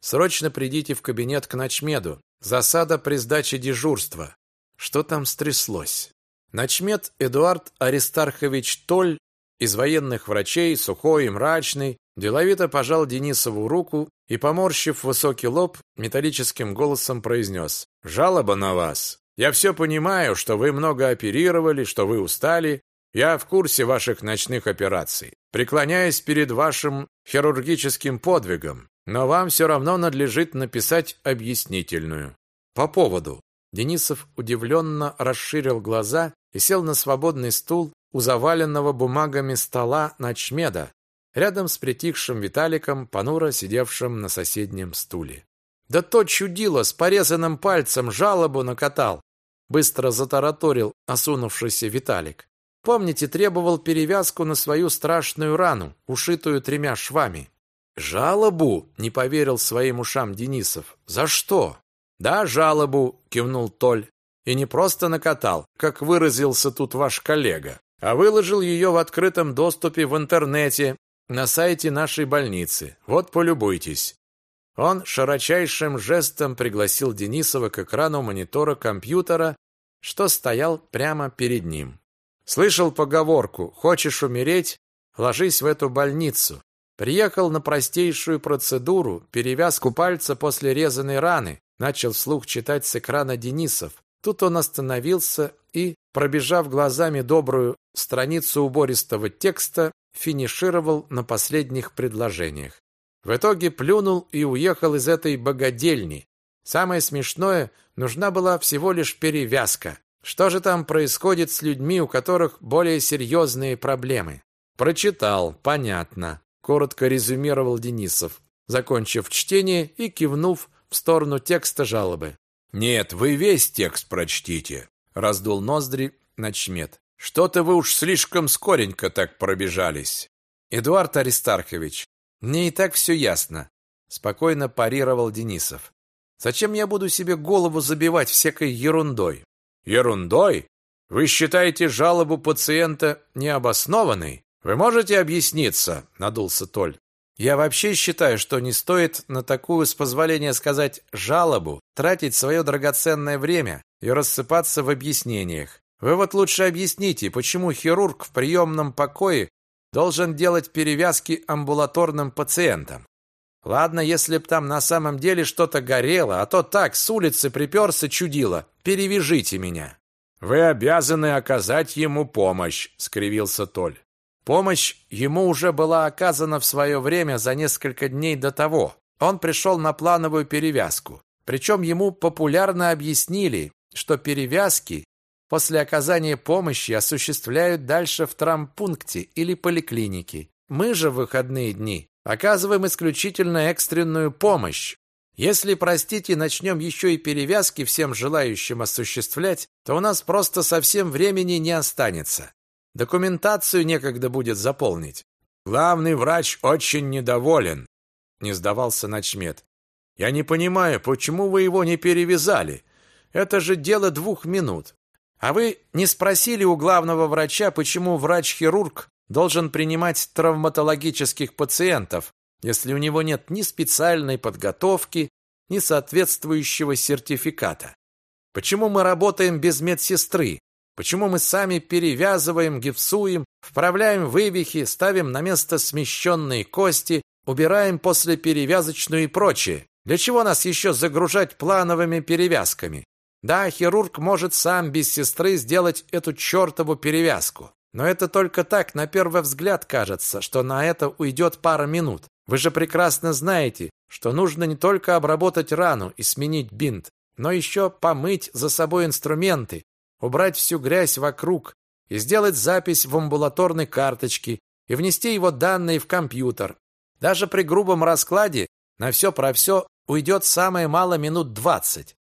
«Срочно придите в кабинет к ночмеду. Засада при сдаче дежурства. Что там стряслось? Начмет Эдуард Аристархович Толь из военных врачей, сухой и мрачный, деловито пожал Денисову руку и, поморщив высокий лоб, металлическим голосом произнес «Жалоба на вас. Я все понимаю, что вы много оперировали, что вы устали. Я в курсе ваших ночных операций. Преклоняюсь перед вашим хирургическим подвигом, но вам все равно надлежит написать объяснительную. По поводу. Денисов удивленно расширил глаза и сел на свободный стул у заваленного бумагами стола ночмеда, рядом с притихшим Виталиком, понуро сидевшим на соседнем стуле. «Да то чудило с порезанным пальцем жалобу накатал!» Быстро затараторил осунувшийся Виталик. «Помните, требовал перевязку на свою страшную рану, ушитую тремя швами?» «Жалобу?» — не поверил своим ушам Денисов. «За что?» «Да, жалобу», — кивнул Толь. «И не просто накатал, как выразился тут ваш коллега, а выложил ее в открытом доступе в интернете на сайте нашей больницы. Вот полюбуйтесь». Он широчайшим жестом пригласил Денисова к экрану монитора компьютера, что стоял прямо перед ним. Слышал поговорку «Хочешь умереть? Ложись в эту больницу». Приехал на простейшую процедуру, перевязку пальца после резаной раны, Начал вслух читать с экрана Денисов. Тут он остановился и, пробежав глазами добрую страницу убористого текста, финишировал на последних предложениях. В итоге плюнул и уехал из этой богадельни. Самое смешное, нужна была всего лишь перевязка. Что же там происходит с людьми, у которых более серьезные проблемы? Прочитал, понятно, коротко резюмировал Денисов, закончив чтение и кивнув в сторону текста жалобы. Нет, вы весь текст прочтите, раздул ноздри начмет. Что-то вы уж слишком скоренько так пробежались. Эдуард Аристархович, мне и так все ясно, спокойно парировал Денисов. Зачем я буду себе голову забивать всякой ерундой? Ерундой? Вы считаете жалобу пациента необоснованной? Вы можете объясниться, надулся Толь. Я вообще считаю, что не стоит на такую, с позволения сказать, жалобу тратить свое драгоценное время и рассыпаться в объяснениях. Вы вот лучше объясните, почему хирург в приемном покое должен делать перевязки амбулаторным пациентам? Ладно, если б там на самом деле что-то горело, а то так, с улицы приперся чудило. Перевяжите меня. Вы обязаны оказать ему помощь, скривился Толь. Помощь ему уже была оказана в свое время за несколько дней до того. Он пришел на плановую перевязку. Причем ему популярно объяснили, что перевязки после оказания помощи осуществляют дальше в травмпункте или поликлинике. Мы же в выходные дни оказываем исключительно экстренную помощь. Если, простите, начнем еще и перевязки всем желающим осуществлять, то у нас просто совсем времени не останется. Документацию некогда будет заполнить. Главный врач очень недоволен, не сдавался начмет. Я не понимаю, почему вы его не перевязали? Это же дело двух минут. А вы не спросили у главного врача, почему врач-хирург должен принимать травматологических пациентов, если у него нет ни специальной подготовки, ни соответствующего сертификата? Почему мы работаем без медсестры? Почему мы сами перевязываем, гипсуем, вправляем вывихи, ставим на место смещенные кости, убираем после перевязочную и прочее? Для чего нас еще загружать плановыми перевязками? Да, хирург может сам без сестры сделать эту чертову перевязку. Но это только так, на первый взгляд кажется, что на это уйдет пара минут. Вы же прекрасно знаете, что нужно не только обработать рану и сменить бинт, но еще помыть за собой инструменты, убрать всю грязь вокруг и сделать запись в амбулаторной карточке и внести его данные в компьютер. Даже при грубом раскладе на все про все уйдет самое мало минут двадцать.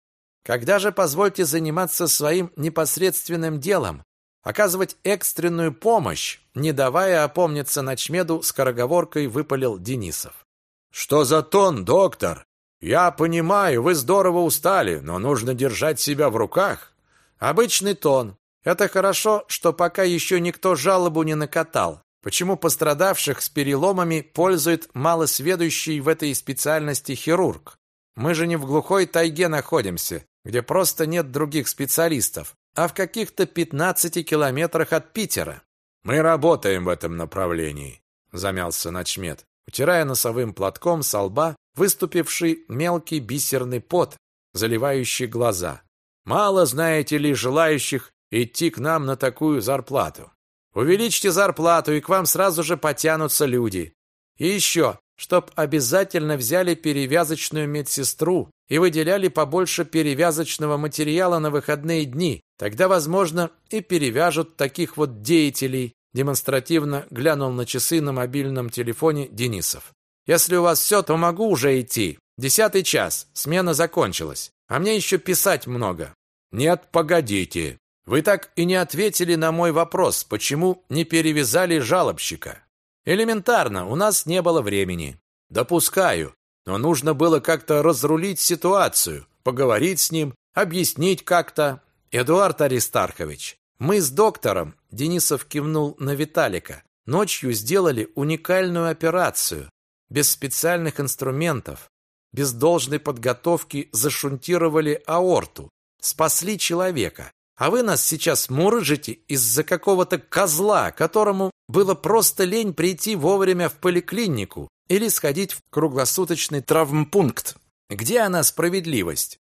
Когда же позвольте заниматься своим непосредственным делом, оказывать экстренную помощь, не давая опомниться ночмеду, скороговоркой выпалил Денисов. Что за тон, доктор? Я понимаю, вы здорово устали, но нужно держать себя в руках. Обычный тон. Это хорошо, что пока еще никто жалобу не накатал. Почему пострадавших с переломами пользует малосведущий в этой специальности хирург? Мы же не в глухой тайге находимся, где просто нет других специалистов, а в каких-то 15 километрах от Питера. Мы работаем в этом направлении, замялся Начмет, утирая носовым платком со лба выступивший мелкий бисерный пот, заливающий глаза. Мало, знаете ли, желающих идти к нам на такую зарплату. Увеличьте зарплату, и к вам сразу же потянутся люди. И еще, чтоб обязательно взяли перевязочную медсестру и выделяли побольше перевязочного материала на выходные дни. Тогда, возможно, и перевяжут таких вот деятелей, демонстративно глянул на часы на мобильном телефоне Денисов. Если у вас все, то могу уже идти. Десятый час, смена закончилась. А мне еще писать много. Нет, погодите. Вы так и не ответили на мой вопрос, почему не перевязали жалобщика. Элементарно, у нас не было времени. Допускаю, но нужно было как-то разрулить ситуацию, поговорить с ним, объяснить как-то. Эдуард Аристархович, мы с доктором, Денисов кивнул на Виталика, ночью сделали уникальную операцию, без специальных инструментов, без должной подготовки зашунтировали аорту, спасли человека. А вы нас сейчас мурыжите из-за какого-то козла, которому было просто лень прийти вовремя в поликлинику или сходить в круглосуточный травмпункт. Где она справедливость?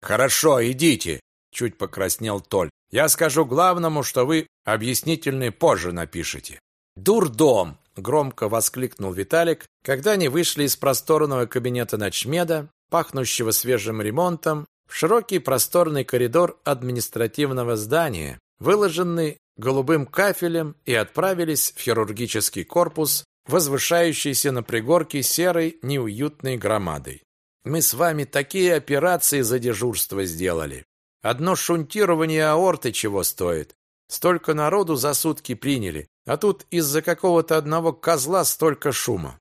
Хорошо, идите, чуть покраснел Толь. Я скажу главному, что вы объяснительный позже напишете. Дурдом, громко воскликнул Виталик, когда они вышли из просторного кабинета ночмеда, пахнущего свежим ремонтом в широкий просторный коридор административного здания, выложенный голубым кафелем, и отправились в хирургический корпус, возвышающийся на пригорке серой неуютной громадой. Мы с вами такие операции за дежурство сделали. Одно шунтирование аорты чего стоит. Столько народу за сутки приняли, а тут из-за какого-то одного козла столько шума.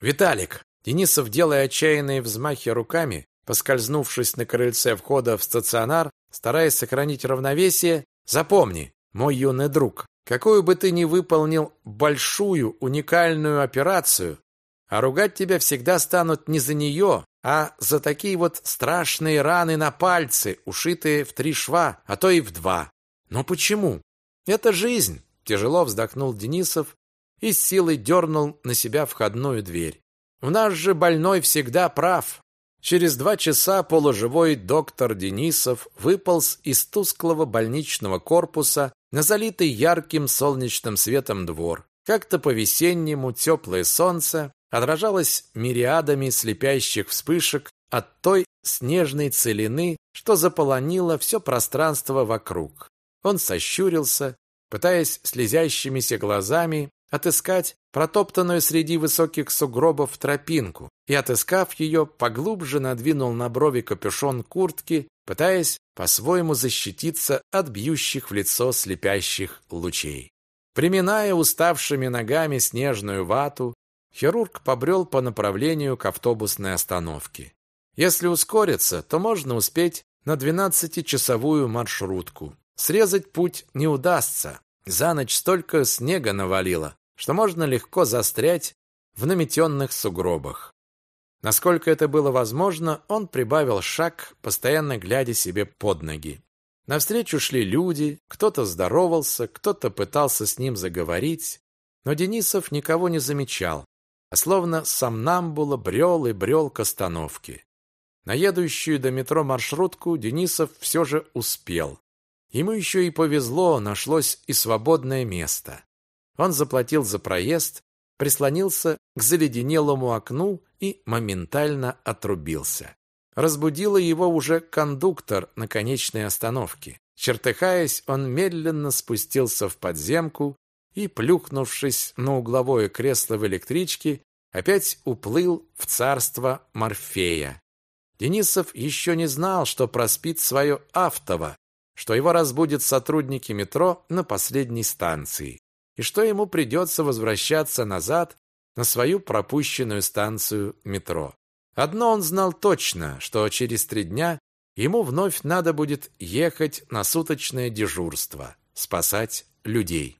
Виталик, Денисов, делая отчаянные взмахи руками, поскользнувшись на крыльце входа в стационар, стараясь сохранить равновесие, запомни, мой юный друг, какую бы ты ни выполнил большую, уникальную операцию, а ругать тебя всегда станут не за нее, а за такие вот страшные раны на пальцы, ушитые в три шва, а то и в два. Но почему? Это жизнь, тяжело вздохнул Денисов и с силой дернул на себя входную дверь. У нас же больной всегда прав. Через два часа полуживой доктор Денисов выполз из тусклого больничного корпуса на залитый ярким солнечным светом двор. Как-то по-весеннему теплое солнце отражалось мириадами слепящих вспышек от той снежной целины, что заполонило все пространство вокруг. Он сощурился, пытаясь слезящимися глазами отыскать протоптанную среди высоких сугробов тропинку, и, отыскав ее, поглубже надвинул на брови капюшон куртки, пытаясь по-своему защититься от бьющих в лицо слепящих лучей. Приминая уставшими ногами снежную вату, хирург побрел по направлению к автобусной остановке. Если ускориться, то можно успеть на двенадцатичасовую маршрутку. Срезать путь не удастся. За ночь столько снега навалило, что можно легко застрять в наметенных сугробах. Насколько это было возможно, он прибавил шаг, постоянно глядя себе под ноги. Навстречу шли люди, кто-то здоровался, кто-то пытался с ним заговорить, но Денисов никого не замечал, а словно сомнамбула брел и брел к остановке. На едущую до метро маршрутку Денисов все же успел. Ему еще и повезло, нашлось и свободное место. Он заплатил за проезд, прислонился к заледенелому окну и моментально отрубился. Разбудила его уже кондуктор на конечной остановке. Чертыхаясь, он медленно спустился в подземку и, плюхнувшись на угловое кресло в электричке, опять уплыл в царство Морфея. Денисов еще не знал, что проспит свое автово, что его разбудят сотрудники метро на последней станции, и что ему придется возвращаться назад на свою пропущенную станцию метро. Одно он знал точно, что через три дня ему вновь надо будет ехать на суточное дежурство, спасать людей.